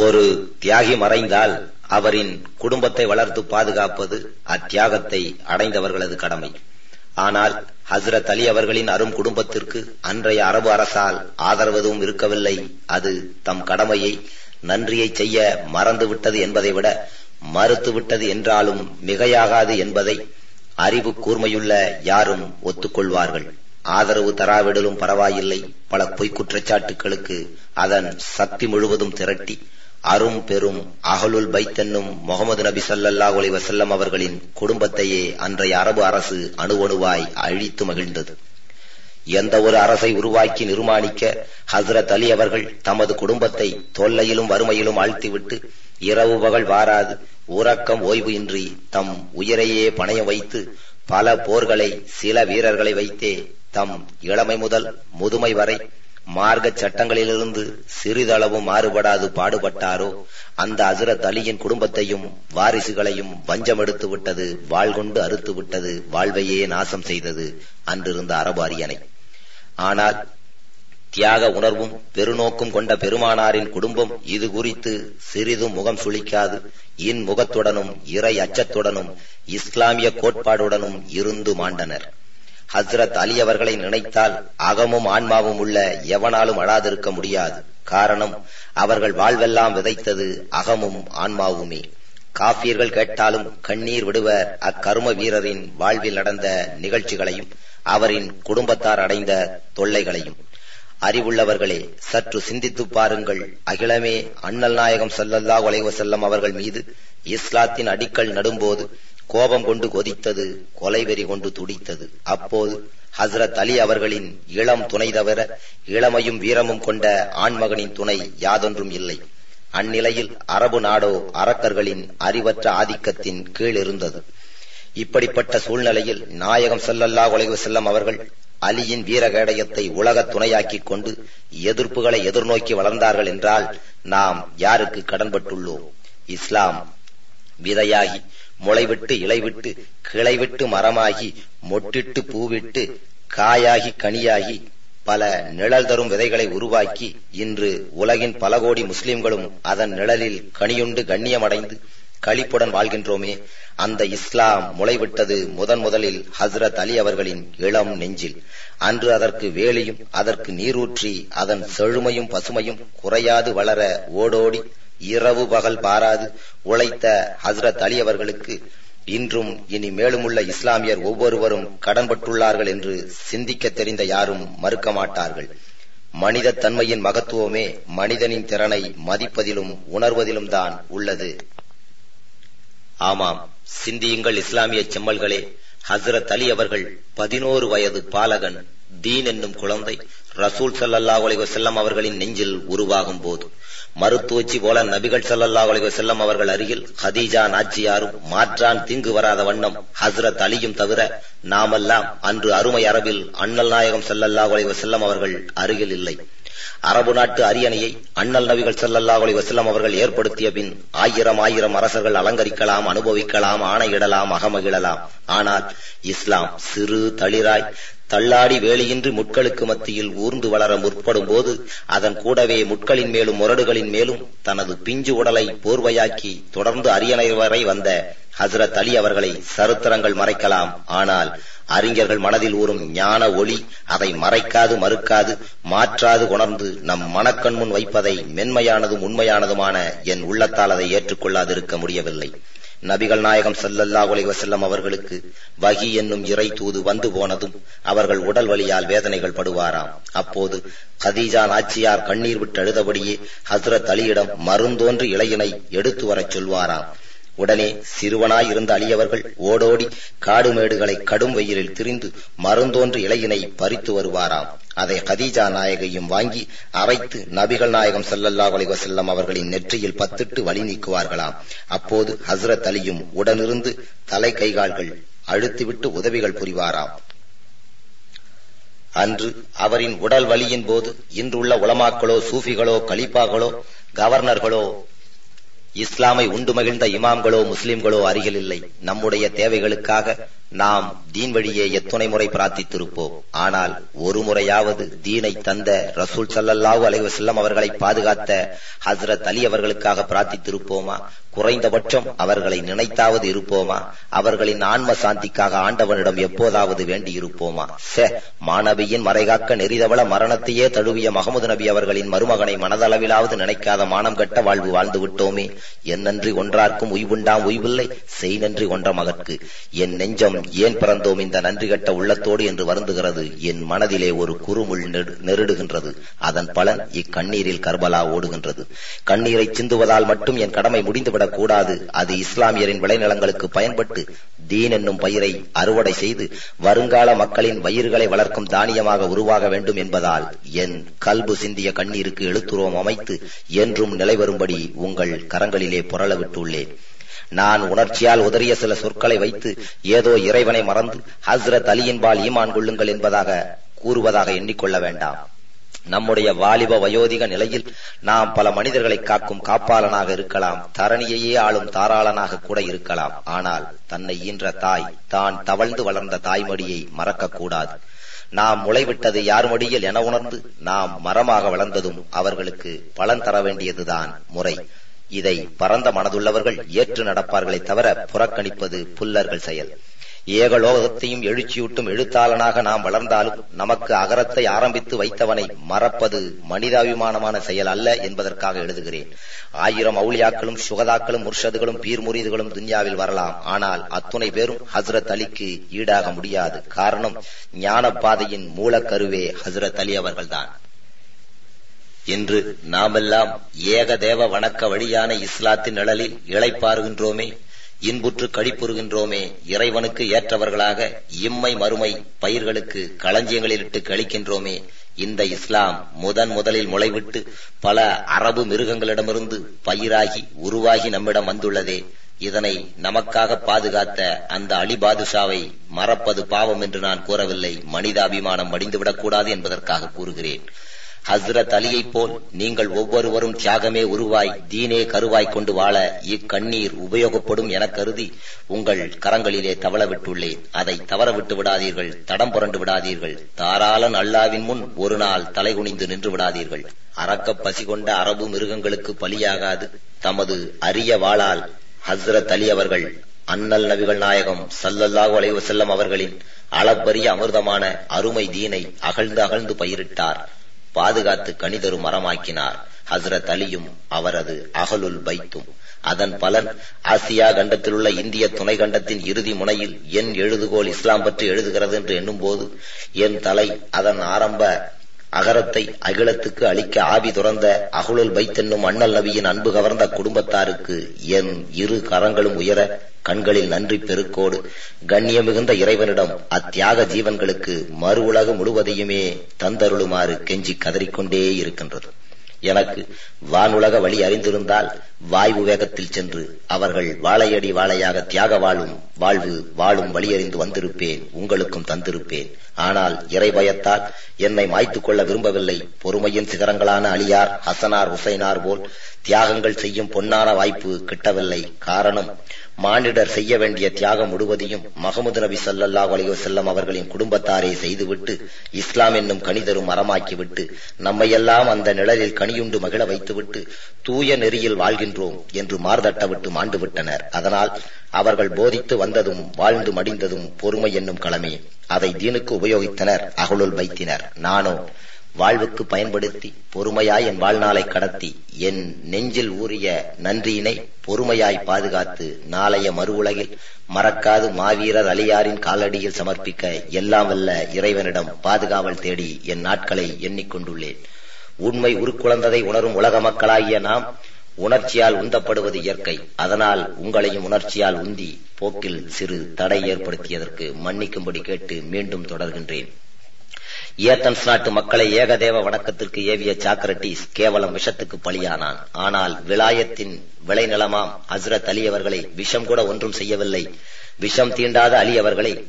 ஒரு தியாகி மறைந்தால் அவரின் குடும்பத்தை வளர்த்து பாதுகாப்பது அத்தியாகத்தை அடைந்தவர்களது கடமை. ஆனால் ஹஸ்ரத் அலி அவர்களின் அரும் குடும்பத்திற்கு அன்றைய அரபு அரசால் ஆதரவதும் இருக்கவில்லை. அது தம் கடமையை நன்றியை செய்ய மறந்துவிட்டது என்பதை விட மறுத்துவிட்டது என்றாலும் மிகையாகாது என்பதை அறிவு கூர்மையுள்ள யாரும் ஒத்துக்கொள்வார்கள். ஆதரவு தராவிடலும் பரவாயில்லை. பல பொய்க் குற்றச்சாட்டுகளுக்கு அதன் சக்தி முழுவதும் திரட்டி அரும் பெரும் அகலுல் பைத்தன்னும் முகமது நபி சல்லல்லாஹ் அலைஹி வசல்லம் அவர்களின் குடும்பத்தையே அன்றைய அரபு அரசு அணுவணுவாய் அழித்து மகிழ்ந்தது. எந்த ஒரு அரசை உருவாக்கி நிர்மாணிக்க ஹஸ்ரத் அலி அவர்கள் தமது குடும்பத்தை தொல்லையிலும் வறுமையிலும் ஆழ்த்திவிட்டு இரவு பகல் வாராது உறக்கம் ஓய்வு இன்றி தம் உயிரையே பணையம் வைத்து பல போர்களை சில வீரர்களை வைத்தே தம் இளமை முதல் முதுமை வரை மார்க்க சட்டங்களிலிருந்து சிறிதளவும் மாறுபடாது பாடுபட்டாரோ அந்த அசுரத் அலியின் குடும்பத்தையும் வாரிசுகளையும் வஞ்சம் எடுத்து விட்டது வாழ் கொண்டு அறுத்து விட்டது வாழ்வையே நாசம் செய்தது அன்றிருந்த அரபு அரியணை. ஆனால் தியாக உணர்வும் பெருநோக்கும் கொண்ட பெருமானாரின் குடும்பம் இது குறித்து சிறிதும் முகம் சுளிக்காது இன்முகத்துடனும் இறை அச்சத்துடனும் இஸ்லாமிய கோட்பாடுடனும் இருந்து மாண்டனர். ஹஸ்ரத் அலி அவர்களை நினைத்தால் அகமும் ஆன்மாவும் உள்ள எவனாலும் அழாதிருக்க முடியாது. காரணம் அவர்கள் வாழ்வெல்லாம் விதைத்தது அகமும் ஆன்மாவுமே. காபியர்கள் கேட்டாலும் கண்ணீர் விடுவர் அக்கரும வீரரின் வாழ்வில் நடந்த நிகழ்ச்சிகளையும் அவரின் குடும்பத்தார் அடைந்த தொல்லைகளையும். அறிவுள்ளவர்களே சற்று சிந்தித்து பாருங்கள். அகிலமே அண்ணல் நாயகம் சல்லல்லாஹு உலைவ செல்லம் அவர்கள் மீது இஸ்லாத்தின் அடிக்கல் நடும்போது கோபம் கொண்டு கொதித்தது கொலைவெறி கொண்டு துடித்தது. அப்போது ஹஸ்ரத் அலி அவர்களின் இளம் துணை தவிர இளமையும் வீரமும் கொண்ட ஆண்மகனின் துணை யாதொன்றும் இல்லை. அந்நிலையில் அரபு நாடோ அரக்கர்களின் அறிவற்ற ஆதிக்கத்தின் கீழ் இருந்தது. இப்படிப்பட்ட சூழ்நிலையில் நாயகம் செல்லல்லா உலக செல்லம் அவர்கள் அலியின் வீரகேடயத்தை உலக துணையாக்கிக் கொண்டு எதிர்ப்புகளை எதிர்நோக்கி வளர்ந்தார்கள் என்றால் நாம் யாருக்கு கடன்பட்டுள்ளோம்? இஸ்லாம் விதையாகி முளைவிட்டு இலைவிட்டு கிளைவிட்டு மரமாகி மொட்டிட்டு பூவிட்டு காயாகி கனியாகி பல நிழல் தரும் விதைகளை உருவாக்கி இன்று உலகின் பல கோடி முஸ்லிம்களும் அதன் நிழலில் கனியுண்டு கண்ணியமடைந்து களிப்புடன் வாழ்கின்றோமே. அந்த இஸ்லாம் முளைவிட்டது முதன் முதலில் ஹஸ்ரத் அலி அவர்களின் இளம் நெஞ்சில். அன்று அதற்கு வேலியும் அதற்கு நீரூற்றி அதன் செழுமையும் பசுமையும் குறையாது வளர ஓடோடி இரவு பகல் பாராது உழைத்த ஹஸ்ரத் அலி அவர்களுக்கு இன்றும் இனி மேலுமுள்ள இஸ்லாமியர் ஒவ்வொருவரும் கடன்பட்டுள்ளார்கள் என்று சிந்திக்க தெரிந்த யாரும் மறுக்க மாட்டார்கள். மனித தன்மையின் மகத்துவமே மனிதனின் திறனை மதிப்பதிலும் உணர்வதிலும் தான் உள்ளது. ஆமாம் சிந்தியுங்கள் இஸ்லாமிய செம்மல்களே. ஹசரத் அலி அவர்கள் பதினோரு வயது பாலகன். தீன் என்னும் குழந்தை ரசூல் சல்லல்லாஹு அலைஹி செல்லம் அவர்களின் நெஞ்சில் உருவாகும் போது மருத்துவச்சி போல நபிகள் சல்லல்லா அலைஹி செல்லம் அவர்கள் அருகில் ஹதீஜா நாச்சியாரும் மாற்றான் தீங்கு வராத வண்ணம் ஹஸ்ரத் அலியும் தவிர நாமெல்லாம் அன்று அருமை அரபில் அண்ணல் நாயகம் சல்லல்லாஹு அலைஹி செல்லம் அவர்கள் அருகில் இல்லை. அரபு நாட்டு அரியணையை அண்ணல் நபிகள் ஸல்லல்லாஹு அலைஹி வசல்லம் அவர்கள் ஏற்படுத்திய பின் ஆயிரம் ஆயிரம் அரசர்கள் அலங்கரிக்கலாம் அனுபவிக்கலாம் ஆணையிடலாம் அகமகிழலாம். ஆனால் இஸ்லாம் சிறு தளிராய் தள்ளாடி வேலியின்றி முட்களுக்கு மத்தியில் ஊர்ந்து வளர முற்படும் போது அதன் கூடவே முட்களின் மேலும் முரடுகளின் மேலும் தனது பிஞ்சு உடலை போர்வையாக்கி தொடர்ந்து அரியணை வரை வந்த ஹசரத் அலி அவர்களை சரித்திரங்கள் மறைக்கலாம். ஆனால் அறிஞர்கள் மனதில் ஊறும் ஞான ஒளி அதை மறைக்காது மறுக்காது மாற்றாது உணர்ந்து நம் மனக்கண் முன் வைப்பதை மென்மையானதும் உண்மையானதுமான என் உள்ளத்தால் அதை ஏற்றுக்கொள்ளாதிருக்க முடியவில்லை. நபிகள் நாயகம் ஸல்லல்லாஹு உலக செல்லம் அவர்களுக்கு வகி என்னும் இறை தூது வந்து போனதும் அவர்கள் உடல் வழியால் வேதனைகள் படுவாராம். அப்போது கதீஜா நாச்சியார் கண்ணீர் விட்டு அழுதபடியே ஹஸ்ரத் அலியிடம் மருந்தோன்று இளையனை எடுத்து வரச் சொல்வாராம். உடனே சிறுவனாயிருந்த அழியவர்கள் ஓடோடி ஓடோடி காடுமேடுகளை கடும் வெயிலில் திரிந்து மருந்தோன்று இலையினை பறித்து வருவாராம். அதை கதீஜா நாயகையும் வாங்கி அரைத்து நபிகள் நாயகம் ஸல்லல்லாஹு அலைஹி வஸல்லம் அவர்களின் நெற்றியில் பத்திட்டு வழி நீக்குவார்களாம். அப்போது ஹஸ்ரத் அலியும் உடனிருந்து தலை கைகால்கள் அழுத்திவிட்டு உதவிகள் புரிவாராம். அன்று அவரின் உடல் வலியின் போது இன்றுள்ள உளமாக்களோ சூஃபிகளோ கலிப்பாக்களோ கவர்னர்களோ இஸ்லாமை உண்டு மகிழ்ந்த இமாம்களோ முஸ்லிம்களோ அருகில் இல்லை. நம்முடைய தேவைகளுக்காக நாம் தீன் வழியே எத்துணை முறை பிரார்த்தித்திருப்போம். ஆனால் ஒரு முறையாவது தீனை தந்த ரசூல் சல்லல்லாஹு அலைவசல்லம் அவர்களை பாதுகாத்த ஹஸ்ரத் அலி அவர்களுக்காக பிரார்த்தித்திருப்போமா? குறைந்தபட்சம் அவர்களை நினைத்தாவது இருப்போமா? அவர்களின் ஆன்ம சாந்திக்காக ஆண்டவனிடம் எப்போதாவது வேண்டியிருப்போமா சே மாணவியின் மறைகாக்க நெறிதவள மரணத்தையே தழுவிய மகமது நபி அவர்களின் மருமகனை மனதளவிலாவது நினைக்காத மானம் கட்ட வாழ்வு வாழ்ந்து விட்டோமே என் நன்றி ஒன்றார்க்கும் உய்வுண்டாம் உய்வில்லை செய் நன்றி ஒன்ற மகற்கு. என் நெஞ்சம் ஏன் பிறந்தோம் இந்த நன்றி கட்ட உள்ளத்தோடு என்று வருந்துகிறது. என் மனதிலே ஒரு குறுமுள் நெருடுகின்றது. அதன் பலன் இக்கண்ணீரில் கர்பலா ஓடுகின்றது. கண்ணீரை சிந்துவதால் மட்டும் என் கடமை முடிந்து முடிந்துவிடக் கூடாது அது இஸ்லாமியரின் விளைநிலங்களுக்கு பயன்பட்டு தீன் என்னும் பயிரை அறுவடை செய்து வருங்கால மக்களின் வயிறுகளை வளர்க்கும் தானியமாக உருவாக வேண்டும் என்பதால் என் கல்பு சிந்திய கண்ணீருக்கு எழுத்துருவம் அமைத்து என்றும் நிலைவரும்படி உங்கள் கரங்களிலே புரள விட்டுள்ளேன் நான் உணர்ச்சியால் உதறிய சில சொற்களை வைத்து ஏதோ இறைவனை மறந்து ஹஸ்ரத் அலியின்பால் ஈமான் கொள்ளுங்கள் என்பதாக கூறுவதாக எண்ணிக்கொள்ள வேண்டாம். நம்முடைய வாலிப வயோதிக நிலையில் நாம் பல மனிதர்களை காக்கும் காப்பாளனாக இருக்கலாம் தரணியையே ஆளும் தாராளனாக கூட இருக்கலாம். ஆனால் தன்னை ஈன்ற தாய் தான் தவழ்ந்து வளர்ந்த தாய்மடியை மறக்கக்கூடாது. நாம் முளைவிட்டது யார் மடியில் என உணர்ந்து நாம் மரமாக வளர்ந்ததும் அவர்களுக்கு பலன் தர வேண்டியதுதான் முறை. இதை பரந்த மனதுள்ளவர்கள் ஏற்று நடப்பார்களே தவிர புறக்கணிப்பது புல்லர்கள் செயல். ஏகலோகத்தையும் எழுச்சியூட்டும் எழுத்தாளனாக நாம் வளர்ந்தாலும் நமக்கு அகரத்தை ஆரம்பித்து வைத்தவனை மறப்பது மனிதாபிமானமான செயல் அல்ல என்பதற்காக எழுதுகிறேன். ஆயிரம் அவுளியாக்களும் சுகதாக்களும் முர்ஷதுகளும் பீர்முரீதுகளும் துன்யாவில் வரலாம். ஆனால் அத்துணை பேரும் ஹசரத் அலிக்கு ஈடாக முடியாது. காரணம் ஞான பாதையின் மூலக்கருவே ஹசரத் அலி அவர்கள்தான். இன்று நாமெல்லாம் ஏக தேவ வணக்க வழியான இஸ்லாத்தின் நிழலில் இழைப்பாருகின்றோமே இன்புற்று கழிப்புறுகின்றோமே இறைவனுக்கு ஏற்றவர்களாக இம்மை மறுமை பயிர்களுக்கு களஞ்சியங்களிலிட்டு கழிக்கின்றோமே இந்த இஸ்லாம் முதன் முதலில் முளைவிட்டு பல அரபு மிருகங்களிடமிருந்து பயிராகி உருவாகி நம்மிடம் வந்துள்ளதே இதனை நமக்காக பாதுகாத்த அந்த அலி பாதுஷாவை மறப்பது பாவம் என்று நான் கூறவில்லை மனிதாபிமானம் மடிந்துவிடக் கூடாது என்பதற்காக கூறுகிறேன். ஹஸ்ரத் அலியைப் போல் நீங்கள் ஒவ்வொருவரும் தியாகமே உருவாய் தீனே கருவாய் கொண்டு வாழ இக்கண்ணீர் உபயோகப்படும் என கருதி உங்கள் கரங்களிலே தவள விட்டுள்ளேன் அதை தவற விட்டு விடாதீர்கள் தடம் புரண்டு விடாதீர்கள். தாராளன் அல்லாவின் முன் ஒரு நாள் தலைகுனிந்து நின்று விடாதீர்கள். அறக்க பசி கொண்ட அரபு மிருகங்களுக்கு பலியாகாது. தமது அரிய வாளால் ஹஸ்ரத் அலி அவர்கள் அண்ணல் நபிகள் நாயகம் சல்லல்லாஹு அலைவசல்லம் அவர்களின் அளப்பரிய அமிர்தமான அருமை தீனை அகழ்ந்து அகழ்ந்து பயிரிட்டார். பாதுகாத்து கணிதரு மரமாக்கினார். ஹசரத் அலியும் அவரது அகலுல் பைத்தும். அதன் பலன் ஆசியா கண்டத்தில் உள்ள இந்திய துணை கண்டத்தின் இறுதி முனையில் என் எழுதுகோல் இஸ்லாம் பற்றி எழுதுகிறது என்று எண்ணும்போது என் தலை அதன் ஆரம்ப அகரத்தை அகிலத்துக்கு அளிக்க ஆவி துறந்த அகுலுல் பைத்தென்னும் அண்ணல் நபியின் அன்பு கவர்ந்த குடும்பத்தாருக்கு என் இரு கரங்களும் உயர கண்களில் நன்றி பெருக்கோடு கண்ணியம் மிகுந்த இறைவனிடம் அத்தியாக ஜீவன்களுக்கு மறு உலகம் முழுவதையுமே தந்தருளுமாறு கெஞ்சி கதறிக்கொண்டே இருக்கின்றது. எனக்கு வானுலக வழி அறிந்திருந்தால் வாய்வு வேகத்தில் சென்று அவர்கள் வாழையடி வாழையாக தியாக வாழும் வாழ்வு வாழும் வழியறிந்து வந்திருப்பேன் உங்களுக்கும் தந்திருப்பேன். ஆனால் இறை பயத்தால் என்னை மாய்த்துக் கொள்ள விரும்பவில்லை. பொறுமையின் சிகரங்களான அலியார் ஹசனார் ஹுசைனார் போல் தியாகங்கள் செய்யும் பொன்னான வாய்ப்பு கிட்டவில்லை. காரணம் மானிடர் செய்ய வேண்டிய தியாகம் முழுவதையும் மகமது நபி சல்லல்லாஹ் அலைஹி செல்லம் அவர்களின் குடும்பத்தாரே செய்துவிட்டு இஸ்லாம் என்னும் கணிதரும் மரமாக்கிவிட்டு நம்மையெல்லாம் அந்த நிழலில் கனியுண்டு மகிழ வைத்துவிட்டு தூய நெறியில் வாழ்கின்றோம் என்று மார்தட்டவிட்டு மாண்டு விட்டனர் அதனால் அவர்கள் போதித்து வந்ததும் வாழ்ந்து மடிந்ததும் பொறுமை என்னும் களமே. அதை தீனுக்கு உபயோகித்தனர் அகலுள் வைத்தினர் நானோ வாழ்வுக்கு பயன்படுத்தி பொறுமையாய் என் வாழ்நாளை கடத்தி என் நெஞ்சில் ஊறிய நன்றியினை பொறுமையாய் பாதுகாத்து நாளைய மறு உலகில் மறக்காது மாவீரர் அலியாரின் காலடியில் சமர்ப்பிக்க எல்லாம் வல்ல இறைவனிடம் பாதுகாவல் தேடி என் நாட்களை எண்ணிக்கொண்டுள்ளேன். உண்மை உருக்குழந்ததை உணரும் உலக மக்களாகிய நாம் உணர்ச்சியால் உந்தப்படுவது இயற்கை. அதனால் உங்களையும் உணர்ச்சியால் உந்தி போக்கில் சிறு தடை ஏற்படுத்தியதற்கு மன்னிக்கும்படி கேட்டு மீண்டும் தொடர்கின்றேன். ஏத்தன்ஸ் நாட்டு மக்களை ஏகதேவ வணக்கத்திற்கு ஏவிய சாக்ரட்டிஸ் கேவலம் விஷத்துக்கு பலியானான். ஆனால் விலாயத்தின் விளைநிலமாம் ஹசரத் அலி அவர்களை விஷம் கூட ஒன்றும் செய்யவில்லை. விஷம் தீண்டாத அலி அவர்களை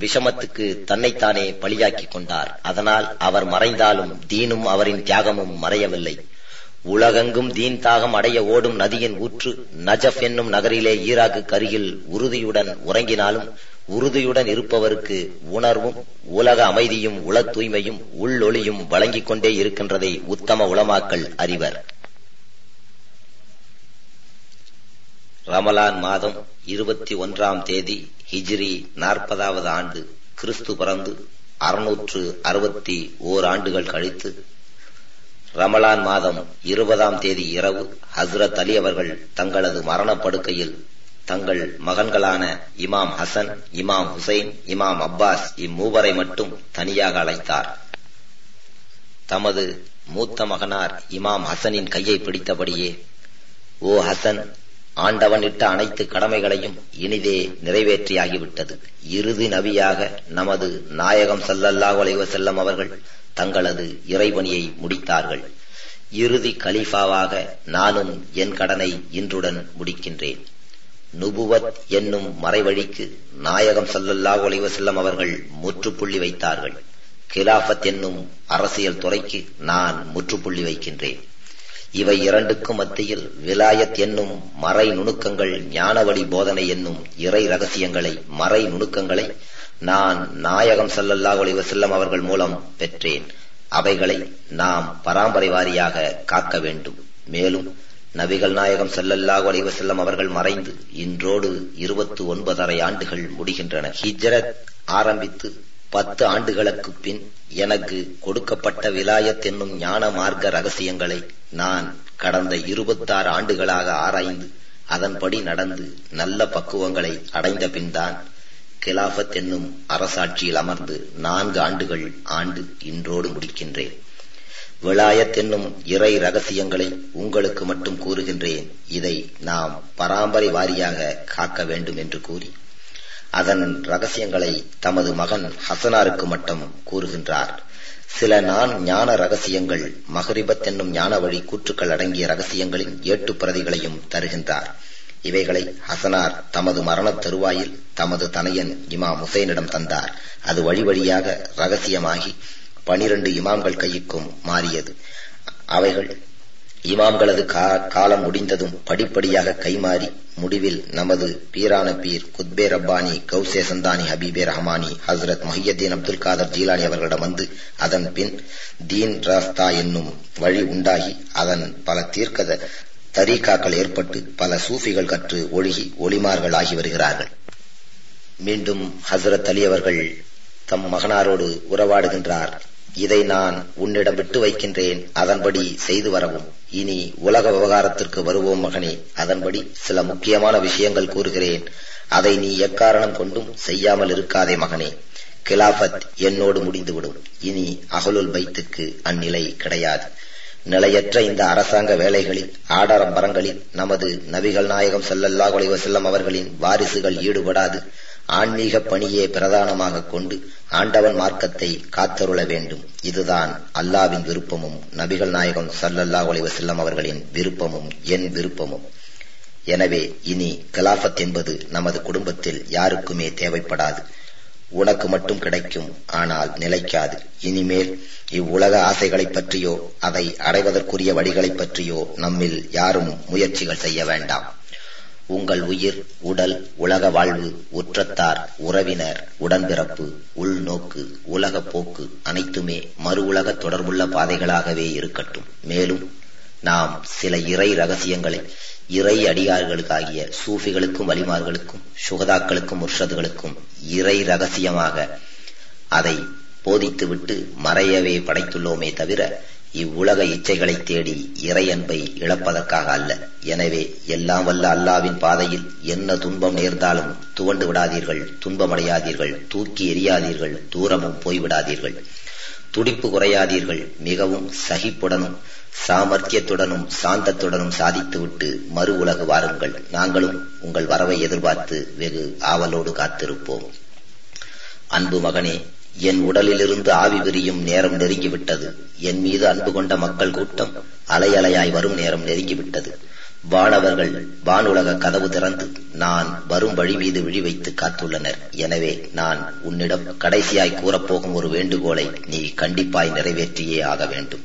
விஷமத்துக்கு தன்னைத்தானே பலியாக்கிக் கொண்டார். அதனால் அவர் மறைந்தாலும் தீனும் அவரின் தியாகமும் மறையவில்லை. உலகெங்கும் தீன் தாகம் அடைய ஓடும் நதியின் ஊற்று நஜப் என்னும் நகரிலே ஈராக்கு கருகில் உறுதியுடன் உறங்கினாலும் உறுதியுடன் இருப்பவருக்கு உணர்வும் உலக அமைதியும் உள தூய்மையும் உள்ளொளியும் வழங்கிக் கொண்டே இருக்கின்றதை உத்தம உளமாக்கல் அறிவர். ரமலான் மாதம் இருபத்தி ஒன்றாம் தேதி ஹிஜ்ரி நாற்பதாவது ஆண்டு கிறிஸ்து பிறந்து அறுநூற்று அறுபத்தி ஓர் ஆண்டுகள் கழித்து ரமலான் மாதம் இருபதாம் தேதி இரவு ஹஸ்ரத் அலி அவர்கள் தங்களது மரணப்படுக்கையில் தங்கள் மகன்களான இமாம் ஹசன் இமாம் ஹுசைன் இமாம் அப்பாஸ் இம்மூவரை மட்டும் தனியாக அழைத்தார். தமது மூத்த மகனார் இமாம் ஹசனின் கையை பிடித்தபடியே ஓ ஹசன் ஆண்டவன் இட்ட அனைத்து கடமைகளையும் இனிதே நிறைவேற்றியாகிவிட்டது. இறுதி நபியாக நமது நாயகம் சல்லல்லாஹு அலைஹி வஸல்லம் அவர்கள் தங்களது இறைபணியை முடித்தார்கள். இறுதி கலீஃபாவாக நானும் என் கடனை இன்றுடன் முடிக்கின்றேன். நுபுவத் என்னும் மறைவழிக்கு நாயகம் சல்லல்லாஹு அலைஹி அவர்கள் முற்றுப்புள்ளி வைத்தார்கள். கிலாபத் என்னும் அரசியல் துறைக்கு நான் முற்றுப்புள்ளி வைக்கின்றேன். இவை இரண்டுக்கும் மத்தியில் விலாயத் என்னும் மறை நுணுக்கங்கள் ஞானவழி போதனை என்னும் இறை ரகசியங்களை மறை நுணுக்கங்களை நான் நாயகம் சல்லல்லாஹு அலைஹி அவர்கள் மூலம் பெற்றேன். அவைகளை நாம் பராம்பரை வாரியாக காக்க வேண்டும். மேலும் நபிகள் நாயகம் செல்லல்லாக அலைஹி வஸல்லம் அவர்கள் மறைந்து இன்றோடு இருபத்தி ஒன்பதரை ஆண்டுகள் முடிகின்றன. ஹிஜ்ரத் ஆரம்பித்து பத்து ஆண்டுகளுக்கு பின் எனக்கு கொடுக்கப்பட்ட விலாயத் என்னும் ஞான மார்க்க ரகசியங்களை நான் கடந்த இருபத்தாறு ஆண்டுகளாக ஆராய்ந்து அதன்படி நடந்து நல்ல பக்குவங்களை அடைந்த பின்தான் கிலாபத் என்னும் அரசாட்சியில் அமர்ந்து நான்கு ஆண்டுகள் ஆண்டு இன்றோடு முடிக்கின்றேன். விலாயத் என்னும் இறை ரகசியங்களை உங்களுக்கு மட்டும் கூறுகின்றேன். இதை நாம் பராம்பரை வாரியாக காக்க வேண்டும் என்று கூறி அதன் ரகசியங்களை தமது மகன் ஹசனாருக்கு மட்டும் கூறுகின்றார். சில நான் ஞான ரகசியங்கள் மகரிபத் என்னும் ஞான வழி கூற்றுக்கள் அடங்கிய ரகசியங்களின் ஏட்டு பிரதிகளையும் தருகின்றார். இவைகளை ஹசனார் தமது மரணத் தருவாயில் தமது தனையன் இமாம் ஹுசைனிடம் தந்தார். அது வழி வழியாக ரகசியமாகி பனிரண்டு இமாம்கள் கைக்கும் மாறியது. அவைகள் இமாம்களது காலம் முடிந்ததும் படிப்படியாக கைமாறி முடிவில் நமது பீரான பீர் குத்பே ரப்பானி கௌசே சந்தானி ஹபீபே ரஹமானி ஹசரத் மொஹியத்தீன் அப்துல் காதர் ஜீலானி அவர்களிடம் வந்து அதன் பின் தீன் ராஸ்தா என்னும் வழி உண்டாகி அதன் பல தீர்க்கத தரீகாக்கள் ஏற்பட்டு பல சூஃபிகள் கற்று ஒழுகி ஒளிமார்கள் ஆகி வருகிறார்கள். மீண்டும் ஹசரத் அலி அவர்கள் தம் மகனாரோடு உறவாடுகின்றார். இதை நான் உன்னிடம் விட்டு வைக்கின்றேன் அதன்படி செய்து வரவும். இனி உலக விவகாரத்திற்கு வருவோம் மகனே. அதன்படி சில முக்கியமான விஷயங்கள் கூறுகிறேன். அதை நீ எக்காரணம் கொண்டும் செய்யாமல் இருக்காதே மகனே. கிலாபத் என்னோடு முடிந்துவிடும். இனி அகலுல் பைத்துக்கு அந்நிலை கிடையாது. நிலையற்ற இந்த அரசாங்க வேலைகளில் ஆடம்பரங்களில் நமது நபிகள் நாயகம் செல்லல்லா ஒளிவ செல்லம் அவர்களின் வாரிசுகள் ஈடுபடாது. ஆன்மீக பணியே பிரதானமாக கொண்டு ஆண்டவன் மார்க்கத்தை காத்தருள வேண்டும். இதுதான் அல்லாவின் விருப்பமும் நபிகள் நாயகம் சல்லல்லா ஒளிவ செல்லம் அவர்களின் விருப்பமும் என் விருப்பமும். எனவே இனி கலாஃபத் என்பது நமது குடும்பத்தில் யாருக்குமே தேவைப்படாது. உனக்கு மட்டும் கிடைக்கும் ஆனால் நிலைக்காது. இனிமேல் இவ்வுலக ஆசைகளைப் பற்றியோ அதை அடைவதற்குரிய வழிகளைப் பற்றியோ நம்மில் யாரும் முயற்சிகள் செய்ய வேண்டாம். உங்கள் உயிர் உடல் உலக வாழ்வு உற்றத்தார் உறவினர் உடன்பிறப்பு உள்நோக்கு உலக போக்கு அனைத்துமே மறு உலக தொடர்புள்ள பாதைகளாகவே இருக்கட்டும். மேலும் நாம் சில இறை ரகசியங்களை இறை அடியார்களுக்காகிய சூஃபிகளுக்கும் வலிமார்களுக்கும் சுகதாக்களுக்கும் முர்ஷதுகளுக்கும் இறை ரகசியமாக அதை போதித்துவிட்டு மறையவே படைத்துள்ளோமே தவிர இவ்வுலக இச்சைகளை தேடி இறையன்பை இழப்பதற்காக அல்ல. எனவே எல்லாம் வல்ல அல்லாவின் பாதையில் என்ன துன்பம் நேர்ந்தாலும் துவண்டு விடாதீர்கள் துன்பமடையாதீர்கள் தூக்கி எறியாதீர்கள் தூரமும் போய்விடாதீர்கள் துடிப்பு குறையாதீர்கள் மிகவும் சகிப்புடனும் சாமர்த்தியத்துடனும் சாந்தத்துடனும் சாதித்துவிட்டு மறு உலகு வாருங்கள். நாங்களும் உங்கள் வரவை எதிர்பார்த்து வெகு ஆவலோடு காத்திருப்போம். அன்பு மகனே என் உடலிலிருந்து ஆவி விரியும் நேரம் நெருங்கிவிட்டது. என் மீது அன்பு கொண்ட மக்கள் கூட்டம் அலையலையாய் வரும் நேரம் நெருங்கிவிட்டது. வானவர்கள் வானுலக கதவு திறந்து நான் வரும் வழி மீது விழி வைத்து காத்துள்ளனர். எனவே நான் உன்னிடம் கடைசியாய் கூறப்போகும் ஒரு வேண்டுகோளை நீ கண்டிப்பாய் நிறைவேற்றியே ஆக வேண்டும்.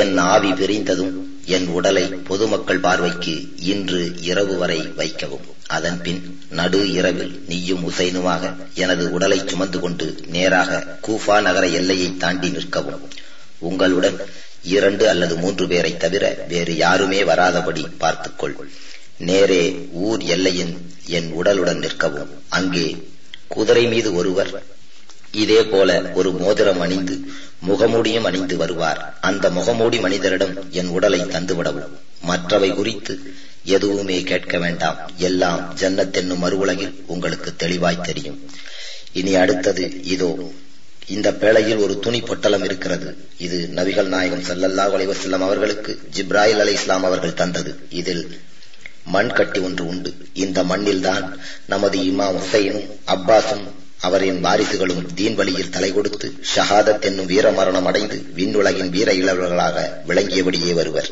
என் ஆவி பிரிந்ததும் என் உடலை பொதுமக்கள் பார்வைக்கு இன்று இரவு வரை வைக்கவும். அதன் பின் நடு இரவில் நீயும் உசைனுமாக எனது உடலை சுமந்து கொண்டு நேராக கூஃபா நகர எல்லையை தாண்டி நிற்கவும். உங்களுடன் இரண்டு அல்லது மூன்று பேரை தவிர வேறு யாருமே வராதபடி பார்த்துக்கொள். நேரே ஊர் எல்லையின் என் உடலுடன் நிற்கவும். அங்கே குதிரை மீது ஒருவர் இதே போல ஒரு மோதிரம் அணிந்து முகமூடியும் அணிந்து வருவார். அந்த முகமூடி மனிதரிடம் என் உடலை தந்துவிடவும். மற்றவை குறித்து எதுவுமே கேட்க வேண்டாம். எல்லாம் ஜன்னத்தென்னும் மறுவுலகில் உங்களுக்கு தெளிவாய் தெரியும். இனி அடுத்தது இதோ இந்த பேழையில் ஒரு துணி பொட்டலம் இருக்கிறது. இது நபிகள் நாயகம் சல்லல்லா அலைவசல்லம் அவர்களுக்கு ஜிப்ராயில் அலை இஸ்லாம் அவர்கள் தந்தது. இதில் மண் கட்டி ஒன்று உண்டு. இந்த மண்ணில்தான் நமது இமாம் ஹுசைனும் அப்பாஸும் அவரின் வாரிசுகளும் தீன் வழியில் தலை கொடுத்து ஷஹாதத் என்னும் வீர மரணம் அடைந்து விண்ணுலகின் வீர இளவர்களாக விளங்கியபடியே வருவர்.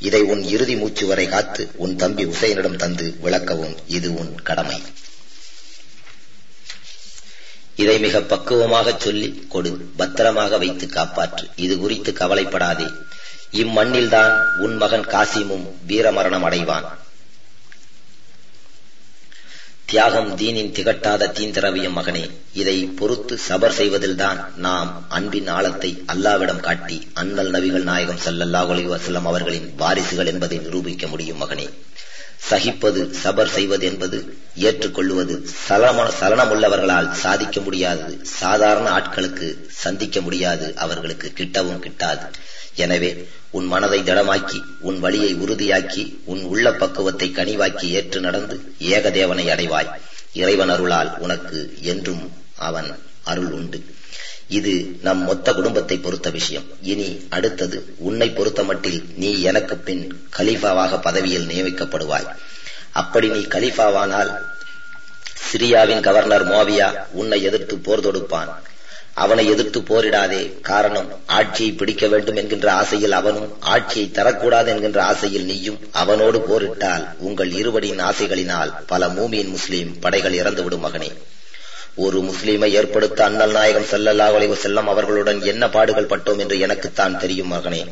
இதை உன் இறுதி மூச்சு வரை காத்து உன் தம்பி உசைனிடம் தந்து விளக்கவும் இது உன் கடமை. இதை மிக பக்குவமாக சொல்லி கொடு பத்திரமாக வைத்து காப்பாற்று. இது குறித்து கவலைப்படாதே. இம்மண்ணில்தான் உன் மகன் காசிமும் வீரமரணம் அடைவான். தியாகம் தீனின் திகட்டாத தீந்திரவியம் மகனே இதை பொறுத்து சபர் செய்வதில்தான் நாம் அன்பின் ஆழத்தை அல்லாவிடம் காட்டி அண்ணல் நபிகள் நாயகம் சல்லல்லா வசல்லம் அவர்களின் வாரிசுகள் என்பதை நிரூபிக்க முடியும் மகனே. சகிப்பது சபர் செய்வது என்பது ஏற்றுக்கொள்வது சலம சலனமுள்ளவர்களால் சாதிக்க முடியாது சாதாரண ஆட்களுக்கு சந்திக்க முடியாது அவர்களுக்கு கிட்டவும் கிட்டாது. எனவே உன் மனதை திடமாக்கி உன் வழியை உறுதியாக்கி உன் உள்ள பக்குவத்தை கனிவாக்கி ஏற்று நடந்து ஏகதேவனை அடைவாய். இறைவன் அருளால் உனக்கு என்றும் அவன் அருள் உண்டு. இது நம் மொத்த குடும்பத்தை பொறுத்த விஷயம். இனி அடுத்தது உன்னை பொறுத்த மட்டில் நீ எனக்கு பின் கலீஃபாவாக பதவியில் நியமிக்கப்படுவாய். அப்படி நீ கலீஃபாவானால் சிரியாவின் கவர்னர் மோவியா உன்னை எதிர்த்து போர் தொடுப்பான். அவனை எதிர்த்து போரிடாதே. காரணம் ஆட்சியை பிடிக்க வேண்டும் என்கின்ற ஆசையில் அவனும் ஆட்சியை தரக்கூடாது என்கின்ற ஆசையில் நீயும் அவனோடு போரிட்டால் உங்கள் இருவடியின் ஆசைகளினால் பல மூமியின் முஸ்லீம் படைகள் இறந்துவிடும் மகனே. ஒரு முஸ்லீமை ஏற்படுத்த அண்ணல் நாயகம் செல்லல்லா வளைவு செல்லம் அவர்களுடன் என்ன பாடுகள் பட்டோம் என்று எனக்குத்தான் தெரியும் மகனே.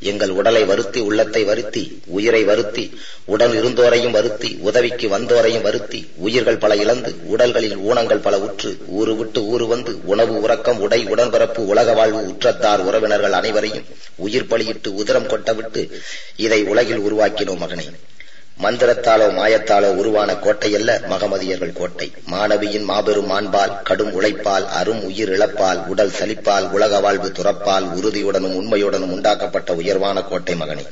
எங்கள் உடலை வருத்தி உள்ளத்தை வருத்தி உயிரை வருத்தி உடல் இருந்தோரையும் வருத்தி உதவிக்கு வந்தோரையும் வருத்தி உயிர்கள் பல இழந்து உடல்களில் ஊனங்கள் பல உற்று ஊறு விட்டு ஊறு வந்து உணவு உறக்கம் உடை உடன்பிறப்பு உலக வாழ்வு உற்றத்தார் உறவினர்கள் அனைவரையும் உயிர் பலியிட்டு உதிரம் கொட்டவிட்டு இதை உலகில் உருவாக்கினோம் மகனே. மந்திரத்தாலோ மாயத்தாலோ உருவான கோட்டையல்ல மகமதியர்கள் கோட்டை. மாணவியின் மாபெரும் மாண்பால் கடும் உழைப்பால் அரும் உயிர் இழப்பால் உடல் சலிப்பால் உலக வாழ்வு துறப்பால் உறுதியுடனும் உண்மையுடனும் உண்டாக்கப்பட்ட உயர்வான கோட்டை மகனே.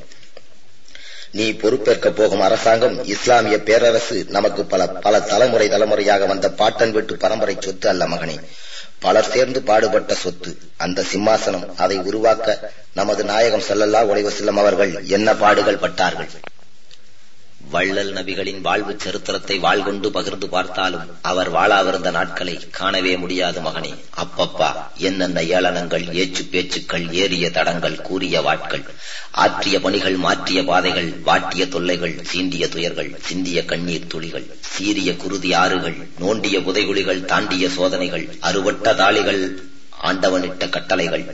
நீ பொறுப்பேற்க போகும் அரசாங்கம் இஸ்லாமிய பேரரசு நமக்கு பல பல தலைமுறை தலைமுறையாக வந்த பாட்டன் வீட்டு பரம்பரை சொத்து அல்ல மகனே. பலர் சேர்ந்து பாடுபட்ட சொத்து. அந்த சிம்மாசனம் அதை உருவாக்க நமது நாயகம் செல்லல்லா உழைவு செல்லும் அவர்கள் என்ன பாடுகள் பட்டார்கள்? வள்ளல் நபிகளின் வாழ்வு சரித்திரத்தை வாழ்கொண்டு பகிர்ந்து பார்த்தாலும் அவர் வாழாவிருந்த நாட்களை காணவே முடியாது மகனே. அப்பப்பா என்னென்ன ஏளனங்கள் ஏச்சு பேச்சுக்கள் ஏறிய தடங்கள் கூறிய வாட்கள் ஆற்றிய பணிகள் மாற்றிய பாதைகள் வாட்டிய தொல்லைகள் சீண்டிய துயர்கள் சிந்திய கண்ணீர் துளிகள் சீரிய குருதி ஆறுகள் நோண்டிய புதைகுழிகள் தாண்டிய சோதனைகள் அறுவட்ட தாளிகள் ஆண்டவனிட்ட கட்டளைகள்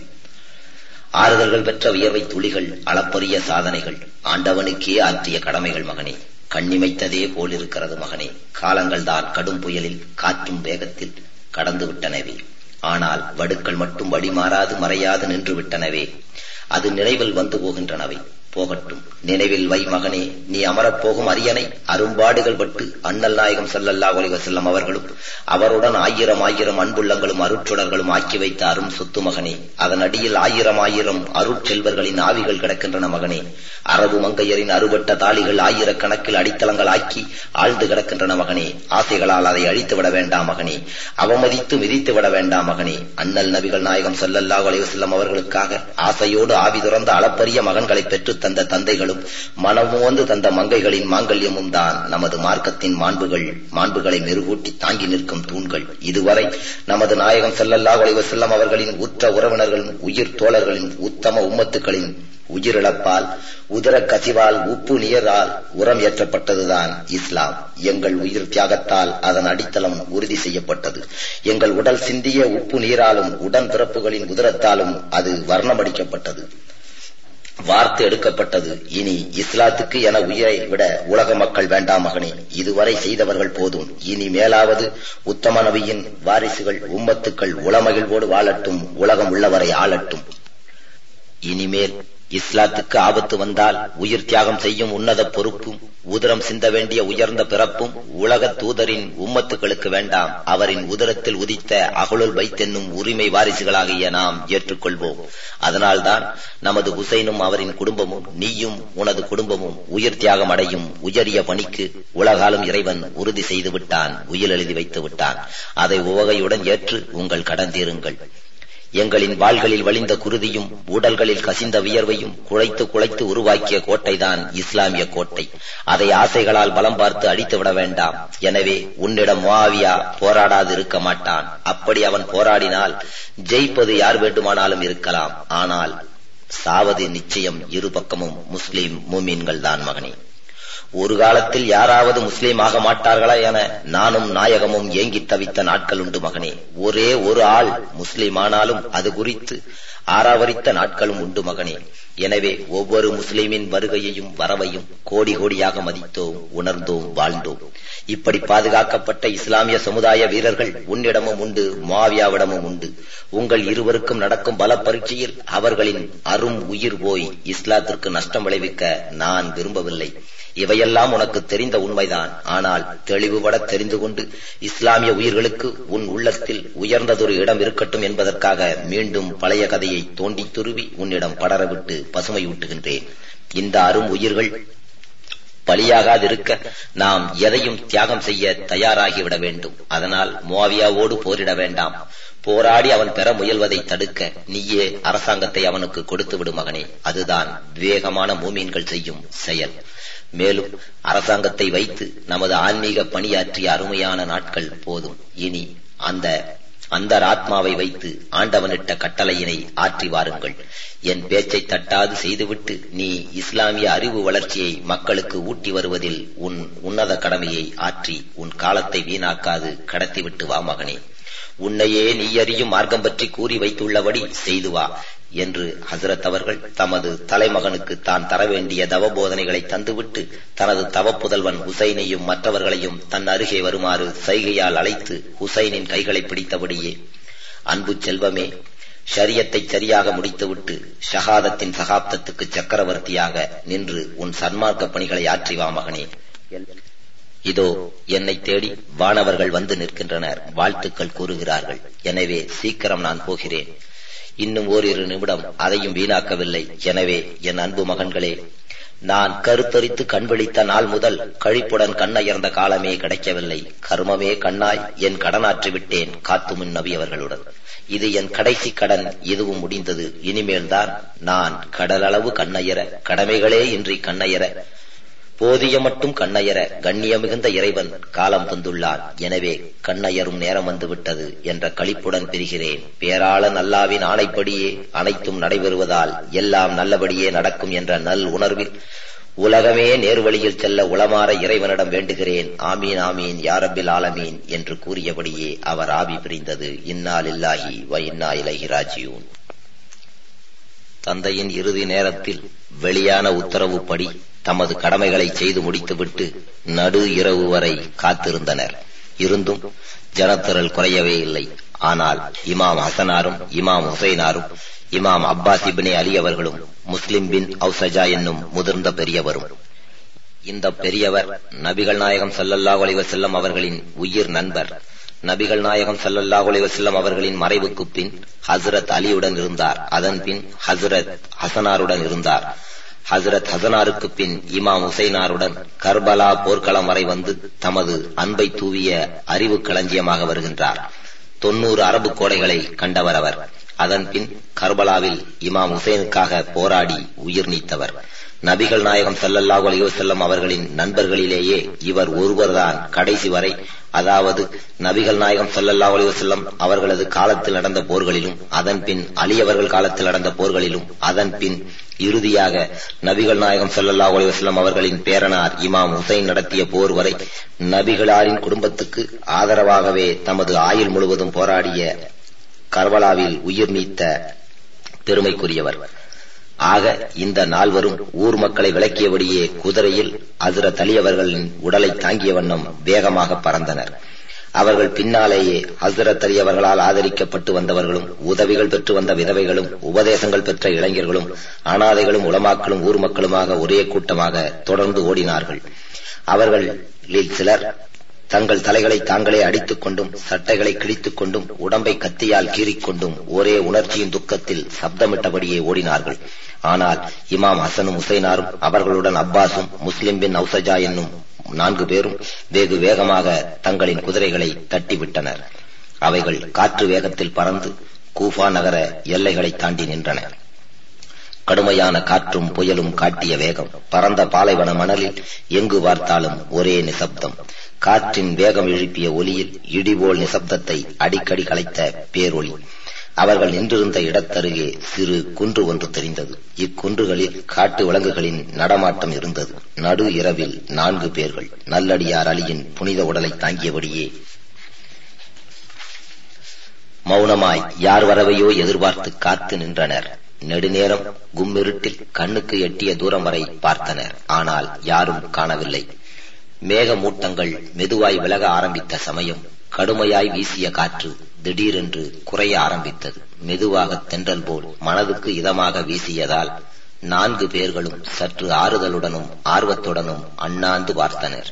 ஆறுதல்கள் பெற்ற வியர்வை துளிகள் அளப்பரிய சாதனைகள். ஆண்டவனுக்கே ஆற்றிய கடமைகள் மகனே. கண்ணிமைத்ததே போலிருக்கிறது மகனே. காலங்கள் தான் கடும் புயலில் காற்றும் வேகத்தில் கடந்து விட்டனவே ஆனால் வடுக்கள் மட்டும் வழிமாறாது மறையாது நின்று விட்டனவே அது நினைவில் வந்து போகின்றனவை. போகட்டும் நினைவில் வை மகனே நீ அமரப்போகும் அரியணை. அரும்பாடுகள் பட்டு அண்ணல் நாயகம் செல்லல்லா ஒலிவ செல்லம் அவர்களும் அவருடன் ஆயிரம் ஆயிரம் அன்புள்ளங்களும் அருட்சுடர்களும் ஆக்கி வைத்த அரும் சொத்து மகனே. அதன் அடியில் ஆயிரம் ஆயிரம் அருட்செல்வர்களின் ஆவிகள் கிடக்கின்றன மகனே. அரபு மங்கையரின் அறுபட்ட தாளிகள் ஆயிரக்கணக்கில் அடித்தளங்கள் ஆக்கி ஆழ்ந்து கிடக்கின்றன மகனே. ஆசைகளால் அதை அழித்து விட வேண்டாம் மகனே. அவமதித்து மிதித்து விட வேண்டாம் மகனே. அண்ணல் நபிகள் நாயகம் செல்லல்லா ஒலிவ செல்லம் அவர்களுக்காக ஆசையோடு ஆவி துறந்த அளப்பரிய மகன்களை பெற்று தந்த தந்தைகளும் மனமுவந்து தந்த மங்கைகளின் மாங்கல்யமும் தான் நமது மார்க்கத்தின் மாண்புகள் மாண்புகளை மெருகூட்டி தாங்கி நிற்கும் தூண்கள். இதுவரை நமது நாயகம் செல்லல்லா ஒளிவ செல்லம் அவர்களின் உற்ற உறவினர்களின் உயிர் தோழர்களின் உத்தம உம்மத்துக்களின் உயிரிழப்பால் உதர கசிவால் உப்பு நீரால் உரம் ஏற்றப்பட்டதுதான் இஸ்லாம். எங்கள் உயிர் தியாகத்தால் அதன் அடித்தளம் உறுதி செய்யப்பட்டது. எங்கள் உடல் சிந்திய உப்பு நீராலும் உடன் பிறப்புகளின் உதரத்தாலும் அது வர்ணமடிக்கப்பட்டது. வார்த்தை எடுக்கப்பட்டது. இனி இஸ்லாத்துக்கு என உயிரை விட உலக மக்கள் வேண்டாம் மகனே. இதுவரை செய்தவர்கள் போதும். இனி மேலாவது உத்தம நபியின் வாரிசுகள் உம்மத்துக்கள் உளமகிழ்வோடு வாழட்டும். உலகம் உள்ளவரை ஆளட்டும். இனிமேல் இஸ்லாத்துக்கு ஆபத்து வந்தால் உயிர் தியாகம் செய்யும் உன்னத பொறுப்பும் உதிரம் சிந்த வேண்டிய உயர்ந்த பிறப்பும் உலக தூதரின் உம்மத்துக்களுக்கு வேண்டாம். அவரின் உதரத்தில் உதித்த அகலுல் வைத்தென்னும் உரிமை வாரிசுகளாகிய நாம் ஏற்றுக்கொள்வோம். அதனால்தான் நமது ஹுசைனும் அவரின் குடும்பமும் நீயும் உனது குடும்பமும் உயிர் தியாகம் அடையும் உயரிய பணிக்கு உலகாலும் இறைவன் உறுதி செய்து விட்டான் உயிர் எழுதி வைத்து விட்டான். அதை உவகையுடன் ஏற்று உங்கள் கடந்தீருங்கள். எங்களின் வாள்களில் வழிந்த குருதியும் உடல்களில் கசிந்த வியர்வையும் குழைத்து குழைத்து உருவாக்கிய கோட்டைதான் இஸ்லாமிய கோட்டை. அதை ஆசைகளால் பலம் பார்த்து அடித்துவிட வேண்டாம். எனவே உன்னிடம் முவாவியா போராடாது இருக்க மாட்டான். அப்படி அவன் போராடினால் ஜெயிப்பது யார் வேண்டுமானாலும் இருக்கலாம். ஆனால் சாவது நிச்சயம் இரு பக்கமும் முஸ்லிம் மூமீன்கள் தான் மகனே. ஒரு காலத்தில் யாராவது முஸ்லீம் ஆக மாட்டார்களா என நானும் நாயகமும் ஏங்கி தவித்த நாட்கள் உண்டு மகனே. ஒரே ஒரு ஆள் முஸ்லீம் ஆனாலும் அது குறித்து ஆராவரித்த நாட்களும் உண்டு மகனே. எனவே ஒவ்வொரு முஸ்லீமின் வருகையையும் வரவையும் கோடி கோடியாக மதித்தோம் உணர்ந்தோம் வாழ்ந்தோம். இப்படி பாதுகாக்கப்பட்ட இஸ்லாமிய சமுதாய வீரர்கள் உன்னிடமும் உண்டு மாவியாவிடமும் உண்டு. உங்கள் இருவருக்கும் நடக்கும் பல பரீட்சையில் அவர்களின் அரும் உயிர் போய் இஸ்லாத்திற்கு நஷ்டம் விளைவிக்க நான் விரும்பவில்லை. இவையெல்லாம் உனக்கு தெரிந்த உண்மைதான். ஆனால் தெளிவுபட தெரிந்து கொண்டு இஸ்லாமிய உயிர்களுக்கு உன் உள்ளத்தில் உயர்ந்ததொரு இடம் இருக்கட்டும் என்பதற்காக மீண்டும் பழைய கதையை தோண்டி துருவி உன்னிடம் படரவிட்டு பசுமையூட்டுகின்றேன். இந்த அரும் உயிர்கள் பலியாகாதிருக்க நாம் எதையும் தியாகம் செய்ய தயாராகிவிட வேண்டும். அதனால் மோவியாவோடு போரிட வேண்டாம். போராடி அவன் பெற முயல்வதை தடுக்க நீயே அரசாங்கத்தை அவனுக்கு கொடுத்து விடு மகனே. அதுதான் விவேகமான மூமீன்கள் செய்யும் செயல். மேலும் அரசாங்கத்தை வைத்து நமது ஆன்மீக பணியாற்றிய அருமையான நாட்கள் போதும். இனி அந்த அந்த ஆத்மாவை வைத்து ஆண்டவனிட்ட கட்டளையினை ஆற்றி வாருங்கள். என் பேச்சை தட்டாது செய்துவிட்டு நீ இஸ்லாமிய அறிவு வளர்ச்சியை மக்களுக்கு ஊட்டி வருவதில் உன் உன்னத கடமையை ஆற்றி உன் காலத்தை வீணாக்காது கடத்திவிட்டு வா மகனே. உன்னையே நீ அறியும் மார்க்கம் பற்றி கூறி வைத்துள்ளபடி செய்து வா என்று ஹசரத் அவர்கள் தமது தலைமகனுக்கு தான் தர வேண்டிய தவ போதனைகளை தந்துவிட்டு தனது தவ புதல்வன் ஹுசைனையும் மற்றவர்களையும் தன் அருகே வருமாறு சைகையால் அழைத்து ஹுசைனின் கைகளை பிடித்தபடியே அன்பு செல்வமே ஷரியத்தை சரியாக முடித்துவிட்டு ஷஹாதத்தின் சகாப்தத்துக்கு சக்கரவர்த்தியாக நின்று உன் சன்மார்க்க பணிகளை ஆற்றி வா மகனே. இதோ என்னை தேடி வானவர்கள் வந்து நிற்கின்றனர். வாழ்த்துக்கள் கூறுகிறார்கள். எனவே சீக்கிரம் நான் போகிறேன். இன்னும் ஓரிரு நிமிடம் அதையும் வீணாக்கவில்லை. எனவே என் அன்பு மகன்களே நான் கருத்தரித்து கண்விழித்த நாள் முதல் கழிப்புடன் கண்ணயர்ந்த காலமே கிடைக்கவில்லை. கர்மமே கண்ணாய் என் கடனாற்றி விட்டேன் காத்துமுன் நபி அவர்களுடன் இது என் கடைசி கடன். இதுவும் முடிந்தது. இனிமேல்தான் நான் கடலளவு கண்ணயர கடமைகளே இன்றி கண்ணயர போதிய மட்டும் கண்ணயர மிகுந்த இறைவன் காலம் தந்துள்ளார் எனவே கண்ணயரும் நேரம் வந்துவிட்டது என்ற களிப்புடன் பிரிகிறேன். பேராளன் அல்லாவின் ஆணைப்படியே அனைத்தும் நடைபெறுவதால் எல்லாம் நல்லபடியே நடக்கும் என்ற நல் உணர்வில் உலகமே நேர்வழியில் செல்ல உளமாற இறைவனிடம் வேண்டுகிறேன். ஆமீன் ஆமீன் யாரபில் ஆலமீன் என்று கூறியபடியே அவர் ஆவி பிரிந்தது. இன்னால் இல்லாஹி வ இன்னா இலகி ராஜியூன். தந்தையின் இறுதி நேரத்தில் வெளியான உத்தரவுப்படி தமது கடமைகளை செய்து முடித்துவிட்டு நடு இரவு வரை காத்திருந்தனர். இருந்தும் ஜனத்திரள் குறையவே இல்லை. ஆனால் இமாம் ஹசனாரும் இமாம் ஹுசைனாரும் இமாம் அப்பாஸ் இபினே அலி அவர்களும் முஸ்லிம் பின் அவுசஜா என்னும் முதிர்ந்த பெரியவரும். இந்த பெரியவர் நபிகள் நாயகம் சல்லல்லாஹ் செல்லம் அவர்களின் உயிர் நண்பர். நபிகள் நாயகம் சல்லல்லாஹ் செல்லம் அவர்களின் மறைவுக்கு பின் ஹசரத் அலியுடன் இருந்தார். அதன் பின் ஹசரத் ஹசனாருடன் இருந்தார். ஹசரத் ஹசனாருக்கு பின் இமாம் உசைனாருடன் கர்பலா போர்க்களம் வரை வந்து தமது அன்பை தூவிய அறிவு களஞ்சியமாக வருகின்றார். தொன்னூறு அரபு கோடைகளை கண்டவர் அவர். அதன் பின் கர்பலாவில் இமாம் உசைனுக்காக போராடி உயிர் நீத்தவர். நபிகள் நாயகம் சல்லல்லாஹு அலைஹி அவர்களின் நண்பர்களிலேயே இவர் ஒருவர்தான் கடைசி வரை. அதாவது நபிகள் நாயகம் சல்லல்லாஹு அலைஹி அவர்களது காலத்தில் நடந்த போர்களிலும் அதன் பின் அலி அவர்கள் காலத்தில் நடந்த போர்களிலும் அதன் பின் இறுதியாக நபிகள் நாயகம் சல்லல்லாஹு அலைஹி அவர்களின் பேரனார் இமாம் ஹுசைன் நடத்திய போர் வரை நபிகளாரின் குடும்பத்துக்கு ஆதரவாகவே தமது ஆயுள் முழுவதும் போராடிய கர்வலாவில் உயிர் நீத்த பெருமைக்குரியவர். ஆக இந்த நால்வரும் ஊர் மக்களை விளக்கியபடியே குதிரையில் அசுர தலியவர்களின் உடலை தாங்கிய வண்ணம் வேகமாக பறந்தனர். அவர்கள் பின்னாலேயே ஹசரத் ஆதரிக்கப்பட்டு வந்தவர்களும் உதவிகள் பெற்று வந்த விதவைகளும் உபதேசங்கள் பெற்ற இளைஞர்களும் அனாதைகளும் உளமாக்களும் ஊர் மக்களுமாக ஒரே கூட்டமாக தொடர்ந்து ஓடினார்கள். அவர்களில் சிலர் தங்கள் தலைகளை தாங்களே அடித்துக் கொண்டும் சட்டைகளை கிழித்துக் கொண்டும் உடம்பை கத்தியால் கீறிக்கொண்டும் ஒரே உணர்ச்சியின் துக்கத்தில் சப்தமிட்டபடியே ஓடினார்கள். ஆனால் இமாம் ஹசனும் ஹுசைனாரும் அவர்களுடன் அப்பாஸும் முஸ்லிம் பின் நௌசஜா என்னும் நான்கு பேரும் வெகு வேகமாக தங்களின் குதிரைகளை தட்டிவிட்டனர். அவைகள் காற்று வேகத்தில் பறந்து கூஃபா நகர எல்லைகளை தாண்டி நின்றன. கடுமையான காற்றும் புயலும் காட்டிய வேகம் பரந்த பாலைவன மணலில் எங்கு பார்த்தாலும் ஒரே நிசப்தம். காற்றின் வேகம் எழுப்பிய ஒலியில் இடிபோல் நிசப்தத்தை அடிக்கடி கலைத்த பேரொளி. அவர்கள் நின்றிருந்த இடத்தருகே சிறு குன்று ஒன்று தெரிந்தது. இக்குன்றுகளில் காட்டு விலங்குகளின் நடமாட்டம் இருந்தது. நடு இரவில் நான்கு பேர்கள். நல்லடியார் அலியின் புனித உடலை தாங்கியபடியே மௌனமாய் யார் வரவையோ எதிர்பார்த்து காத்து நின்றனர். நெடுநேரம் கும்மிருட்டில் கண்ணுக்கு எட்டிய தூரம் வரை பார்த்தனர். ஆனால் யாரும் காணவில்லை. மேகமூட்டங்கள் மெதுவாய் விலக ஆரம்பித்த சமயம் கடுமையாய் வீசிய காற்று திடீரென்று குறைய ஆரம்பித்தது. மெதுவாக தென்றல் போல் மனதுக்கு இதமாக வீசியதால் நான்கு பேர்களும் சற்று ஆறுதலுடனும் ஆர்வத்துடனும் அண்ணாந்து பார்த்தனர்.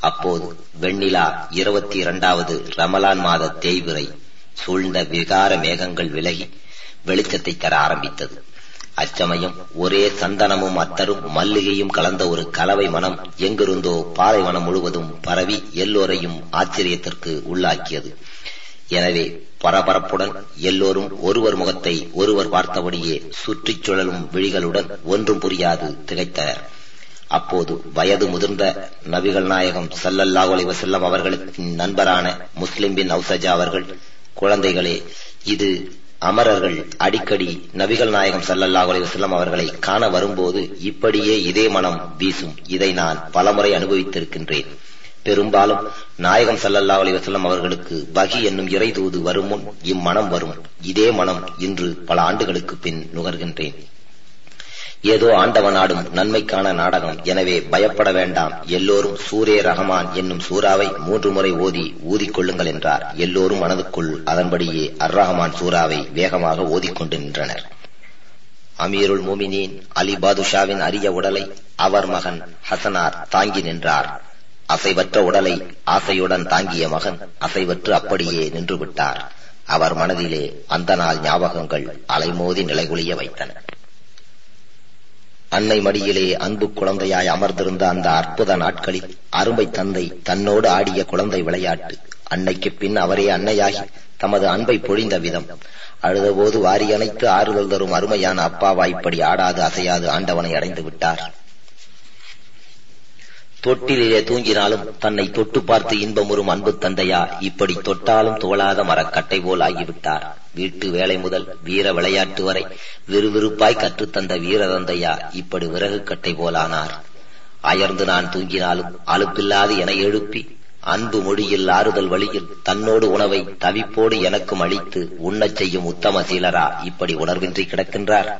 அப்போது வெண்ணிலா இருபத்தி இரண்டாவது ரமலான் மாத தேய்விரை சூழ்ந்த விகார மேகங்கள் விலகி வெளிச்சத்தை தர ஆரம்பித்தது. அச்சமயம் ஒரே சந்தனமும் அத்தரும் மல்லிகையும் கலந்த ஒரு கலவை மனம் எங்கிருந்தோ பாலைவனம் முழுவதும் பரவி எல்லோரையும் ஆச்சரியத்திற்கு உள்ளாக்கியது. எனவே பரபரப்புடன் எல்லோரும் ஒருவர் முகத்தை ஒருவர் பார்த்தபடியே சுற்றிச் சுழலும் விழிகளுடன் ஒன்றும் புரியாது திகைத்தனர். அப்போது வயது முதிர்ந்த நபிகள் நாயகம் சல்லல்லாஹு வசல்லம் வஸல்லம் அவர்களுக்கு நண்பரான முஸ்லிம் பின் அவுசஜா அவர்கள் குழந்தைகளே இது அமரர்கள் அடிக்கடி நபிகள் நாயகம் சல்லல்லாஹு அலிவசல்லம் அவர்களை காண வரும்போது இப்படியே இதே மனம் வீசும். இதை நான் பலமுறை அனுபவித்திருக்கின்றேன். பெரும்பாலும் நாயகம் சல்லல்லாஹு அலிவசல்லம் அவர்களுக்கு பகி என்னும் இறை தூது வரும் முன் இம்மனம் வரும். இதே மனம் இன்று பல ஆண்டுகளுக்கு பின் நுகர்கின்றேன். ஏதோ ஆண்டவன் ஆடும் நன்மைக்கான நாடகம். எனவே பயப்பட வேண்டாம். எல்லோரும் சூரே ரஹமான் என்னும் சூறாவை மூன்று முறை ஓதி ஊதிக்கொள்ளுங்கள் என்றார். எல்லோரும் மனதுக்குள் அதன்படியே அர் ரஹமான் சூறாவை வேகமாக ஓதிக்கொண்டு நின்றனர் அமீருல் மோமினின் அலி பாதுஷாவின் அரிய உடலை அவர் மகன் ஹசனார் தாங்கி நின்றார். அசைவற்ற உடலை ஆசையுடன் தாங்கிய மகன் அசைவற்று அப்படியே நின்று விட்டார் அவர் மனதிலே அந்த நாள் ஞாபகங்கள் அலைமோதி நிலைகுலிய வைத்தன. அன்னை மடியிலே அன்பு குழந்தையாய் அமர்ந்திருந்த அந்த அற்புத நாட்களில் அருமை தந்தை தன்னோடு ஆடிய குழந்தை விளையாட்டு. அன்னைக்கு பின் அவரே அன்னையாகி தமது அன்பை பொழிந்த விதம். அழுதபோது வாரி அணைத்து ஆறுதல் தரும் அருமையான அப்பாவா இப்படி ஆடாது அசையாது ஆண்டவனை அடைந்து விட்டார். தொட்டிலே தூங்கினாலும் தன்னை தொட்டு பார்த்து இன்பமுறும் அன்பு தந்தையா இப்படி தொட்டாலும் தோளாத மரக்கட்டை போல் ஆகிவிட்டார். வீட்டு வேலை முதல் வீர விளையாட்டு வரை விறுவிறுப்பாய் கற்றுத்தந்த வீர தந்தையா இப்படி விறகு கட்டை போலானார் அயர்ந்து நான் தூங்கினாலும் அலுப்பில்லாது என எழுப்பி அன்பு மொழியில் ஆறுதல் வழியில் தன்னோடு உணவை தவிப்போடு எனக்கும் அளித்து உண்ணச் செய்யும் உத்தம சீலரா இப்படி உணர்வின்றி கிடக்கின்றார்.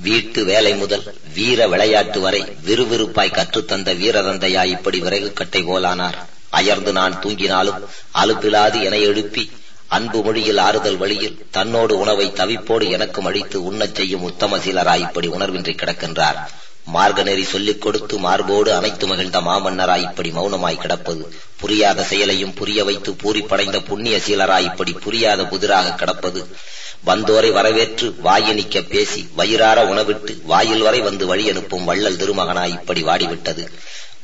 வீட்டு வேலை முதல் வீர விளையாட்டு வரை விறுவிறுப்பாய் கற்றுத்தந்த வீரதந்தையா இப்படி விறகு கட்டை போலானார். அயர்ந்து நான் தூங்கினாலும் அலுப்பிலாது என எழுப்பி அன்பு மொழியில் ஆறுதல் வழியில் தன்னோடு உணவை தவிப்போடு எனக்கும் அழித்து உண்ணச் செய்யும் உத்தம சீலராய் இப்படி உணர்வின்றி கிடக்கின்றார். மார்கநெறி சொல்லிக் கொடுத்து மார்போடு அனைத்து மகிழ்ந்த மாமன்னராய் இப்படி மௌனமாய் கிடப்பது? புரியாத செயலையும் புரிய வைத்து பூரிப்படைந்த புண்ணிய சீலராய் இப்படி புரியாத புதிராக கிடப்பது? வந்தோரை வரவேற்று வாயினிக்க பேசி வயிறார உணவிட்டு வாயில் வரை வந்து வழி அனுப்பும் வள்ளல் திருமகனாய் இப்படி வாடிவிட்டது.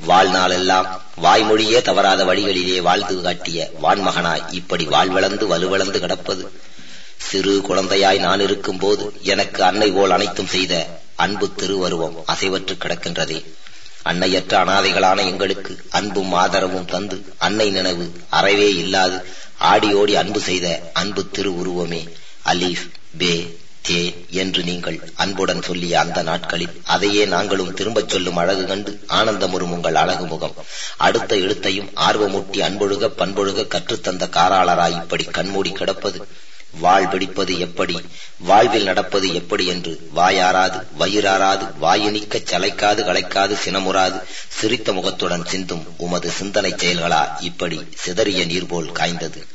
வாழ்நாளெல்லாம் வாய்மொழியே தவறாத வழிகளிலே வாழ்ந்து காட்டிய வான்மகனாய் இப்படி வாழ்விழந்து வலுவளந்து கிடப்பது? சிறு குழந்தையாய் நான் இருக்கும் போது எனக்கு அன்னை போல் அனைத்தும் செய்த அன்பு திருவருவம் அசைவற்று கிடக்கின்றதே. அன்னையற்ற அனாதைகளான எங்களுக்கு அன்பும் ஆதரவும் தந்து அன்னை நினைவு அறவே இல்லாது ஆடி ஓடி அன்பு செய்த அன்பு திருவுருவமே. அலீஃப் பே தே என்று நீங்கள் அன்புடன் சொல்லிய அந்த நாட்களில் அதையே நாங்களும் திரும்பச் சொல்லும் அழகு கண்டு ஆனந்தமுறும் உங்கள் அழகு முகம். அடுத்த எழுத்தையும் ஆர்வமூட்டி அன்பொழுக பண்பொழுக கற்றுத்தந்த காராளராய் இப்படி கண்மூடி கிடப்பது வாழ் பிடிப்பது எப்படி? வாழ்வில் நடப்பது எப்படி என்று வாயாராது வயிறாராது வாயினிக்க சளைக்காது களைக்காது சினமுறாது சிரித்த முகத்துடன் சிந்தும் உமது சிந்தனை செயல்களா? இப்படி சிதறிய நீர் போல் காய்ந்தது.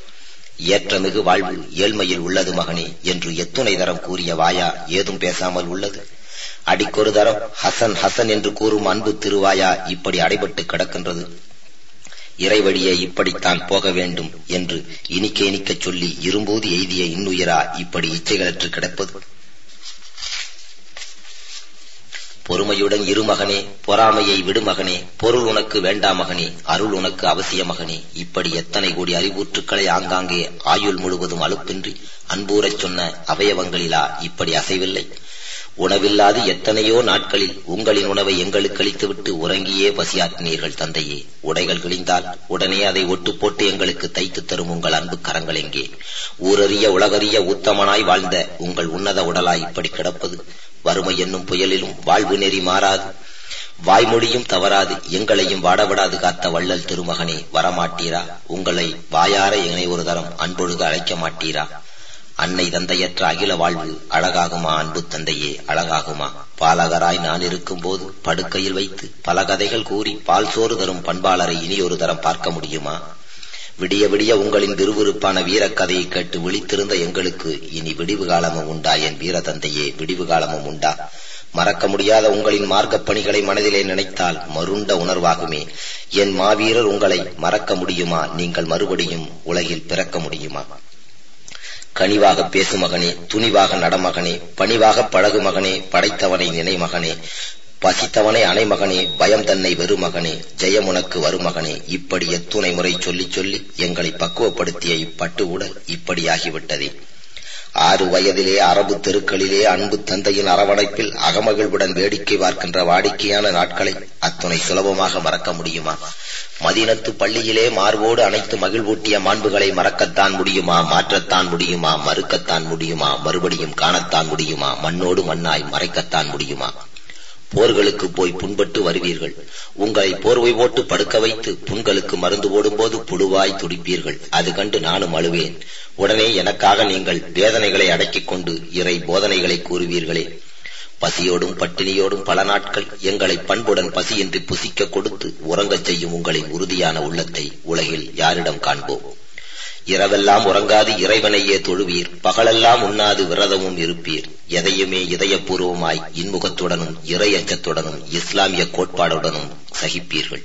ஏற்றமிகு வாழ்வு ஏழ்மையில் உள்ளது மகனே என்று எத்துணை தரம் கூறிய வாயா ஏதும் பேசாமல் உள்ளது. அடிக்கொரு தரம் ஹசன் ஹசன் என்று கூறும் அன்பு திருவாயா இப்படி அடைபட்டு கிடக்கின்றது. இறைவழியே இப்படித்தான் போக வேண்டும் என்று இனிக்க இனிக்கச் சொல்லி இரும்போது எய்திய இன்னுயிரா இப்படி இச்சைகளற்று கிடப்பது? பொறுமையுடன் இரு மகனே பொறாமையை விடு மகனே பொருள் உனக்கு வேண்டா மகனே அருள் உனக்கு அவசிய மகனே. இப்படி எத்தனை கோடி அறிவூற்றுக்களை ஆங்காங்கே ஆயுள் முழுவதும் அழுப்பின்றி அன்பூரச் சொன்ன அவயவங்களிலா இப்படி அசைவில்லை? உணவில்லாது எத்தனையோ நாட்களில் உங்களின் உணவை எங்களுக்கு அளித்துவிட்டு உறங்கியே பசியாற்றினீர்கள் தந்தையே. உடைகள் கிழிந்தால் உடனே அதை ஒட்டு போட்டு எங்களுக்கு தைத்து தரும் உங்கள் அன்பு கரங்கள் எங்கே? ஊரறிய உலகறிய உத்தமனாய் வாழ்ந்த உங்கள் உன்னத உடலாய் இப்படி கிடப்பது வறுமை என்னும் புயலிலும் வாழ்வு நெறி மாறாது. வாய்மொழியும் தவறாது. எங்களையும் வாடவிடாது காத்த வள்ளல் திருமகனே வரமாட்டீரா? உங்களை வாயார என்னை ஒரு தரம் அன்பொழுது அழைக்க மாட்டீரா? அன்னை தந்தையற்ற அகில வாழ்வு அழகாகுமா அன்பு தந்தையே அழகாகுமா? பாலகராய் நான் இருக்கும்போது படுக்கையில் வைத்து பல கதைகள் கூறி பால் சோறு தரும் பண்பாளரை இனி ஒரு தரம் பார்க்க முடியுமா? விடிய விடிய உங்களின் விறுவிறுப்பான வீரக்கதையை கேட்டு விழித்திருந்த எங்களுக்கு இனி விடிவு காலமும் உண்டா? என் வீர தந்தையே விடிவு காலமும் உண்டா? மறக்க முடியாத உங்களின் மார்க்கப் பணிகளை மனதிலே நினைத்தால் மருண்ட உணர்வாகுமே. என் மாவீரர் உங்களை மறக்க முடியுமா? நீங்கள் மறுபடியும் உலகில் பிறக்க முடியுமா? கனிவாக பேசு மகனே துணிவாக நடமகனே பணிவாக பழகு மகனே படைத்தவனை நினை மகனே பசித்தவனை அனைமகனே பயம் தன்னை வெறுமகனே ஜெயம் உனக்கு வருமகனே இப்படி எத்துணை முறை சொல்லி சொல்லி எங்களை பக்குவப்படுத்திய இப்பட்டு உடல் இப்படியாகிவிட்டதே. ஆறு வயதிலே அரபு தெருக்களிலே அன்பு தந்தையின் அரவணைப்பில் அகமகிழ்வுடன் வேடிக்கை பார்க்கின்ற வாடிக்கையான நாட்களை அத்துணை சுலபமாக மறக்க முடியுமா? மதினத்து பள்ளியிலே மார்போடு அனைத்து மகிழ்வூட்டிய மாண்புகளை மறக்கத்தான் முடியுமா? மாற்றத்தான் முடியுமா? மறுக்கத்தான் முடியுமா? மறுபடியும் காணத்தான் முடியுமா? மண்ணோடு மண்ணாய் மறைக்கத்தான் முடியுமா? போர்களுக்கு போய் புண்பட்டு வருவீர்கள். உங்களை போர்வை போட்டு படுக்க வைத்து புண்களுக்கு மருந்து போடும்போது புழுவாய் துடிப்பீர்கள். அது கண்டு நானும் அழுவேன். உடனே எனக்காக நீங்கள் வேதனைகளை அடக்கிக் கொண்டு இறை போதனைகளை கூறுவீர்களே. பசியோடும் பட்டினியோடும் பல நாட்கள் எங்களை பண்புடன் பசியின்றி புசிக்க கொடுத்து உறங்கச் செய்யும் உங்களின் உறுதியான உள்ளத்தை உலகில் யாரிடம் காண்போம்? இரவெல்லாம் உறங்காது இறைவனையே தொழுவீர். பகலெல்லாம் உண்ணாது விரதமும் இருப்பீர். எதையுமே இதயபூர்வமாய் இன்முகத்துடனும் இறை அச்சத்துடனும் இஸ்லாமிய கோட்பாடுடனும் சகிப்பீர்கள்.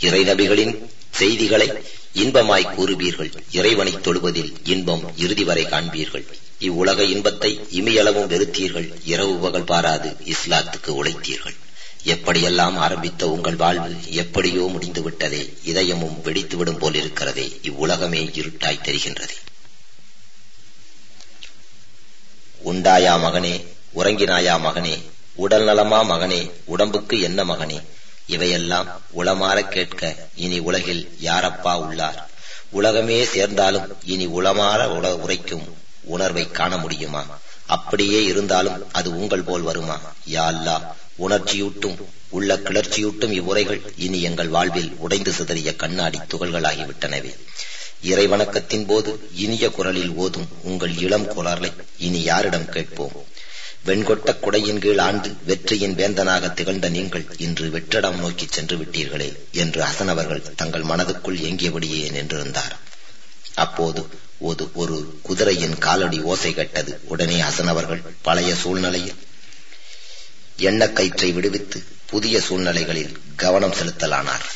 இறை நபிகளின் செய்திகளை இன்பமாய் கூறுவீர்கள். இறைவனை தொழுவதில் இன்பம் இறுதி வரை காண்பீர்கள். இவ்வுலக இன்பத்தை இமியளவும் வெறுத்தீர்கள். இரவு பகல் பாராது இஸ்லாத்துக்கு உழைத்தீர்கள். எப்படியெல்லாம் ஆரம்பித்த உங்கள் வாழ்வு எப்படியோ முடிந்து விட்டதே இதயமும் வெடித்துவிடும் போல் இருக்கிறதே இவ்வுலகமே இருட்டாய் தெரிகின்றது. உண்டாயா மகனே உறங்கினாயா மகனே உடல் நலமா மகனே உடம்புக்கு என்ன மகனே? இவையெல்லாம் உளமாற கேட்க இனி உலகில் யாரப்பா உள்ளார்? உலகமே சேர்ந்தாலும் இனி உளமாற உரைக்கும் உணர்வை காண முடியுமா? அப்படியே இருந்தாலும் அது உங்கள் போல் வருமா? யா அல்லா உணர்ச்சியூட்டும் உள்ள கிளர்ச்சியூட்டும் இவ்வுரைகள் இனி எங்கள் வாழ்வில் உடைந்து சிதறிய கண்ணாடி துகள்களாகிவிட்டனவே. இறைவணக்கத்தின் போது இனிய குரலில் ஓதும் உங்கள் இளம் குரலை இனி யாரிடம் கேட்போம்? வெண்கொட்ட குடையின் கீழ் ஆண்டு வெற்றியின் வேந்தனாக திகழ்ந்த நீங்கள் இன்று வெற்றிடம் நோக்கி சென்று விட்டீர்களே என்று ஹசன் அவர்கள் தங்கள் மனதுக்குள் ஏங்கியபடியே நின்றிருந்தார். அப்போது ஒரு ஒரு குதிரையின் காலடி ஓசை கட்டது உடனே ஹசன் அவர்கள் பழைய சூழ்நிலையில் எண்ணக்கயிற்றை விடுவித்து புதிய சூழ்நிலைகளில் கவனம் செலுத்தலானார்.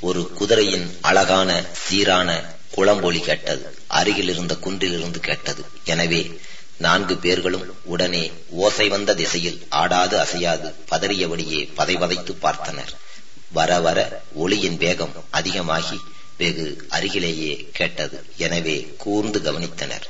ஒரு குதிரையின் அழகான சீரான குளம்பொலி கேட்டது அருகில் இருந்த குன்றிலிருந்து கேட்டது. எனவே நான்கு பேர்களும் உடனே ஓசை வந்த திசையில் ஆடாது அசையாது பதறியபடியே பதைபதைத்து பார்த்தனர். வர வர ஒளியின் வேகம் அதிகமாகி வெகு அருகிலேயே கேட்டது. எனவே கூர்ந்து கவனித்தனர்.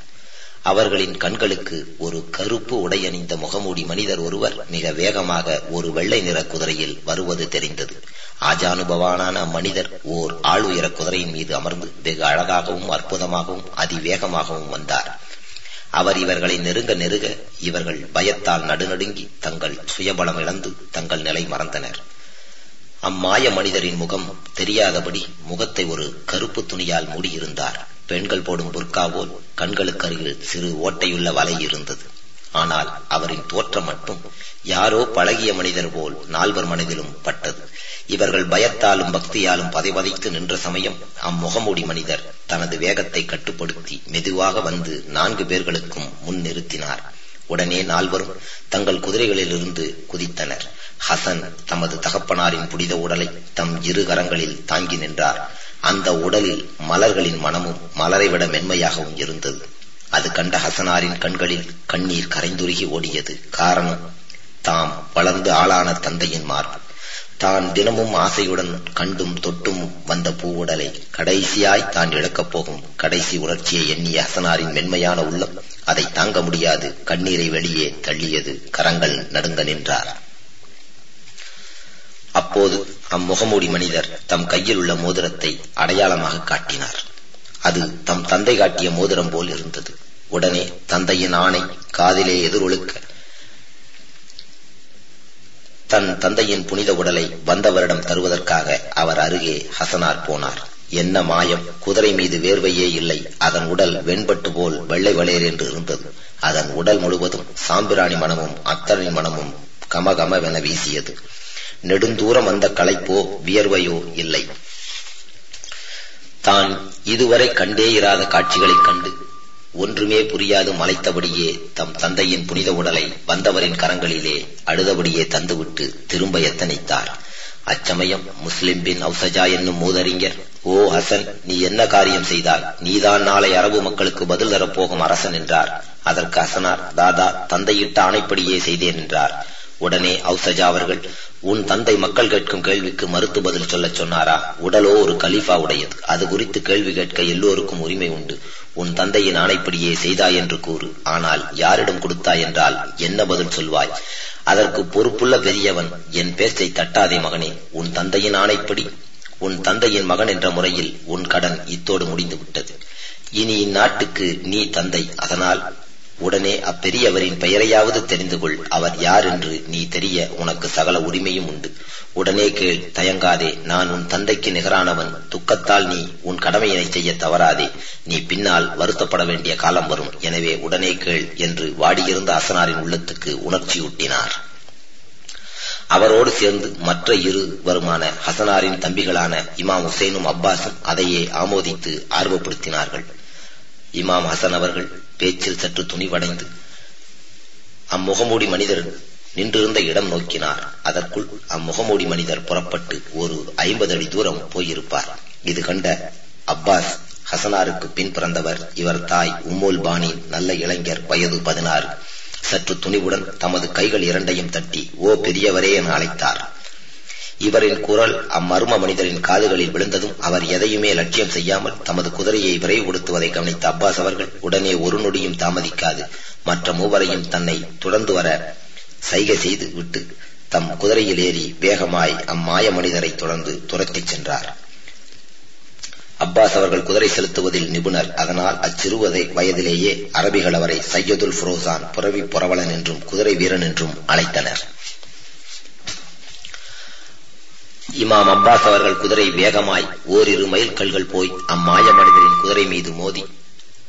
அவர்களின் கண்களுக்கு ஒரு கருப்பு உடையணிந்த முகமூடி மனிதர் ஒருவர் மிக வேகமாக ஒரு வெள்ளை நிற குதிரையில் வருவது தெரிந்தது. ஆஜானுபவானான அம்மனிதர் ஓர் ஆளுயர குதிரையின் மீது அமர்ந்து வெகு அழகாகவும் அற்புதமாகவும் அதிவேகமாகவும் வந்தார். அவர் இவர்களை நெருங்க நெருங்க இவர்கள் பயத்தால் நடுநடுங்கி தங்கள் சுயபலம் இழந்து தங்கள் நிலை மறந்தனர். அம்மாய மனிதரின் முகம் தெரியாதபடி முகத்தை ஒரு கருப்பு துணியால் மூடியிருந்தார். பெண்கள் போடும் புர்கா கண்களுக்கு அருகில் சிறு ஓட்டையுள்ள வலை இருந்தது. ஆனால் அவரின் தோற்றம் மட்டும் யாரோ பழகிய மனிதர் போல் நால்வர் மனதிலும் பட்டது. இவர்கள் பயத்தாலும் பக்தியாலும் பதைபதைத்து நின்ற சமயம் அம்முகமூடி மனிதர் தனது வேகத்தை கட்டுப்படுத்தி மெதுவாக வந்து நான்கு பேர்களுக்கும் முன் நிறுத்தினார். உடனே நால்வரும் தங்கள் குதிரைகளிலிருந்து குதித்தனர். ஹசன் தமது தகப்பனாரின் புனித உடலை தம் இரு கரங்களில் தாங்கி நின்றார். அந்த உடலில் மலர்களின் மனமும் மலரை விட மென்மையாகவும் இருந்தது. அது கண்ட ஹசனாரின் கண்களில் கண்ணீர் கரைந்துருகி ஓடியது. காரணம் தாம் வளர்ந்து ஆளான தந்தையின் மார்பு. தான் தினமும் ஆசையுடன் கண்டும் தொட்டும் வந்த பூவுடலை கடைசியாய் தான் இழக்கப் போகும் கடைசி உணர்ச்சியை எண்ணிய ஹசனாரின் மென்மையான உள்ளம் அதை தாங்க முடியாது கண்ணீரை வெளியே தள்ளியது. கரங்கள் நடுங்க நின்றார். அப்போது அம்முகமூடி மனிதர் தம் கையில் உள்ள மோதிரத்தை அடையாளமாக காட்டினார். அது தம் தந்தை காட்டிய மோதிரம் போல் இருந்தது. உடனே தந்தையின் ஆணை காதிலே எதிரொழுக்க தன் தந்தையின் புனித உடலை வந்தவரிடம் தருவதற்காக அவர் அருகே ஹசனார் போனார். என்ன மாயம்? குதிரை மீது வேர்வையே இல்லை. அதன் உடல் வெண்பட்டு போல் வெள்ளை வளையர் என்று இருந்தது. அதன் உடல் முழுவதும் சாம்பிராணி மனமும் அத்தனை மனமும் கமகமவென வீசியது. நெடுந்தூரம் வந்த களைப்போ வியர்வையோ இல்லை. தான் இதுவரை கண்டே இராத காட்சிகளைக் கண்டு ஒன்றுமே புரியாது மலைத்தபடியே தம் தந்தையின் புனித உடலை வந்தவரின் கரங்களிலே அழுதபடியே தந்துவிட்டு திரும்ப எத்தனைத்தார். அச்சமயம் முஸ்லிம் பின் அவுசஜா என்னும் மூதறிஞர் ஓ ஹசன் நீ என்ன காரியம் செய்தால் நீதான் நாளை அரபு மக்களுக்கு பதில் தரப்போகும் அரசன் என்றார். அதற்கு ஹசனார் தாதா தந்தையிட்ட ஆணைப்படியே செய்தேன் என்றார். உடனே அவுசஜா அவர்கள் உன் தந்தை மக்கள் கேட்கும் கேள்விக்கு மறுத்து பதில் சொல்லச் சொன்னாரா? உடலோ ஒரு கலீஃபா உடையது. அது குறித்து கேள்வி கேட்க எல்லோருக்கும் உரிமை உண்டு. உன் தந்தையின் ஆணைப்படியே செய்தாய் என்று கூறு. ஆனால் யாரிடம் கொடுத்தாய் என்றால் என்ன பதில் சொல்வாய்? அதற்கு பொறுப்புள்ள பெரியவன் என் பேச்சை தட்டாதே மகனே. உன் தந்தையின் ஆணைப்படி உன் தந்தையின் மகன் என்ற முறையில் உன் கடன் இத்தோடு முடிந்து விட்டது இனி இந்நாட்டுக்கு நீ தந்தை. அதனால் உடனே அப்பெரியவரின் பெயரையாவது தெரிந்து கொள் அவர் யார் என்று நீ தெரிய உனக்கு சகல உரிமையும் உண்டு. உடனே கேள் தயங்காதே நான் உன் தந்தைக்கு நிகரானவன். துக்கத்தால் நீ உன் கடமையினை செய்ய தவறாதே. நீ பின்னால் வருத்தப்பட வேண்டிய காலம் வரும். எனவே உடனே கேள் என்று வாடியிருந்த அசனாரின் உள்ளத்துக்கு உணர்ச்சியூட்டினார். அவரோடு சேர்ந்து மற்ற இரு வருமான ஹசனாரின் தம்பிகளான இமாம் ஹுசைனும் அப்பாஸும் அதையே ஆமோதித்து ஆர்வப்படுத்தினார்கள். இமாம் ஹசன் அவர்கள் பேச்சில் சற்று துணிவடைந்து அம்முகமூடி மனிதர் நின்றிருந்த இடம் நோக்கினார். அதற்குள் அம்முகமூடி மனிதர் புறப்பட்டு ஒரு ஐம்பது அடி தூரம் போயிருப்பார். இது கண்ட அப்பாஸ் ஹசனாருக்கு பின் பிறந்தவர். இவர் தாய் உம்மோல் பாணி நல்ல இளைஞர் வயது பதினாறு. சற்று துணிவுடன் தமது கைகள் இரண்டையும் தட்டி ஓ பெரியவரே என அழைத்தார். இவரின் குரல் அம்மர்ம மனிதரின் காதுகளில் விழுந்ததும் அவர் எதையுமே லட்சியம் செய்யாமல் தமது குதிரையை விரைவுபடுத்துவதை கவனித்த அப்பாஸ் அவர்கள் உடனே ஒரு நொடியும் தாமதிக்காது. மற்ற மூவரையும் தன்னை தொடர்ந்து வர சைகை செய்து விட்டு தம் குதிரையில் ஏறி வேகமாய் அம்மாய மனிதரை தொடர்ந்து துரத்திச் சென்றார். அப்பாஸ் அவர்கள் குதிரை செலுத்துவதில் நிபுணர். அதனால் அச்சிறுவதை வயதிலேயே அரபிகள் அவரை சையதுல் புரோசான் புறவி புரவலன் என்றும் குதிரை வீரன் என்றும் அழைத்தனர். இமாம் அப்பாஸ் அவர்கள் குதிரை வேகமாய் ஓரிரு மைல் கல்கள் போய் அம்மாய மனிதரின் குதிரை மீது மோதி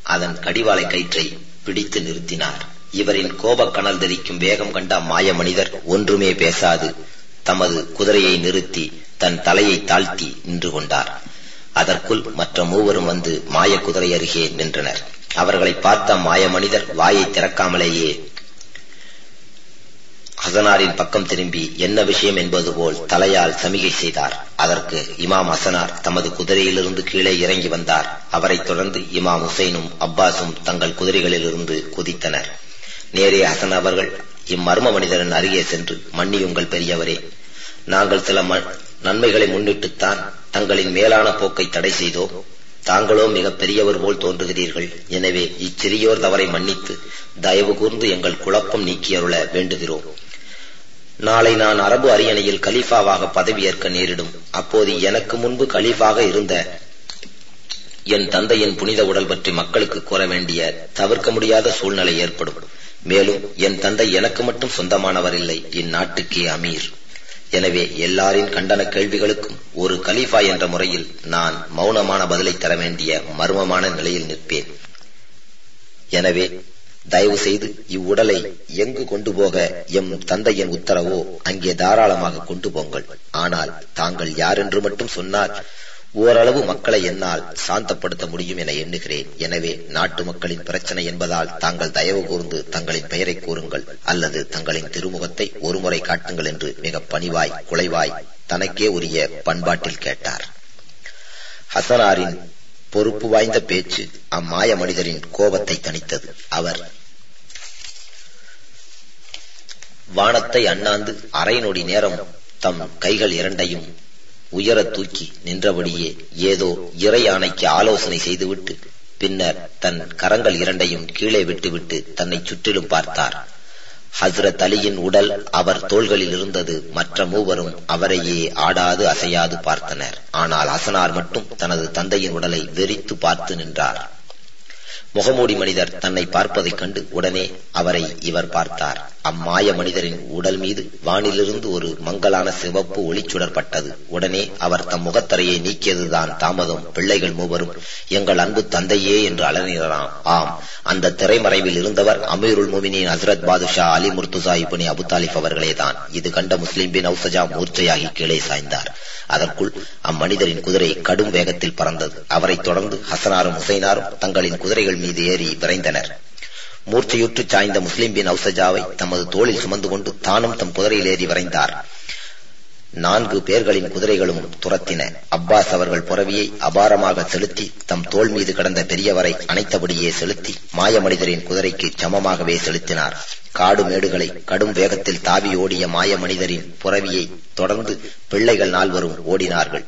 அதன் கடிவாளை கயிற்றை பிடித்து நிறுத்தினார். இவரின் கோபக்கணல் தெரிக்கும் வேகம் கண்ட அம்மாய மனிதர் ஒன்றுமே பேசாது தமது குதிரையை நிறுத்தி தன் தலையை தாழ்த்தி நின்று கொண்டார். அதற்குள் மற்ற மூவரும் வந்து மாய குதிரை அருகே நின்றனர். அவர்களை பார்த்த மாய மனிதர் வாயை திறக்காமலேயே ஹசனாரின் பக்கம் திரும்பி என்ன விஷயம் என்பது போல் தலையால் சமிகை செய்தார். அதற்கு இமாம் ஹசனார் தமது குதிரையிலிருந்து கீழே இறங்கி வந்தார். அவரைத் தொடர்ந்து இமாம் ஹுசைனும் அப்பாஸும் தங்கள் குதிரைகளிலிருந்து குதித்தனர். நேரே ஹசன் அவர்கள் இம்மர்ம மனிதரின் அருகே சென்று மன்னியுங்கள் பெரியவரே நாங்கள் சில நன்மைகளை முன்னிட்டுத்தான் தங்களின் மேலான போக்கை தடை செய்தோம் தாங்களோ மிக பெரியவர் போல் தோன்றுகிறீர்கள். எனவே இச்சிறியோர் தவறை மன்னித்து தயவு கூர்ந்து எங்கள் குழப்பம் நீக்கியருள வேண்டுகிறோம். நாளை நான் அரபு அரியணையில் கலீஃபாவாக பதவியேற்க நேரிடும். அப்போது எனக்கு முன்பு கலீஃபாக இருந்த என் தந்தையின் புனித உடல் பற்றி மக்களுக்கு கூற வேண்டிய தவிர்க்க முடியாத சூழ்நிலை ஏற்படும். மேலும் என் தந்தை எனக்கு மட்டும் சொந்தமானவர் இல்லை. இந்நாட்டுக்கே அமீர். எனவே எல்லாரின் கண்டன கேள்விகளுக்கும் ஒரு கலீஃபா என்ற முறையில் நான் மௌனமான பதிலை தர வேண்டிய மர்மமான நிலையில் நிற்பேன். எனவே தயவு செய்து இவ்வுடலை எங்கு கொண்டு போக எம் தந்தையின் உத்தரவோ அங்கே தாராளமாக கொண்டு போங்கள் ஆனால் தாங்கள் யார் என்று மட்டும் சொன்னால் ஓரளவு மக்களை என்னால் சாந்தப்படுத்த முடியும் என எண்ணுகிறேன். எனவே நாட்டு மக்களின் பிரச்சனை என்பதால் தாங்கள் தயவு கூர்ந்து தங்களின் பெயரை கூறுங்கள். அல்லது தங்களின் திருமுகத்தை ஒருமுறை காட்டுங்கள் என்று மிக பணிவாய் குலைவாய் தனக்கே உரிய பண்பாட்டில் கேட்டார். ஹசனாரின் பொறுப்பு வாய்ந்த பேச்சு அம்மாய மனிதரின் கோபத்தை தணித்தது. அவர் வானத்தை அண்ணாந்து அரை நொடி நேரம் தம் கைகள் இரண்டையும் உயர தூக்கி நின்றபடியே ஏதோ இறை ஆணைக்கு ஆலோசனை செய்துவிட்டு பின்னர் தன் கரங்கள் இரண்டையும் கீழே விட்டுவிட்டு தன்னை சுற்றிலும் பார்த்தார். ஹஸ்ரத் அலியின் உடல் அவர் தோள்களில் இருந்தது மற்ற மூவரும் அவரையே ஆடாது அசையாது பார்த்தனர். ஆனால் அசனார் மட்டும் தனது தந்தையின் உடலை வெறித்து பார்த்து நின்றார். முகமூடி மனிதர் தன்னை பார்ப்பதைக் கண்டு உடனே அவரை இவர் பார்த்தார். அம்மாய மனிதரின் உடல் மீது வானிலிருந்து ஒரு மங்கலான சிவப்பு ஒளிச்சுடர்பட்டது உடனே அவர் தம் முகத்தரையை நீக்கியதுதான் தாமதம். பிள்ளைகள் மூவரும் எங்கள் அன்பு தந்தையே என்று அலறினாராம். ஆம். அந்த திரைமறைவில் இருந்தவர் அமீருல் முமினின் ஹசரத் பாதுஷா அலி முர்துசா இபுனி அபு தாலிப் அவர்களேதான். இது கண்ட முஸ்லிம் பின் அவுசஜா மூர்ச்சையாகி கீழே சாய்ந்தார். அதற்குள் அம்மனிதரின் குதிரை கடும் வேகத்தில் பறந்தது. அவரைத் தொடர்ந்து ஹசனாரும் ஹுசைனாரும் தங்களின் குதிரைகள் மீது ஏறி விரைந்தனர். மூர்ச்சையுற்று சாய்ந்த முஸ்லிம் பின் அவுசஜாவை தமது தோளில் சுமந்து கொண்டு தானும் தம் குதிரையில் ஏறி விரைந்தார். நான்கு பேர்களின் குதிரைகளும் துரத்தின. அப்பாஸ் அவர்கள் புறவியை அபாரமாக செலுத்தி தம் தோல் மீது கடந்த பெரியவரை அணைத்தபடியே செலுத்தி மாய மனிதரின் குதிரைக்கு சமமாகவே செலுத்தினார். காடு மேடுகளை கடும் வேகத்தில் தாவி ஓடிய மாய மனிதரின் புறவியை தொடர்ந்து பிள்ளைகள் நால்வரும் ஓடினார்கள்.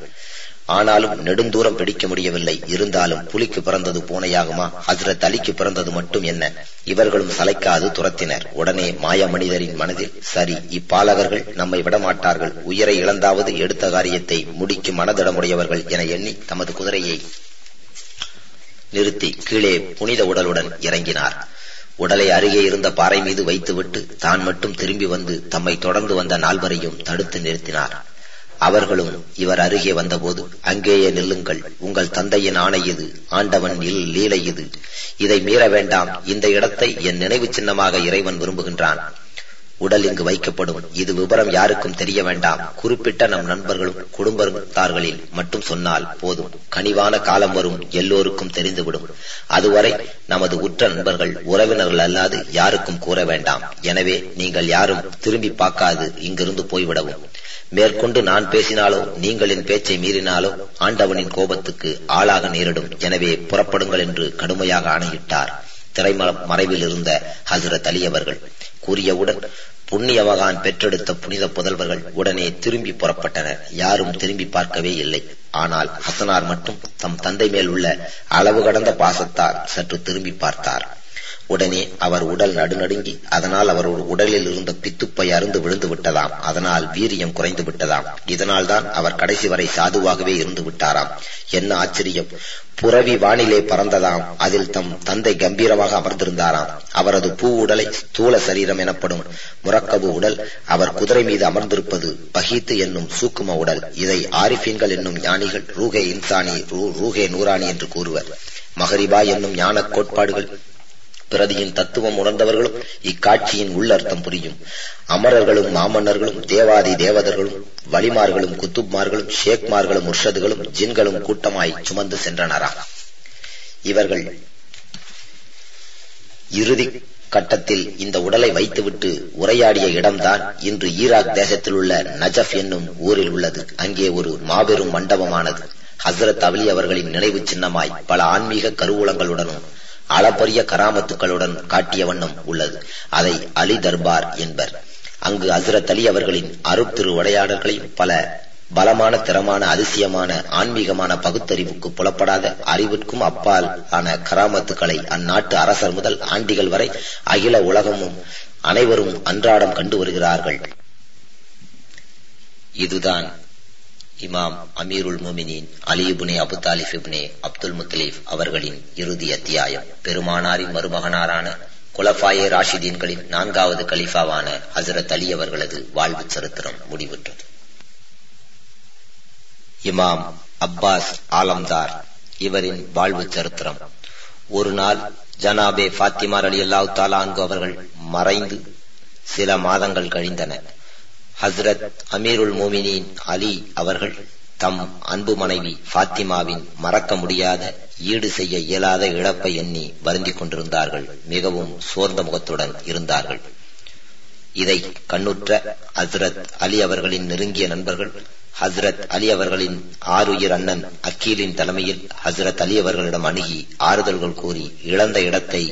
ஆனாலும் நெடுந்தூரம் பிடிக்க முடியவில்லை. இருந்தாலும் புலிக்கு பிறந்தது பூனையாகுமா? ஹசரத் அலிக்கு பிறந்தது மட்டும் என்ன? இவர்களும் சளைக்காது துரத்தினர். உடனே மாய மனிதரின் மனதில் சரி இப்பாலகர்கள் நம்மை விடமாட்டார்கள். உயிரை இழந்தாவது எடுத்த காரியத்தை முடிக்கும் மனதிடமுடையவர்கள் என எண்ணி தமது குதிரையை நிறுத்தி கீழே புனித உடலுடன் இறங்கினார். உடலை அருகே இருந்த பாறை மீது வைத்துவிட்டு தான் மட்டும் திரும்பி வந்து தம்மை தொடர்ந்து வந்த நால்வரையும் தடுத்து நிறுத்தினார். அவர்களும் இவர் அருகே வந்தபோது அங்கேயே நில்லுங்கள். உங்கள் தந்தையின் ஆணை இது. ஆண்டவன் லீலை இது. இதை மீற வேண்டாம். இந்த இடத்தை என் நினைவு சின்னமாக இறைவன் விரும்புகின்றான். உடல் இங்கு வைக்கப்படும். இது விவரம் யாருக்கும் தெரிய வேண்டாம். குறிப்பிட்ட நம் நண்பர்களும் குடும்பத்தார்களில் மட்டும் சொன்னால் போதும். கனிவான காலம் வரும் எல்லோருக்கும் தெரிந்துவிடும். அதுவரை நமது உற்ற நண்பர்கள் உறவினர்கள் அல்லாது யாருக்கும் கூற வேண்டாம். எனவே நீங்கள் யாரும் திரும்பி பார்க்காது இங்கிருந்து போய்விடவும். மேற்கொண்டு நான் பேசினாலோ நீங்கள் பேச்சை மீறினாலோ ஆண்டவனின் கோபத்துக்கு ஆளாக நேரிடும். எனவே புறப்படுங்கள் என்று கடுமையாக ஆணையிட்டார். திரைமல மறைவில் இருந்த ஹசரத் அலி அவர்கள். கூறியவுடன் புண்ணியவகான் பெற்றெடுத்த புனித புதல்வர்கள் உடனே திரும்பி புறப்பட்டனர். யாரும் திரும்பி பார்க்கவே இல்லை. ஆனால் ஹசனார் மட்டும் தம் தந்தை மேல் உள்ள அளவு கடந்த பாசத்தால் சற்று திரும்பி பார்த்தார். உடனே அவர் உடல் நடுநடுங்கி அதனால் அவர் உடலில் இருந்த பித்துப்பை அருந்து விழுந்து விட்டதாம். அதனால் வீரியம் குறைந்து விட்டதாம். இதனால் தான் அவர் கடைசி வரை சாதுவாகவே இருந்து விட்டாராம். என்ன ஆச்சரியம். புறவி வானிலே பறந்ததாம். அதில் தம் தந்தை கம்பீரமாக அமர்ந்திருந்தாராம். அவரது பூ உடலை ஸ்தூல சரீரம் எனப்படும் முரக்கபு உடல் அவர் குதிரை மீது அமர்ந்திருப்பது பஹீத்து என்னும் சூக்கும உடல். இதை ஆரிஃபீன்கள் என்னும் ஞானிகள் ரூகே இன்சானி ரூகே நூரானி என்று கூறுவர். மகரிபா என்னும் ஞான கோட்பாடுகள் பிரதியின் தத்துவம் உணர்ந்தவர்களும் இக்காட்சியின் உள்ளர்த்தம் புரியும். அமரர்களும் மாமன்னர்களும் தேவாதி தேவதர்களும் வலிமார்களும் குத்துப்மார்களும் ஷேக்மார்களும் முர்ஷதுகளும் ஜின்களும் கூட்டமாய் சுமந்து சென்றனரா? இவர்கள் இறுதி கட்டத்தில் இந்த உடலை வைத்துவிட்டு உரையாடிய இடம்தான் இன்று ஈராக் தேசத்தில் உள்ள நஜப் என்னும் ஊரில் உள்ளது. அங்கே ஒரு மாபெரும் மண்டபமானது. ஹசரத் அலி அவர்களின் நினைவு சின்னமாய் பல ஆன்மீக கருவூலங்களுடனும் அளப்பரிய கராமத்துக்களுடன் காட்டிய வண்ணம் உள்ளது. அதை அலி தர்பார் என்பர். அங்கு அசுரத் அலி அவர்களின் அருத்திரு திருவிளையாடல்களையும் பல பலமான திறமான அதிசயமான ஆன்மீகமான பகுத்தறிவுக்கு புலப்படாத அறிவிற்கும் அப்பால் ஆன கராமத்துக்களை அந்நாட்டு அரசர் முதல் ஆண்டிகள் வரை அகில உலகமும் அனைவரும் அன்றாடம் கண்டு வருகிறார்கள். இதுதான் இமாம் அமீருல் முமினின் அலிபுனே அபு தாலிப் இப்னே அப்துல் முத்தலீப் அவர்களின் இறுதி அத்தியாயம். பெருமானாரின் மருமகனாரான குலஃபாயே ராஷிதீன்களின் நான்காவது கலிஃபாவான ஹசரத் அலி அவர்களது வாழ்வு சரித்திரம் முடிவுற்றது. இமாம் அப்பாஸ் ஆலம்தார் இவரின் வாழ்வு சரித்திரம். ஒரு நாள் ஜனாபே பாத்திமார் அலி அல்லாஹ் தாலான்கு அவர்கள் மறைந்து சில மாதங்கள் கழிந்தன. ஹஸ்ரத் அமீருல் மோமினின் அலி அவர்கள் தம் அன்பு மனைவி ஃபாத்திமாவின் மறக்க முடியாத ஈடு செய்ய இயலாத இழப்பை எண்ணி வருந்திக் கொண்டிருந்தார்கள். மிகவும் சோர்ந்த முகத்துடன் இருந்தார்கள். இதை கண்ணுற்ற ஹஸ்ரத் அலி அவர்களின் நெருங்கிய நண்பர்கள் ஹஸ்ரத் அலி அவர்களின் ஆறுயிர் அண்ணன் அக்கீலின் தலைமையில் ஹஸ்ரத் அலி அவர்களிடம் அணுகி ஆறுதல்கள் கூறி இழந்த இடத்தை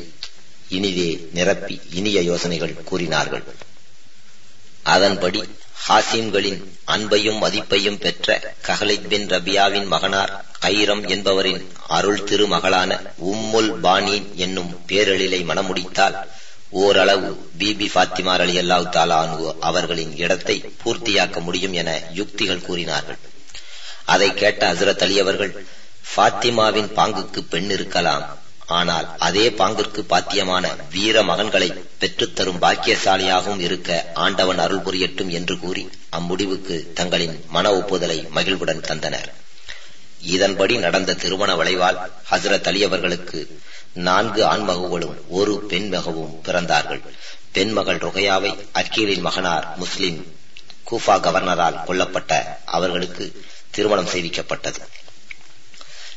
இனிதே நிரப்பி இனிய யோசனைகள் கூறினார்கள். அதன்படி ஹாசிம்களின் அன்பையும் மதிப்பையும் பெற்ற கஹலித் பின் ரபியாவின் மகனார் கைரம் என்பவரின் அருள் திருமகளான உம்முல் பானீன் என்னும் பேரெழிலை மணமுடித்தால் ஓரளவு பிபி பாத்திமார் அலி அல்லாஹ் தாலானு அவர்களின் இடத்தை பூர்த்தியாக்க முடியும் என யுக்திகள் கூறினார்கள். அதை கேட்ட ஹசரத் அலி அவர்கள் பாத்திமாவின் பாங்குக்கு பெண் இருக்கலாம். ஆனால் அதே பாங்கிற்கு பாத்தியமான வீர மகன்களை பெற்றுத்தரும் பாக்கியசாலியாகவும் இருக்க ஆண்டவன் அருள் புரியட்டும் என்று கூறி அம்முடிவுக்கு தங்களின் மன ஒப்புதலை மகிழ்வுடன் தந்தனர். இதன்படி நடந்த திருமண வளைவால் ஹசரத் அலி அவர்களுக்கு நான்கு ஆண்மகவுகளும் ஒரு பெண் மகவும் பிறந்தார்கள். பெண்மகள் ருகையாவை அக்கீலின் மகனார் முஸ்லிம் கூஃபா கவர்னரால் கொல்லப்பட்ட அவர்களுக்கு திருமணம் செய்விக்கப்பட்டது.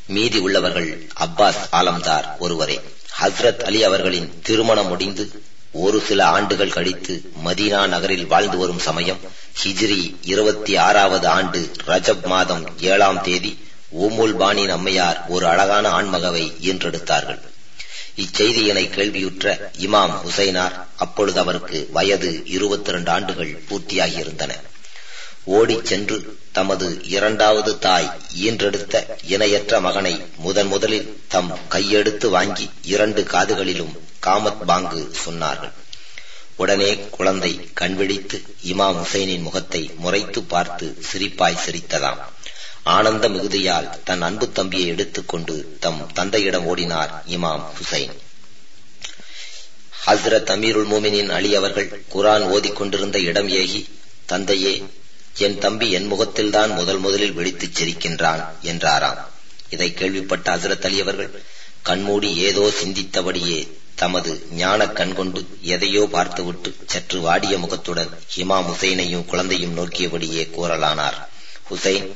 மீதி உள்ளவர்கள் அப்பாஸ் ஆலம்தார் ஒருவரே. ஹஸ்ரத் அலி அவர்களின் திருமணம் முடிந்து ஒரு சில ஆண்டுகள் கழித்து மதீனா நகரில் வாழ்ந்து வரும் சமயம் ஹிஜ்ரி இருபத்தி ஆறாவது ஆண்டு ரஜப் மாதம் ஏழாம் தேதி ஓமுல் பானின் அம்மையார் ஒரு அழகான ஆண்மகவை ஈன்றெடுத்தார்கள். இச்செய்தியினை கேள்வியுற்ற இமாம் ஹுசைனார் அப்பொழுது அவருக்கு வயது இருபத்தி இரண்டு ஆண்டுகள் பூர்த்தியாகியிருந்தன. ஓடிச் சென்று தமது இரண்டாவது தாய் ஈன்றெடுத்த இணையற்ற மகனை முதன் முதலில் தம் கையெடுத்து வாங்கி இரண்டு காதுகளிலும் காமத் பாங்கு சொன்னார்கள். உடனே குழந்தை கண்விழித்து இமாம் ஹுசைனின் முகத்தை முறைத்து பார்த்து சிரிப்பாய் சிரித்ததாம். ஆனந்த மிகுதியால் தன் அன்பு தம்பியை எடுத்துக்கொண்டு தம் தந்தையிடம் ஓடினார் இமாம் ஹுசைன். ஹஸ்ரத் அமீருல் மோமினின் அலி அவர்கள் குரான் ஓதிக்கொண்டிருந்த இடம் ஏகி தந்தையே என் தம்பி என் முகத்தில்தான் முதல் முதலில் விழித்துச் சிரிக்கின்றான் என்றாராம். இதை கேள்விப்பட்ட ஹசரத் அலி அவர்கள் கண்மூடி ஏதோ சிந்தித்தபடியே தமது ஞான கண்கொண்டு எதையோ பார்த்துவிட்டு சற்று வாடிய முகத்துடன் ஹிமா ஹுசைனையும் குழந்தையும் நோக்கியபடியே கூறலானார். ஹுசைன்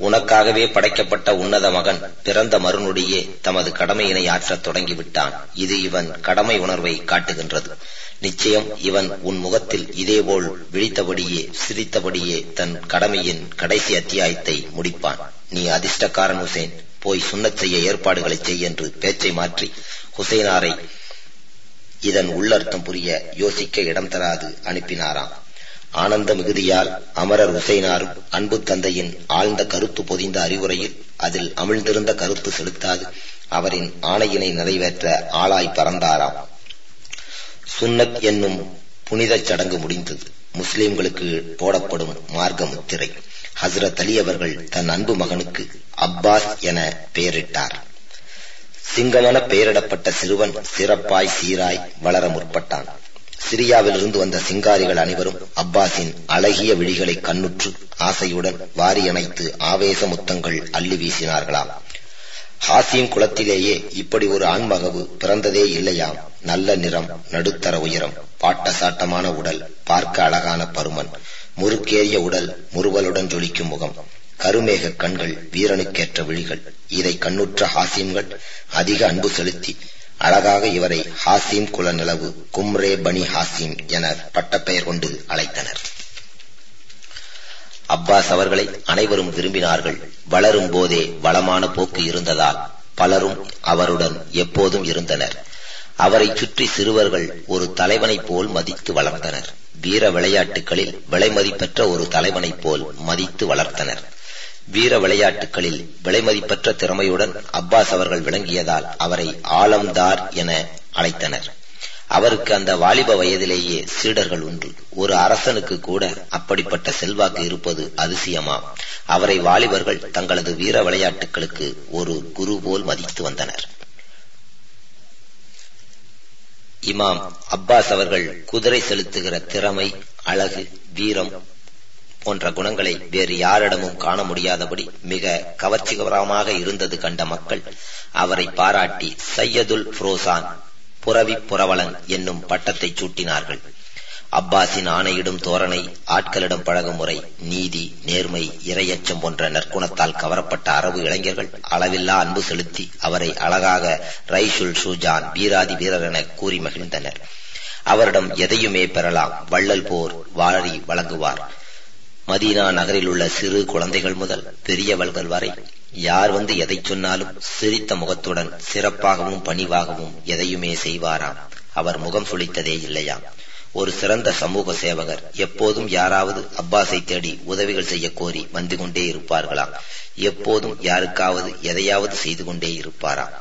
உனக்காகவே படைக்கப்பட்ட உன்னத மகன் பிறந்த மறுநொடியே தமது கடமையினை ஆற்றத் தொடங்கிவிட்டான். இது இவன் கடமை உணர்வை காட்டுகின்றது. நிச்சயம் இவன் உன் முகத்தில் இதேபோல் விழித்தபடியே சிரித்தபடியே தன் கடமையின் கடைசி அத்தியாயத்தை முடிப்பான். நீ அதிர்ஷ்டக்காரன் ஹுசேன். போய் சுண்ணச் செய்ய ஏற்பாடுகளை செய் என்று பேச்சை மாற்றி ஹுசைனாரை இதன் உள்ளர்த்தம் புரிய யோசிக்க இடம் தராது அனுப்பினாராம். ஆனந்த மிகுதியால் அமரர் ஹுசைனாரும் அன்பு தந்தையின் ஆழ்ந்த கருத்து பொதிந்த அறிவுரையில் அதில் அமிழ்ந்திருந்த கருத்து செலுத்தாது. அவரின் ஆணையினை நிறைவேற்ற ஆளாய் பறந்தாராம். சுன்னத் என்னும் புனிதச் சடங்கு முடிந்தது. முஸ்லிம்களுக்கு போடப்படும் மார்க்க முத்திரை ஹசரத் அலி அவர்கள் தன் அன்பு மகனுக்கு அப்பாஸ் என பெயரிட்டார். சிங்கமென பெயரிடப்பட்ட சிறுவன் சிறப்பாய் சீராய் வளர முற்பட்டான். சிரியாவிலிருந்து வந்த சிங்காரிகள் அனைவரும் அப்பாஸின் அழகிய விழிகளை கண்ணுற்று ஆசையுடன் வாரி அணைத்து ஆவேச முத்தங்கள் அள்ளி வீசினார்களாம். ஹாசியின் குலத்திலேயே இப்படி ஒரு ஆண்மகவு பிறந்ததே இல்லையாம். நல்ல நிறம் நடுத்தர உயரம் பாட்ட சாட்டமான உடல் பார்க்க அழகான பருமன் முறுக்கேறிய உடல் முறுவலுடன் ஜொலிக்கும் முகம் கருமேக கண்கள் வீரனுக்கேற்ற விழிகள். இதை கண்ணுற்ற ஹாசிம்கள் அதிக அன்பு செலுத்தி அழகாக இவரை ஹாசிம் குல நிலவு கும்ரே பனி ஹாசிம் என பட்டப்பெயர் கொண்டு அழைத்தனர். அப்பாஸ் அவர்களை அனைவரும் விரும்பினார்கள். வளரும் போதே வளமான போக்கு இருந்ததால் பலரும் அவருடன் எப்போதும் இருந்தனர். அவரை சுற்றி சிறுவர்கள் ஒரு தலைவனைப் போல் மதித்து வளர்ந்தனர் வீர விளையாட்டுகளில் விலைமதிப்பெற்ற ஒரு தலைவனைப் போல் மதித்து வளர்த்தனர். வீர விளையாட்டுகளில் விலைமதிப்பற்ற திறமையுடன் அப்பாஸ் அவர்கள் விளங்கியதால் அவரை ஆலம்தார் என அழைத்தனர். அவருக்கு அந்த வாலிப வயதிலேயே சீடர்கள் உண்டு. ஒரு அரசனுக்கு கூட அப்படிப்பட்ட செல்வாக்கு இருப்பது அதிசயமா? அவரை வாலிபர்கள் தங்களது வீர விளையாட்டுகளுக்கு ஒரு குரு போல் மதித்து வந்தனர். இமாம் அப்பாஸ் அவர்கள் குதிரை செலுத்துகிற திறமை அழகு வீரம் போன்ற குணங்களை வேறு யாரிடமும் காண முடியாதபடி மிக கவர்ச்சிகரமாக இருந்தது கண்ட மக்கள் அவரை பாராட்டி சையதுல் புரோசான் புறவி புரவலன் என்னும் பட்டத்தை சூட்டினார்கள். அப்பாஸின் ஆணையிடும் தோரணை ஆட்களிடம் பழகும் முறை நீதி நேர்மை இரையச்சம் போன்ற நற்குணத்தால் கவரப்பட்ட அரபு இளைஞர்கள் அளவில்லா அன்பு செலுத்தி அவரை அழகாக ரைஷுல் ஷூஜான் வீராதி வீரர் என கூறி மகிழ்ந்தனர். அவரிடம் எதையுமே பெறலாம் வள்ளல் போர் வாரி வழங்குவார். மதீனா நகரில் உள்ள சிறு குழந்தைகள் முதல் பெரியவர்கள் வரை யார் வந்து எதை சொன்னாலும் சிரித்த முகத்துடன் சிறப்பாகவும் பணிவாகவும் எதையுமே செய்வாராம். அவர் முகம் சுளித்ததே இல்லையாம். ஒரு சிறந்த சமூக சேவகர் எப்போதும் யாராவது அப்பாஸை தேடி உதவிகள் செய்ய கோரி வந்து கொண்டே இருப்பார்களாம். எப்போதும் யாருக்காவது எதையாவது செய்து கொண்டே இருப்பாராம்.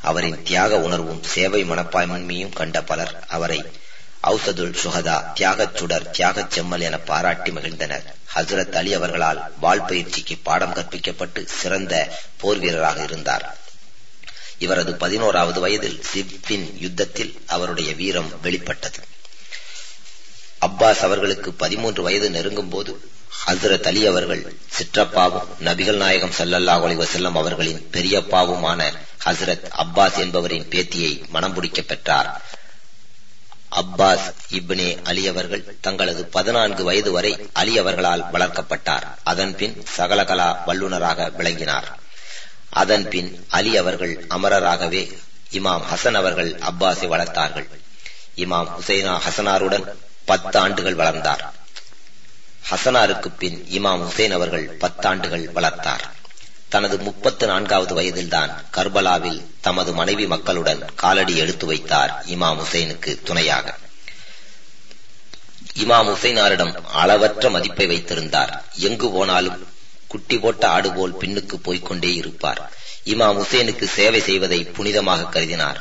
அவரின் தியாக உணர்வும் சேவை மனப்பான்மையும் கண்ட பலர் அவரை அவுசதுல் சுகதா தியாகச் சுடர் தியாகச் செம்மல் என பாராட்டி மகிழ்ந்தனர். ஹசரத் அலி அவர்களால் வால் பயிற்சிக்கு பாடம் கற்பிக்கப்பட்டு சிறந்த போர் வீரராக இருந்தார். இவரது பதினோராவது வயதில் சிப்பின் யுத்தத்தில் அவருடைய வீரம் வெளிப்பட்டது. அப்பாஸ் அவர்களுக்கு பதிமூன்று வயது நெருங்கும் போது ஹசரத் அலி அவர்கள் சிற்றப்பாவும் நபிகள் நாயகம் சல்லல்லாஹ் அலைஹி அவர்களின் பெரியப்பாவுமான ஹசரத் அப்பாஸ் என்பவரின் பேத்தியை மனம் பிடிக்க பெற்றார். அப்பாஸ் இப்னே அலி அவர்கள் தங்களது பதினான்கு வயது வரை அலி அவர்களால் வளர்க்கப்பட்டார். அதன்பின் சகலகலா வல்லுநராக விளங்கினார். அதன் பின் அலி அவர்கள் அமரராகவே இமாம் ஹசன் அவர்கள் அப்பாஸை வளர்த்தார்கள். இமாம் ஹுசைனா ஹசனாருடன் பத்து ஆண்டுகள் வளர்ந்தார். ஹசனாருக்கு பின் இமாம் ஹுசைன் அவர்கள் பத்தாண்டுகள் வளர்த்தார். தனது முப்பத்து நான்காவது வயதில்தான் கர்பலாவில் தமது மனைவி மக்களுடன் காலடி எடுத்து வைத்தார் இமாம் ஹுசைனுக்கு துணையாக. இமாம் ஹுசைனாரிடம் அளவற்ற மதிப்பை வைத்திருந்தார். எங்கு போனாலும் குட்டி போட்ட ஆடு போல் பின்னுக்கு போய்கொண்டே இருப்பார். இமாம் ஹுசேனுக்கு சேவை செய்வதை புனிதமாக கருதினார்.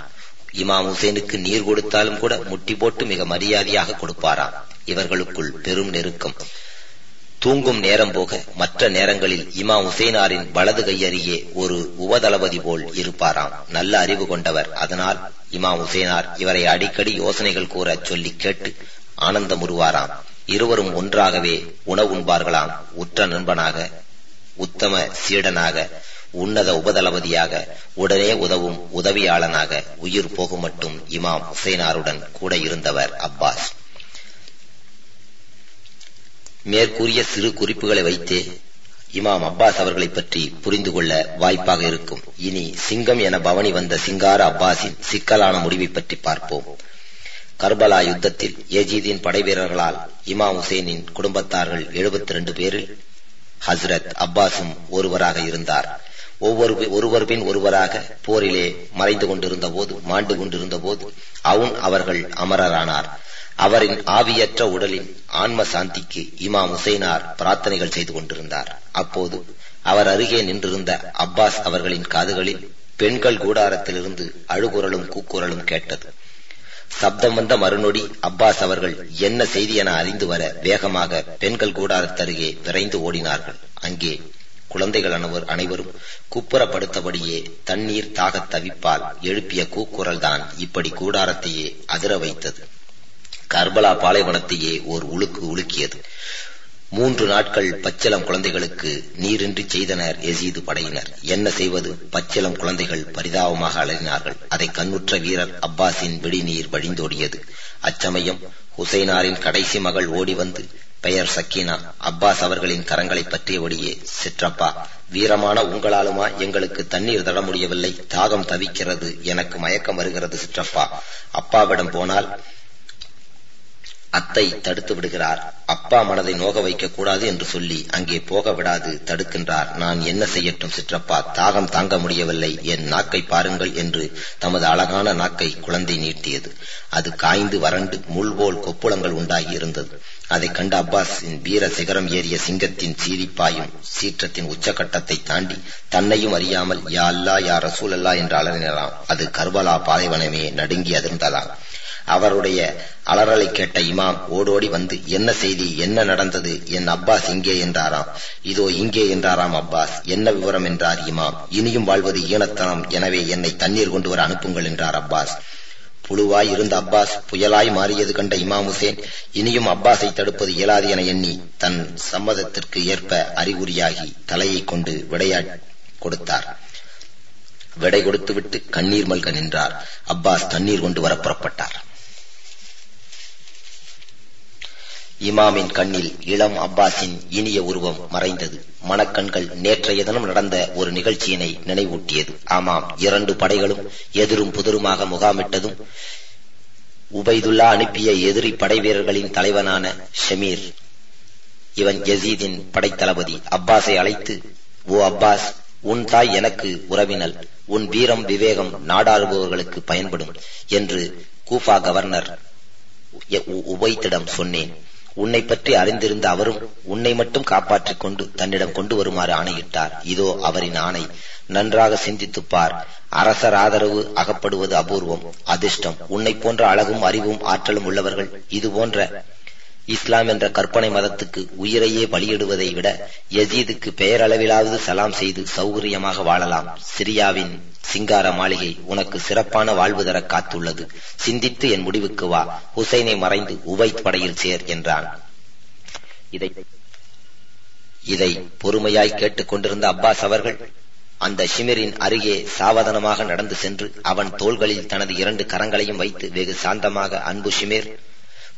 இமாம் ஹுசேனுக்கு நீர் கொடுத்தாலும் கூட முட்டி போட்டு மிக மரியாதையாக கொடுப்பாராம். இவர்களுக்குள் பெரும் நெருக்கம். தூங்கும் நேரம் போக மற்ற நேரங்களில் இமா ஹுசைனாரின் வலது கையருகே ஒரு உபதளபதி போல் இருப்பாராம். நல்ல அறிவு கொண்டவர். அதனால் இமா உசைனார் இவரை அடிக்கடி யோசனைகள் கூற சொல்லி கேட்டு ஆனந்தம் உருவாராம் இருவரும் ஒன்றாகவே உணவு உண்பார்களாம் உற்ற நண்பனாக உத்தம சீடனாக உன்னத உபதளபதியாக உடனே உதவும் உதவியாளனாக உயிர் போகும் மட்டும் இமாம் ஹுசைனாருடன் கூட இருந்தவர் அப்பாஸ். மேற்கூறிய சிறு குறிப்புகளை வைத்தே இமாம் அப்பாஸ் அவர்களை பற்றி புரிந்து கொள்ள வாய்ப்பாக இருக்கும். இனி சிங்கம் என பவனி வந்த சிங்கார அப்பாஸின் சிக்கலான முடிவை பற்றி பார்ப்போம். கர்பலா யுத்தத்தில் ஏஜீதின் படைவீரர்களால் இமாம் ஹுசேனின் குடும்பத்தார்கள் எழுபத்தி ரெண்டு பேரில் ஹஸ்ரத் அப்பாஸும் ஒருவராக இருந்தார். ஒவ்வொரு ஒருவர் பின் ஒருவராக போரிலே மறைந்து கொண்டிருந்த போது மாண்டு கொண்டிருந்த போது அவுன் அவர்கள் அமரரானார். அவரின் ஆவியற்ற உடலின் ஆன்ம சாந்திக்கு இமாம் ஹுசைனார் பிரார்த்தனைகள் செய்து கொண்டிருந்தார். அப்போது அவர் அருகே நின்றிருந்த அப்பாஸ் அவர்களின் காதுகளில் பெண்கள் கூடாரத்திலிருந்து அழுகுரலும் கூக்குரலும் கேட்டது. சப்தம் வந்த மறுநொடி அப்பாஸ் அவர்கள் என்ன செய்தி என அறிந்து வர வேகமாக பெண்கள் கூடாரத்தருகே விரைந்து ஓடினார்கள். அங்கே குழந்தைகள் அனைவர் அனைவரும் குப்புறப்படுத்தபடியே தண்ணீர் தாகத் தவிப்பால் எழுப்பிய கூக்குரல்தான் இப்படி கூடாரத்தையே அதிர வைத்தது. கர்பலா பாலைவனத்தையே ஓர் உழுக்கு உலுக்கியது. மூன்று நாட்கள் பச்சிலம் குழந்தைகளுக்கு நீரின்றி செய்தனர் எசீது படையினர். என்ன செய்வது? பச்சிலம் குழந்தைகள் பரிதாபமாக அலறினார்கள். அதை கண்ணுற்ற வீரர் அப்பாஸின் வெடிநீர் வழிந்தோடியது. அச்சமயம் ஹுசைனாரின் கடைசி மகள் ஓடி வந்து பெயர் சக்கீனா அப்பாஸ் அவர்களின் கரங்களை பற்றியபடியே சிற்றப்பா வீரமான உங்களாலுமா எங்களுக்கு தண்ணீர் தட முடியவில்லை தாகம் தவிக்கிறது எனக்கு மயக்கம் வருகிறது சிற்றப்பா. அப்பாவிடம் போனால் அத்தை தடுத்து விடுகிறார். அப்பா மனதை நோக வைக்க கூடாது என்று சொல்லி அங்கே போக விடாது தடுக்கின்றார். நான் என்ன செய்யட்டும் சிற்றப்பா தாகம் தாங்க முடியவில்லை. என் நாக்கை பாருங்கள் என்று தமது அழகான நாக்கை குழந்தை நீட்டியது. அது காய்ந்து வறண்டு முள்போல் கொப்புளங்கள் உண்டாகி இருந்தது அதை கண்ட அப்பாஸின் வீர சிகரம் ஏறிய சிங்கத்தின் சீரிப்பாயும் சீற்றத்தின் உச்சகட்டத்தை தாண்டி தன்னையும் அறியாமல் யா அல்லா யா ரசூல் அல்லா என்று அலறினாராம். அது கர்பலா பாலைவனமே நடுங்கி அதிர்ந்ததாம். அவருடைய அலறலை கேட்ட இமாம் ஓடோடி வந்து என்ன செய்தி? என்ன நடந்தது? என் அப்பாஸ் இங்கே என்றாராம். இதோ இங்கே என்றாராம் அப்பாஸ். என்ன விவரம்? என்றார் இமாம். இனியும் வாழ்வது ஈனத்தனம். எனவே என்னை தண்ணீர் கொண்டு வர அனுப்புங்கள் என்றார் அப்பாஸ். புழுவாய் இருந்த அப்பாஸ் புயலாய் மாறியது கண்ட இமாம் ஹுசேன் இனியும் அப்பாஸை தடுப்பது இயலாது என எண்ணி தன் சம்மதத்திற்கு ஏற்ப அறிகுறியாகி தலையை கொண்டு விடையா கொடுத்தார். விடை கொடுத்துவிட்டு கண்ணீர் மல்க நின்றார். அப்பாஸ் தண்ணீர் கொண்டு வர புறப்பட்டார். இமாமின் கண்ணில் இளம் அப்பாஸின் இனிய உருவம் மறைந்தது. மணக்கண்கள் நேற்றைய தினம் நடந்த ஒரு நிகழ்ச்சியினை நினைவூட்டியது. ஆமாம் இரண்டு படைகளும் எதிரும் புதிருமாக முகாமிட்டதும் உபைதுல்லா அனுப்பிய எதிரி படை வீரர்களின் தலைவனான ஷமீர் இவன் யசீதின் படைத்தளபதி. அப்பாஸை அழைத்து ஓ அப்பாஸ் உன் தாய் எனக்கு உறவினல் உன் வீரம் விவேகம் நாடாளுபவர்களுக்கு பயன்படும் என்று கூஃபா கவர்னர் உபைத்திடம் சொன்னேன். உன்னை பற்றி அறிந்திருந்த அவரும் உன்னை மட்டும் காப்பாற்றிக் கொண்டு தன்னிடம் கொண்டு வருமாறு ஆணையிட்டார். இதோ அவரின் ஆணை. நன்றாக சிந்தித்துப் பார். அரசர் ஆதரவு அகப்படுவது அபூர்வம் அதிர்ஷ்டம். உன்னை போன்ற அழகும் அறிவும் ஆற்றலும் உள்ளவர்கள் இது போன்ற இஸ்லாம் என்ற கற்பனை மதத்துக்கு உயிரையே பலியிடுவதை விட யசீதுக்கு பெயரளவிலாவது சலாம் செய்து சௌகரியமாக வாழலாம். சிரியாவின் சிங்கார மாளிகை உனக்கு சிறப்பான வாழ்வு தர காத்துள்ளது. சிந்தித்து என் முடிவுக்கு வா. ஹுசைனை மறைந்து உவைத் படையில் சேர் என்றான். இதை இதை பொறுமையாய் கேட்டுக் கொண்டிருந்த அப்பாஸ் அவர்கள் அந்த ஷிமிரின் அருகே சாவதானமாக நடந்து சென்று அவன் தோள்களில் தனது இரண்டு கரங்களையும் வைத்து வெகு சாந்தமாக அன்பு ஷிமிர்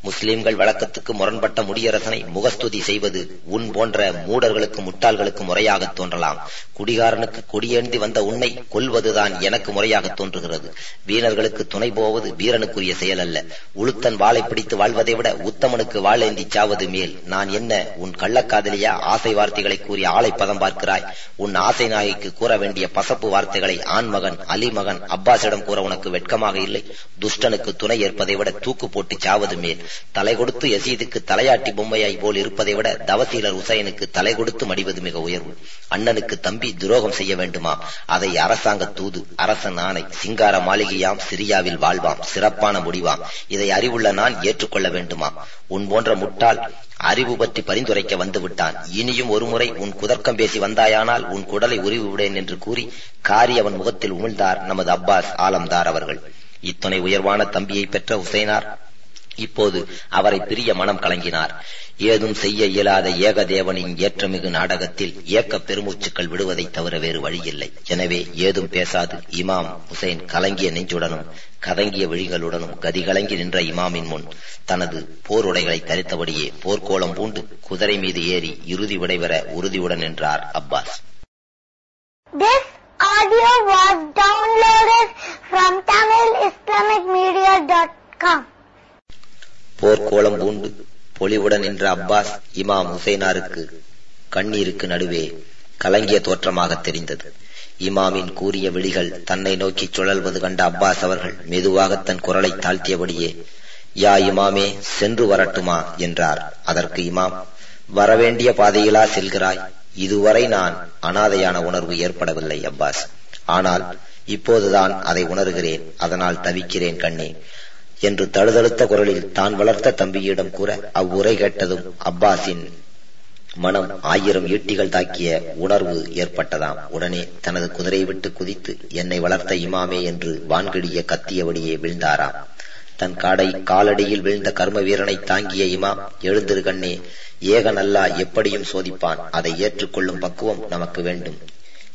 முஸ்லிம்கள் வழக்கத்துக்கு முரண்பட்ட முடியரசனை முகஸ்துதி செய்வது உன் போன்ற மூடர்களுக்கு முட்டாள்களுக்கு முறையாக தோன்றலாம். குடிகாரனுக்கு கொடியேந்தி வந்த உன்னை கொல்வதுதான் எனக்கு முறையாக தோன்றுகிறது. வீரர்களுக்கு துணை போவது வீரனுக்குரிய செயல் அல்ல உளுத்தன் வாளை பிடித்து வாழ்வதை விட உத்தமனுக்கு வாழேந்தி சாவது மேல். நான் என்ன உன் கள்ளக்காதலியா ஆசை வார்த்தைகளை கூறி ஆளை பதம் பார்க்கிறாய்? உன் ஆசை நாயைக்கு கூற வேண்டிய பசப்பு வார்த்தைகளை ஆண் மகன் அலி அப்பாஸிடம் கூற உனக்கு வெட்கமாக இல்லை. துஷ்டனுக்கு துணை ஏற்பதை விட தூக்கு போட்டு சாவது மேல். தலை கொடுத்து யசீதுக்கு தலையாட்டி பொம்மையாய் போல் இருப்பதை விட தவசீலர் உசைனுக்கு தலை கொடுத்து மடிவது மிக உயர்வு. அண்ணனுக்கு தம்பி துரோகம் செய்ய வேண்டுமாம் அதை அரசாங்க தூது அரசன் ஆணை சிங்கார மாளிகையாம் சிரியாவில் வாழ்வாம் சிறப்பான முடிவாம். இதை அறிவுள்ள நான் ஏற்றுக்கொள்ள வேண்டுமா? உன் போன்ற முட்டாள் அறிவு பற்றி பரிந்துரைக்க வந்துவிட்டான். இனியும் ஒருமுறை உன் குதர்க்கம் பேசி வந்தாயானால் உன் குடலை உருவி விடேன் என்று கூறி காரி அவன் முகத்தில் உமிழ்ந்தார் நமது அப்பாஸ் ஆலம்தார் அவர்கள். இத்துணை உயர்வான தம்பியை பெற்ற உசைனார் இப்போது அவரை பிரிய மனம் கலங்கினார். ஏதும் செய்ய இயலாத ஏகதேவனின் ஏற்றமிகு நாடகத்தில் ஏக்க பெருமூச்சுக்கள் விடுவதை தவிர வேறு வழியில்லை. எனவே ஏதும் பேசாது. இமாம் ஹுசைன் கலங்கிய நெஞ்சுடனும் கதங்கிய விழிகளுடனும் கதிகலங்கி நின்ற இமாமின் முன் தனது போர் உடைகளை தரித்தபடியே போர்க்கோளம் பூண்டு குதிரை மீது ஏறி இறுதி விடைபெற உறுதியுடன் நின்றார் Abbas. This audio was downloaded from TamilIslamicMedia.com. போர்க்கோளம் பூண்டு பொலிவுடன் நின்ற அப்பாஸ் இமாம் ஹுசைனாருக்கு கண்ணீருக்கு நடுவே கலங்கிய தோற்றமாக தெரிந்தது. இமாமின் கூறிய விழிகள் தன்னை நோக்கி சுழல்வது கண்ட அப்பாஸ் அவர்கள் மெதுவாக தன் குரலை தாழ்த்தியபடியே யா இமாமே சென்று வரட்டுமா? என்றார். அதற்கு இமாம் வரவேண்டிய பாதையிலா செல்கிறாய். இதுவரை நான் அனாதையான உணர்வு ஏற்படவில்லை அப்பாஸ். ஆனால் இப்போதுதான் அதை உணர்கிறேன். அதனால் தவிக்கிறேன் கண்ணே. என்று தழுதழுத்த குரலில் தான் வளர்த்த தம்பியிடம் கூற அவ்வுரை கேட்டதும் அப்பாஸின் மனம் ஆயிரம் ஈட்டிகள் தாக்கிய உணர்வு ஏற்பட்டதாம். உடனே தனது குதிரையை விட்டு குதித்து என்னை வளர்த்த இமாமே என்று வான்கிடிய கத்தியபடியே வீழ்ந்தாராம். தன் காடை காலடியில் வீழ்ந்த கர்ம வீரனை தாங்கிய இமாம் எழுந்திரு கண்ணே ஏகன் அல்லா எப்படியும் சோதிப்பான். அதை ஏற்றுக்கொள்ளும் பக்குவம் நமக்கு வேண்டும்.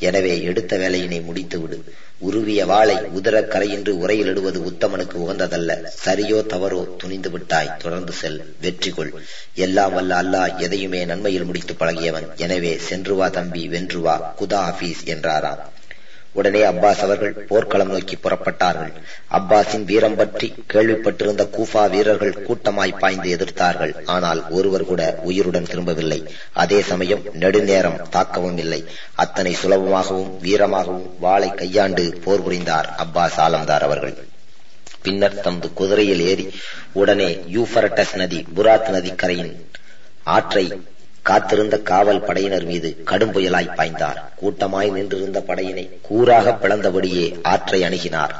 எனவே எடுத்த வேலையினை முடித்துவிடு. உருவிய வாளை உதரக் கரையின்றி உரையிலிடுவது உத்தமனுக்கு உகந்ததல்ல. சரியோ தவறோ துணிந்து விட்டாய் தொடர்ந்து செல் வெற்றி கொள். எல்லாம் வல்ல அல்லாஹ் எதையுமே நன்மையில் முடித்து பழகியவன். எனவே சென்று வா தம்பி வென்று வா குதா ஹபீஸ் என்றாராம். உடனே அப்பாஸ் அவர்கள் போர்க்களம் நோக்கி புறப்பட்டார்கள். அப்பாஸின் வீரம் பற்றி கேள்விப்பட்டிருந்த கூஃபா வீரர்கள் கூட்டமாய் பாய்ந்து எதிர்த்தார்கள். ஆனால் ஒருவர் கூட உயிருடன் திரும்பவில்லை. அதே சமயம் நெடுநேரம் தாக்கவும் இல்லை. அத்தனை சுலபமாகவும் வீரமாகவும் வாளை கையாண்டு போர் புரிந்தார் அப்பாஸ் ஆலம்தார் அவர்கள். பின்னர் தமது குதிரையில் ஏறி உடனே யூபரட்டஸ் நதி புராத் நதிக்கரையின் ஆற்றை காத்திருந்த காவல் படையினர் மீது கடும் புயலாய் பாய்ந்தார். கூட்டமாய் நின்றிருந்த படையினை கூறாக பிளந்தபடியே ஆற்றை அணுகினார்.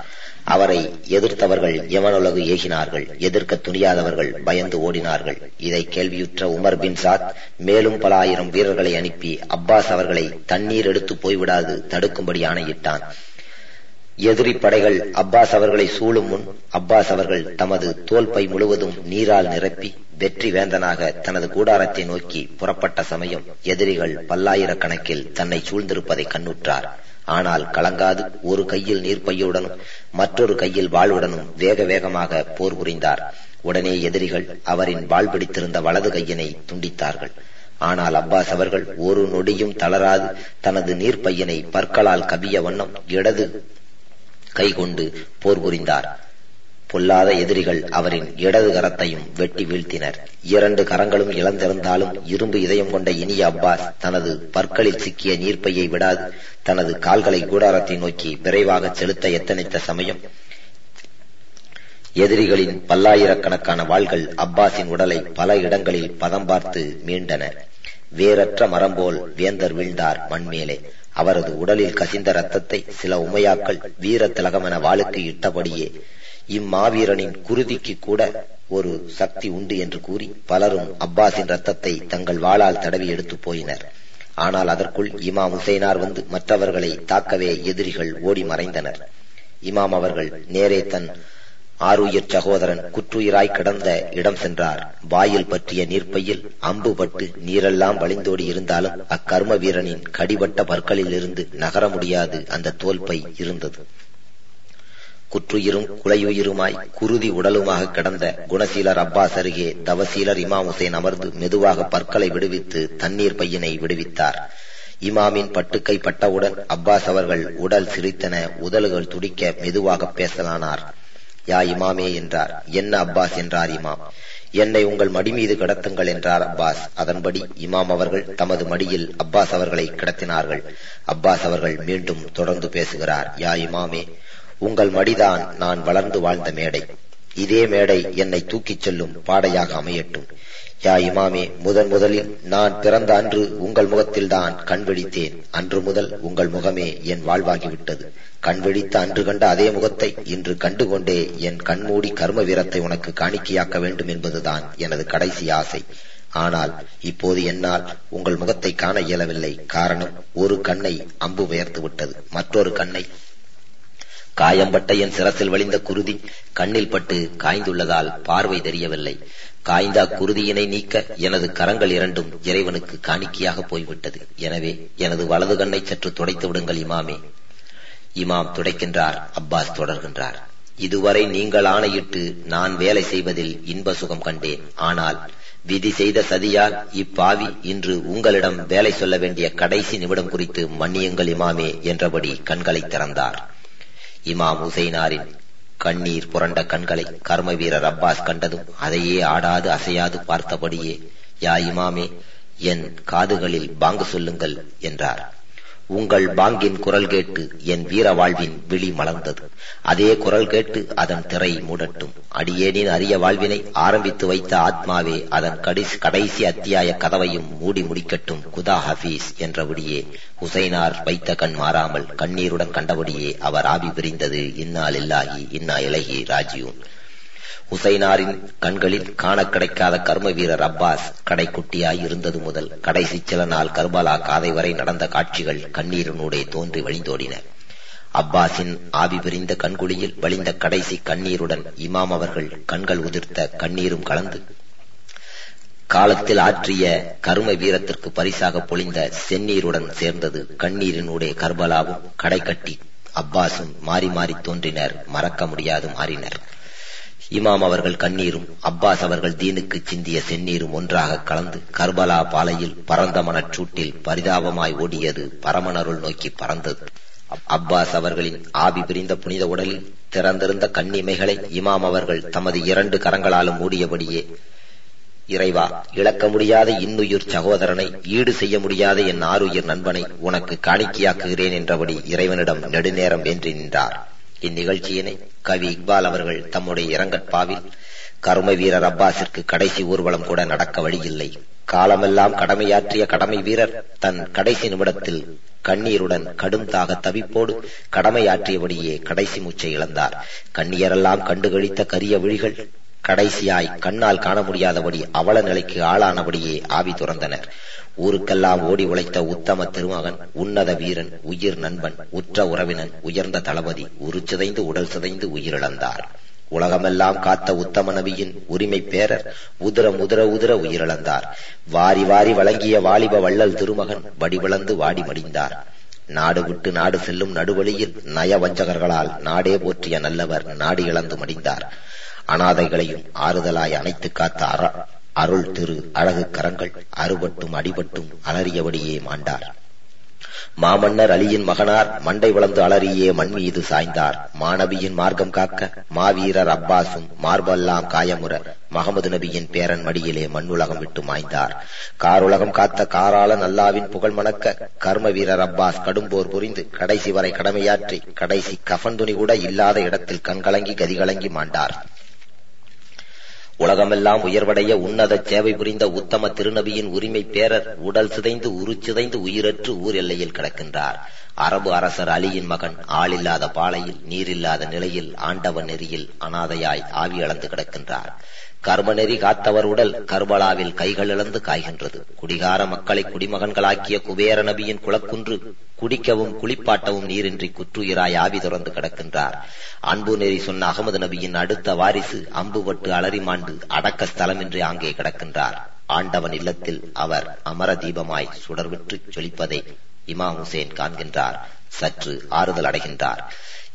அவரை எதிர்த்தவர்கள் யமனுலகு ஏகினார்கள்? எதிர்க்க துணியாதவர்கள் பயந்து ஓடினார்கள். இதை கேள்வியுற்ற உமர் பின் சாத் மேலும் பல ஆயிரம் வீரர்களை அனுப்பி அப்பாஸ் அவர்களை தண்ணீர் எடுத்து போய்விடாது தடுக்கும்படி ஆணையிட்டான். எதிரி படைகள் அப்பாஸ் அவர்களை சூழும் முன் அப்பாஸ் அவர்கள் தமது தோல்பை முழுவதும் நீரால் நிரப்பி வெற்றி வேந்தனாக தனது கூடாரத்தை நோக்கி புறப்பட்ட சமயம் எதிரிகள் பல்லாயிரக்கணக்கில் தன்னை சூழ்ந்திருப்பதை கண்ணுற்றார். ஆனால் கலங்காது ஒரு கையில் நீர்ப்பையுடனும் மற்றொரு கையில் வாழ்வுடனும் வேக வேகமாக போர் புரிந்தார். உடனே எதிரிகள் அவரின் வாழ் பிடித்திருந்த வலது கையினை துண்டித்தார்கள். ஆனால் அப்பாஸ் அவர்கள் ஒரு நொடியும் தளராது தனது நீர்ப்பையனை பற்களால் கவிய வண்ணம் இடது கை கொண்டு போர் புரிந்தார். பொல்லாத எதிரிகள் அவரின் இடது கரத்தையும் வெட்டி வீழ்த்தினர். இரண்டு கரங்களும் இழந்திருந்தாலும் இரும்பு இதயம் கொண்ட இனிய அப்பாஸ் தனது பற்களில் சிக்கிய நீர்ப்பையை விடாது தனது கால்களை கூடாரத்தை நோக்கி விரைவாக செலுத்த எத்தனித்த சமயம் எதிரிகளின் பல்லாயிரக்கணக்கான வாள்கள் அப்பாஸின் உடலை பல இடங்களில் பதம் பார்த்து மீண்டன. வேறற்ற மரம் போல் வேந்தர் வீழ்ந்தார் மண்மேலே. அவரது உடலில் கசிந்த ரத்தத்தை சில உமையாக்கள் வீர திலகமென வாளுக்கு இட்டபடியே இம்மாவீரனின் குருதிக்கு கூட ஒரு சக்தி உண்டு என்று கூறி பலரும் அப்பாஸின் ரத்தத்தை தங்கள் வாளால் தடவி எடுத்து போயினர். ஆனால் அதற்குள் இமாம் ஹுசைனார் வந்து மற்றவர்களை தாக்கவே எதிரிகள் ஓடி மறைந்தனர். இமாம் அவர்கள் நேரே தன் ஆறுயிர் சகோதரன் குற்றுயிராய் கிடந்த இடம் சென்றார். வாயில் பற்றிய நீர்ப்பையில் அம்பு பட்டு நீரெல்லாம் வழிந்தோடி இருந்தாலும் அக்கர்ம வீரனின் கடிபட்ட பற்களில் இருந்து நகர முடியாது அந்த தோல்பை இருந்தது. குற்றுயிரும் குலையுயிருமாய் குருதி உடலுமாக கிடந்த குணசீலர் அப்பாஸ் அருகே தவசீலர் இமாம் உசேன் அமர்ந்து மெதுவாக பற்களை விடுவித்து தண்ணீர் பையினை விடுவித்தார். இமாமின் பட்டுக்கை பட்டவுடன் அப்பாஸ் அவர்கள் உடல் சிரித்தன உதல்கள் துடிக்க மெதுவாக பேசலானார். யா இமாமே என்றார். என்ன அப்பாஸ் என்றார் இமாம். என்னை உங்கள் மடி மீது கிடத்துங்கள் என்றார் அப்பாஸ். அதன்படி இமாம் அவர்கள் தமது மடியில் அப்பாஸ் அவர்களை கிடத்தினார்கள். அப்பாஸ் அவர்கள் மீண்டும் தொடர்ந்து பேசுகிறார். யா இமாமே உங்கள் மடிதான் நான் வளர்ந்து வாழ்ந்த மேடை. இதே மேடை என்னை தூக்கிச் செல்லும் பாடையாக அமையட்டும். யா இமாமே முதன் முதலில் நான் பிறந்த அன்று உங்கள் முகத்தில்தான் கண் விழித்தேன். அன்று முதல் உங்கள் முகமே என் வாழ்வாகிவிட்டது. கண் விழித்த அன்று கண்ட அதே முகத்தை இன்று கண்டுகொண்டே என் கண்மூடி கர்ம வீரத்தை உனக்கு காணிக்கையாக்க வேண்டும் என்பதுதான் எனது கடைசி ஆசை. ஆனால் இப்போது என்னால் உங்கள் முகத்தை காண இயலவில்லை. காரணம் ஒரு கண்ணை அம்பு பெயர்த்து விட்டது. மற்றொரு கண்ணை காயம்பட்ட என் சிரசில் வழிந்த குருதி கண்ணில் பட்டு காய்ந்துள்ளதால் பார்வை தெரியவில்லை. காய்ந்தா குருதியினை நீக்க எனது கரங்கள் இரண்டும் இறைவனுக்கு காணிக்கையாக போய்விட்டது. எனவே எனது வலது கண்ணை சற்று துடைத்து விடுங்கள் இமாமே. இமாம் துடைக்கின்றார் அப்பாஸ் தொடர்கின்றார். இதுவரை நீங்கள் ஆணையிட்டு நான் வேலை செய்வதில் இன்ப சுகம் கண்டேன். ஆனால் விதி செய்த சதியால் இப்பாவி இன்று உங்களிடம் வேலை சொல்ல வேண்டிய கடைசி நிமிடம் குறித்து மன்னியுங்கள் இமாமே என்றபடி கண்களை திறந்தார். இமாம் ஹுசைனாரின் கண்ணீர் புரண்ட கண்களை கர்ம வீரர் அப்பாஸ் கண்டதும் அதையே ஆடாது அசையாது பார்த்தபடியே யா இமாமே என் காதுகளில் பாங்கு சொல்லுங்கள் என்றார். உங்கள் பாங்கின் குரல் கேட்டு என் வீர வாழ்வின் விழி மலர்ந்தது. அதே குரல் கேட்டு அதன் திரை மூடட்டும். அடியேனின் அரிய வாழ்வினை ஆரம்பித்து வைத்த ஆத்மாவே அதன் கடைசி கடைசி அத்தியாய கதவையும் மூடி முடிக்கட்டும். குதா ஹபீஸ் என்றபடியே ஹுசைனார் வைத்த கண் மாறாமல் கண்ணீருடன் கண்டபடியே அவர் ஆவி பிரிந்தது. இன்னால் இல்லாகி இன்னா இலகி ராஜியூன். உசைனாரின் கண்களில் காண கிடைக்காத கர்ம வீரர் அப்பாஸ் கடைக்குட்டியாய் இருந்தது முதல். கடைசி சில நாள் கர்பலா காதை வரை நடந்த காட்சிகள் கண்ணீரினூடே தோன்றி வழிந்தோடின. அப்பாஸின் ஆவி பிரிந்த கண்குழியில் வழிந்த கடைசி கண்ணீருடன் இமாம் அவர்கள் கண்கள் உதிர்த்த கண்ணீரும் கலந்து காலத்தில் ஆற்றிய கரும வீரத்திற்கு பரிசாக பொழிந்த செந்நீருடன் சேர்ந்தது கண்ணீரினூடே கர்பலாவும் கடைக்கட்டி அப்பாஸும் மாறி மாறி தோன்றினர் மறக்க முடியாது மாறினர். இமாம் அவர்கள் கண்ணீரும் அப்பாஸ் அவர்கள் தீனுக்கு சிந்திய செந்நீரும் ஒன்றாக கலந்து கர்பலா பாலையில் பரந்த மனச்சூட்டில் பரிதாபமாய் ஓடியது பரமனருள் நோக்கி பறந்தது. அப்பாஸ் அவர்களின் ஆவி பிரிந்த புனித உடலில் திறந்திருந்த கண்ணிமைகளை இமாம் அவர்கள் தமது இரண்டு கரங்களாலும் மூடியபடியே இறைவா இழக்க முடியாத இன்னுயிர் சகோதரனை ஈடு செய்ய முடியாத என் ஆறுயிர் நண்பனை உனக்கு காணிக்கையாக்குகிறேன் என்றபடி இறைவனிடம் நெடுநேரம் வென்றி நின்றார். இந்நிகழ்ச்சியினை கவி இக்பால் அவர்கள் தம்முடைய இரங்கற்பாவில் கரும வீரர் அப்பாஸிற்கு கடைசி ஊர்வலம் கூட நடக்க வழியில்லை. காலமெல்லாம் கடமையாற்றிய கடமை வீரர் தன் கடைசி நிமிடத்தில் கண்ணீருடன் கடும் தாக தவிப்போடு கடமையாற்றியபடியே கடைசி மூச்சை இழந்தார். கண்ணியரெல்லாம் கண்டுகழித்த கரிய விழிகள் கடைசியாய் கண்ணால் காண முடியாதபடி அவல நிலைக்கு ஆளானபடியே ஆவி துறந்தனர். ஊருக்கெல்லாம் ஓடி உழைத்த உத்தம திருமகன் உன்னத வீரன் உயிர் நண்பன் உற்ற உறவினன் உயர்ந்த தளபதி உரு சிதைந்து உடல் சிதைந்து உயிரிழந்தார். உலகமெல்லாம் காத்த உத்தம நபியின் உரிமை பேரர் உதிர முதிர உதிர உயிரிழந்தார். வாரி வாரி வழங்கிய வாலிப வள்ளல் திருமகன் வடிவிழந்து வாடி மடிந்தார். நாடு விட்டு நாடு செல்லும் நடுவழியில் நய வஞ்சகர்களால் நாடே போற்றிய நல்லவர் நாடு இழந்து மடிந்தார். அனாதைகளையும் ஆறுதலாய் அணைத்து காத்த அற அருள் திரு அழகு கரங்கள் அறுபட்டும் அடிபட்டும் அலறியபடியே மாண்டார். மாமன்னர் அலியின் மகனார் மண்டை வளர்ந்து அலறியே மண் மீது சாய்ந்தார். மாணவியின் மார்க்கம் காக்க மாவீரர் அப்பாசும் மார்பெல்லாம் காயமுற மகமது நபியின் பேரன் மடியிலே மண்ணுலகம் விட்டு மாய்ந்தார். காருலகம் காத்த காராள நல்லாவின் புகழ் மணக்க கர்ம வீரர் அப்பாஸ் கடும்போர் புரிந்து கடைசி வரை கடமையாற்றி கடைசி கஃன் துணி கூட இல்லாத இடத்தில் கண்கலங்கி கதிகலங்கி மாண்டார். உலகமெல்லாம் உயர்வடைய உன்னத சேவை புரிந்த உத்தம திருநபியின் உரிமை பேரர் உடல் சிதைந்து உரு சிதைந்து உயிரற்று ஊர் எல்லையில் கிடக்கின்றார். அரபு அரசர் அலியின் மகன் ஆளில்லாத பாலையில் நீரில்லாத நிலையில் ஆண்டவன் நெறியில் அனாதையாய் ஆவி அளந்து கிடக்கின்றார். கர்மநெறி காத்தவர் உடல் கர்பலாவில் கைகள் இழந்து காய்கின்றது. குடிகார மக்களை குடிமகன்களாக்கிய குபேர நபியின் குளக்குன்று குடிக்கவும் குளிப்பாட்டவும் நீரின்றி குற்றுயிராய் ஆவி துறந்து கிடக்கின்றார். அன்பு நெறி சொன்ன அகமது நபியின் அடுத்த வாரிசு அம்புபட்டு அலறிமாண்டு அடக்க ஸ்தலமின்றி அங்கே கிடக்கின்றார். ஆண்டவன் இல்லத்தில் அவர் அமர தீபமாய் சுடர்விற்று ஜொலிப்பதை இமாம் ஹுசேன் காண்கின்றார். சற்று ஆறுதல் அடைகின்றார்.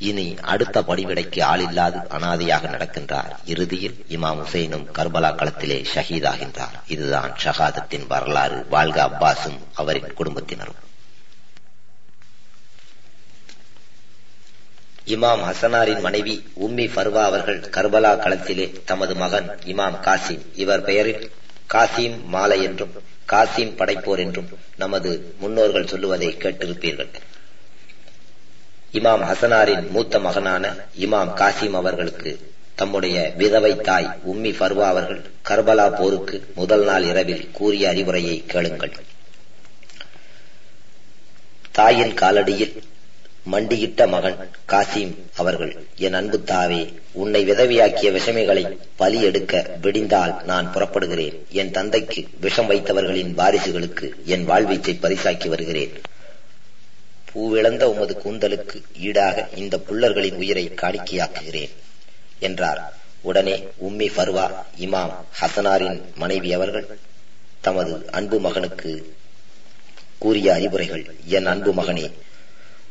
இனி அடுத்த படிவிடைக்கு ஆளில்லாது அனாதையாக நடக்கின்றார். இறுதியில் இமாம் ஹுசைனும் கர்பலா களத்திலே ஷஹீதாகின்றார். இதுதான் ஷஹாதத்தின் வரலாறு. வாழ்க அப்பாஸும் அவரின் குடும்பத்தினரும். இமாம் ஹசனாரின் மனைவி உம்மி ஃபர்வா அவர்கள் கர்பலா களத்திலே தமது மகன் இமாம் காசிம். இவர் பெயரில் காசிம் மாலை என்றும் காசிம் படைப்போர் என்றும் நமது முன்னோர்கள் சொல்லுவதை கேட்டிருப்பீர்கள். இமாம் ஹசனாரின் மூத்த மகனான இமாம் காசிம் அவர்களுக்கு தம்முடைய விதவை தாய் உம்மி ஃபர்வா அவர்கள் கர்பலா போருக்கு முதல் நாள் இரவில் கூறிய அறிவுரையை கேளுங்கள். தாயின் காலடியில் மண்டியிட்ட மகன் காசிம் அவர்கள் என் அன்பு தாவே உன்னை விதவியாக்கிய விஷமிகளை பலி எடுக்க விடிந்தால் நான் புறப்படுகிறேன். என் தந்தைக்கு விஷம் வைத்தவர்களின் வாரிசுகளுக்கு என் வாழ்வீச்சை பரிசாக்கி வருகிறேன். பூவிழந்த உமது கூந்தலுக்கு ஈடாக இந்த புள்ளர்களின் உயிரை காணிக்கையாக்குகிறேன் என்றார். உடனே உம்மி ஃபர்வா இமாம் ஹசனாரின் மனைவி அவர்கள் தமது அன்பு மகனுக்கு கூறிய அறிவுரைகள் என் அன்பு மகனே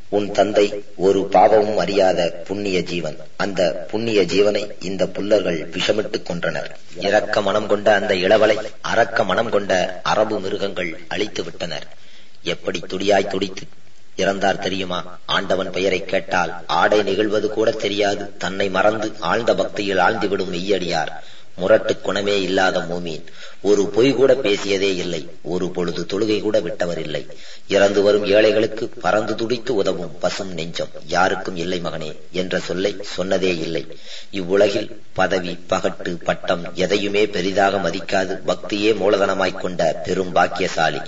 உன் தந்தை ஒரு பாவமும் அறியாத புண்ணிய ஜீவன். அந்த புண்ணிய ஜீவனை இந்த புல்லர்கள் விஷமிட்டுக் கொன்றனர். இரக்க மனம் கொண்ட அந்த இளவலை அரக்க மனம் கொண்ட அரபு மிருகங்கள் அழித்து விட்டனர் எப்படி துடியாய் துடித்து இறந்தார் தெரியுமா? ஆண்டவன் பெயரை கேட்டால் ஆடை நிகழ்வது கூட தெரியாது. தன்னை மறந்து ஆழ்ந்த பக்தியில் ஆழ்ந்துவிடும் மெய்யடியார். முரட்டு குணமே இல்லாத மூமீன். ஒரு பொய் கூட பேசியதே இல்லை. ஒரு பொழுது தொழுகை கூட விட்டவர் இல்லை இறந்து வரும் ஏழைகளுக்கு பறந்து துடித்து உதவும் பசும் நெஞ்சம். யாருக்கும் இல்லை மகனே என்ற சொல்லை சொன்னதே இல்லை. இவ்வுலகில் பதவி பகட்டு பட்டம் எதையுமே பெரிதாக மதிக்காது. பக்தியே மூலதனமாய்க் கொண்ட பெரும் பாக்கியசாலி.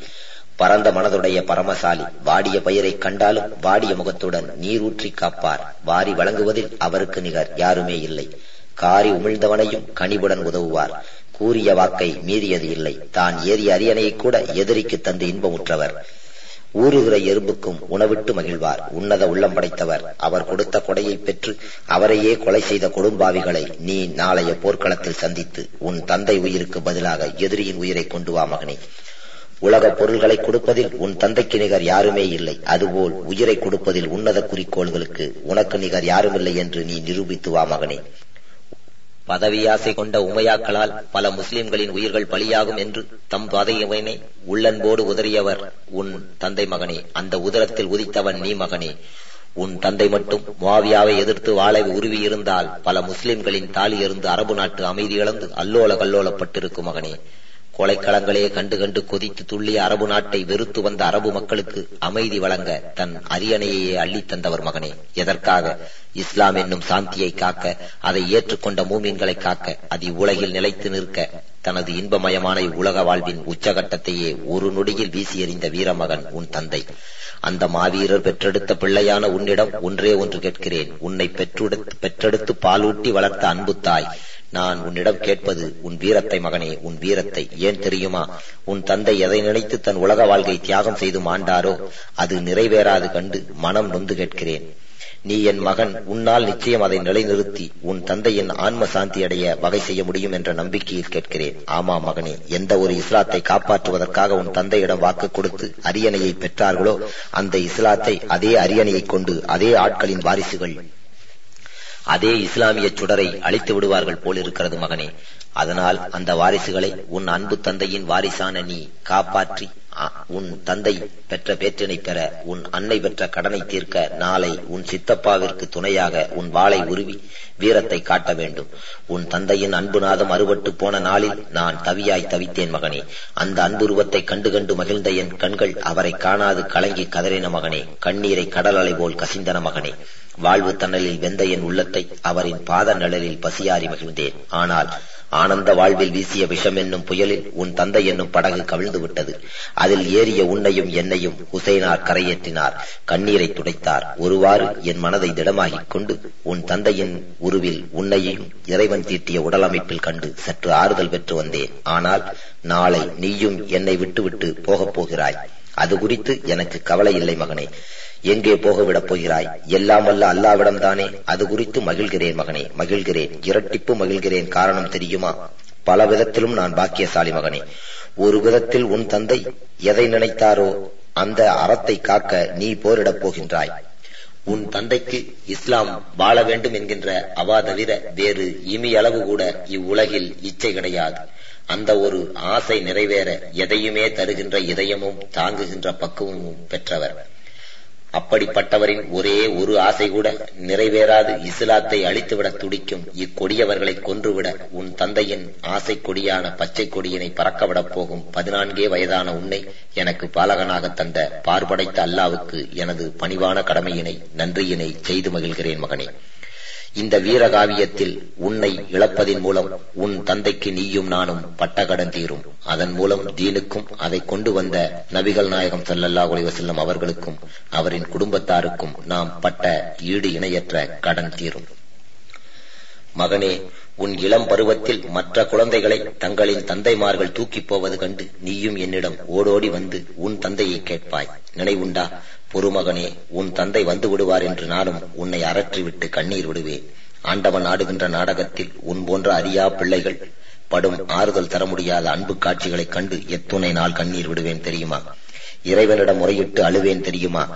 பரந்த மனதுடைய பரமசாலி வாடிய பயிரை கண்டாலும் வாடிய முகத்துடன் நீரூற்றி காப்பார். வாரி வழங்குவதில் அவருக்கு நிகர் யாருமே இல்லை. காரி உமிழ்ந்தவனையும் கனிவுடன் உதவுவார். கூறிய வாக்கை மீறியது இல்லை. தான் ஏறிய அரியணையை கூட எதிரிக்கு தந்து இன்பமுற்றவர். ஊறுகிற எறும்புக்கும் உணவிட்டு மகிழ்வார். உன்னத உள்ளம் படைத்தவர். அவர் கொடுத்த கொடையை பெற்று அவரையே கொலை செய்த கொடும்பாவிகளை நீ நாளைய போர்க்களத்தில் சந்தித்து உன் தந்தை உயிருக்கு பதிலாக எதிரியின் உயிரை கொண்டு வா மகனே. உலக பொருள்களை கொடுப்பதில் உன் தந்தைக்கு நிகர் யாருமே இல்லை. அதுபோல் உயிரை கொடுப்பதில் உன்னத குறிக்கோள்களுக்கு உனக்கு நிகர் யாருமில்லை என்று நீ நிரூபித்து வா மகனே. பதவியாசை கொண்ட உமையாக்களால் பல முஸ்லிம்களின் உயிர்கள் பலியாகும் என்று தம் பதவியவனை உள்ளன்போடு உதறியவர் உன் தந்தை மகனே. அந்த உதரத்தில் உதித்தவன் நீ மகனே. உன் தந்தை மட்டும் மாவியாவை எதிர்த்து வாழ உருவியிருந்தால் பல முஸ்லிம்களின் தாலி எறிந்து அரபு நாட்டு அமைதி இழந்து அல்லோல கல்லோலப்பட்டிருக்கும் மகனே. கொலைக்களங்களே கண்டு கண்டு கொதித்து துள்ளிய அரபு நாட்டை வெறுத்து வந்த அரபு மக்களுக்கு அமைதி வழங்க தன் அரியணையே அள்ளித் தந்தவர் மகனே. எதற்காக? இஸ்லாம் என்னும் சாந்தியை காக்க அதை ஏற்றுக்கொண்ட மூமீன்களை காக்க அது உலகில் நிலைத்து நிற்க தனது இன்பமயமான உலக வாழ்வின் உச்சகட்டத்தையே ஒரு நொடியில் வீசி எறிந்த வீரமகன் உன் தந்தை. அந்த மாவீரர் பெற்றெடுத்த பிள்ளையான உன்னிடம் ஒன்றே ஒன்று கேட்கிறேன். உன்னை பெற்றெடுத்து பெற்றெடுத்து பாலூட்டி வளர்த்த அன்பு தாய். நான் உன்னிடம் கேட்பது உன் வீரத்தை மகனே உன் வீரத்தை ஏன் தெரியுமா? உன் தந்தை எதை நினைத்து தன் உலக வாழ்க்கை தியாகம் செய்து மாண்டாரோ அது நிறைவேறாது கண்டு மனம் நொந்து கேட்கிறேன். நீ என் மகன் உன்னால் நிச்சயம் அதை நிலைநிறுத்தி உன் தந்தையின் ஆன்ம சாந்தி அடைய வகை செய்ய முடியும் என்ற நம்பிக்கையில் கேட்கிறேன். ஆமா மகனே எந்த ஒரு இஸ்லாத்தை காப்பாற்றுவதற்காக உன் தந்தையிடம் வாக்கு கொடுத்து அரியணையை பெற்றார்களோ அந்த இஸ்லாத்தை அதே அரியணையை கொண்டு அதே ஆட்களின் வாரிசுகள் அதே இஸ்லாமிய சுடரை அழித்து விடுவார்கள் போல் இருக்கிறது மகனே. அதனால் அந்த வாரிசுகளை உன் அன்பு தந்தையின் வாரிசான நீ காப்பாற்றி உன் தந்தை பெற்ற பேற்றினை பெற உன் அன்னை பெற்ற கடனை தீர்க்க நாளை உன் சித்தப்பாவிற்கு துணையாக உன் வாளை உருவி வீரத்தை காட்ட வேண்டும். உன் தந்தையின் அன்பு நாதம் அறுபட்டு போன நாளில் நான் தவியாய் தவித்தேன் மகனே. அந்த அன்புருவத்தை கண்டு கண்டு மகிழ்ந்த என் கண்கள் அவரை காணாது கலங்கி கதறின மகனே. கண்ணீரை கடல் அலை போல் கசிந்தன மகனே. வாழ்வு தன்னலில் வெந்த என் உள்ளத்தை அவரின் பாத நிழலில் பசியாறி மகிழ்ந்தேன். ஆனால் ஆனந்த வாழ்வில் வீசிய விஷம் என்னும் புயலில் உன் தந்தை என்னும் படகு கவிழ்ந்து விட்டது. அதில் ஏறிய உன்னையும் என்னையும் ஹுசைனார் கரையேற்றினார். கண்ணீரை துடைத்தார். ஒருவாறு என் மனதை திடமாகிக் கொண்டு உன் தந்தையின் உருவில் உன்னையும் இறைவன் தீட்டிய உடலமைப்பில் கண்டு சற்று ஆறுதல் பெற்று வந்தேன். ஆனால் நாளை நீயும் என்னை விட்டுவிட்டு போகப் போகிறாய். அது குறித்து எனக்கு கவலை இல்லை மகனே. எங்கே போகவிடப் போகிறாய்? எல்லாம் வல்ல அல்லாவிடம் தானே அது குறித்து மகிழ்கிறேன் மகனே மகிழ்கிறேன். இரட்டிப்பு மகிழ்கிறேன். காரணம் தெரியுமா? பல விதத்திலும் நான் பாக்கியசாலி மகனே. ஒரு விதத்தில் உன் தந்தை எதை நினைத்தாரோ அந்த அறத்தை காக்க நீ போரிடப் போகின்றாய். உன் தந்தைக்கு இஸ்லாம் வாழ வேண்டும் என்கின்ற அவா தவிர வேறு இமி அளவு கூட இவ்வுலகில் இச்சை கிடையாது. அந்த ஒரு ஆசை நிறைவேற எதையுமே தருகின்ற இதயமும் தாங்குகின்ற பக்குவமும் பெற்றவர். அப்படிப்பட்டவரின் ஒரே ஒரு ஆசை கூட நிறைவேறாது. இஸ்லாத்தை அழித்துவிட துடிக்கும் இக்கொடியவர்களை கொன்றுவிட உன் தந்தையின் ஆசை கொடியான பச்சை கொடியினை பறக்கவிடப் போகும் பதினான்கே வயதான உன்னை எனக்கு பாலகனாக தந்த பார்படைத்த அல்லாவுக்கு எனது பணிவான கடமையினை நன்றியினை செய்து மகிழ்கிறேன் மகனே. இந்த வீரகாவியத்தில் உன்னை இழப்பதின் மூலம் உன் தந்தைக்கு நீயும் நானும் பட்டகடன் தீரும். அதன் மூலம் தீனுக்கும் அதை கொண்டு வந்த நபிகள் நாயகம் சல்லல்லா செல்லும் அவர்களுக்கும் அவரின் குடும்பத்தாருக்கும் நாம் பட்ட ஈடு இணையற்ற கடன் தீரும். மகனே உன் இளம் பருவத்தில் மற்ற குழந்தைகளை தங்களின் தந்தைமார்கள் தூக்கிப் போவது கண்டு நீயும் என்னிடம் ஓடோடி வந்து உன் தந்தையை கேட்பாய். நினைவுண்டா பொறுமகனே உன் தந்தை வந்து விடுவார் என்று நானும் உன்னை அரற்றிவிட்டு கண்ணீர் விடுவேன். ஆண்டவன் ஆடுகின்ற நாடகத்தில் உன் போன்ற அறியா பிள்ளைகள் படும் ஆறுதல் தர முடியாத அன்பு காட்சிகளைக் கண்டு எத்துணை நாள் கண்ணீர் விடுவேன் தெரியுமா? இறைவனிடம் முறையிட்டு அழுவேன் தெரியுமா?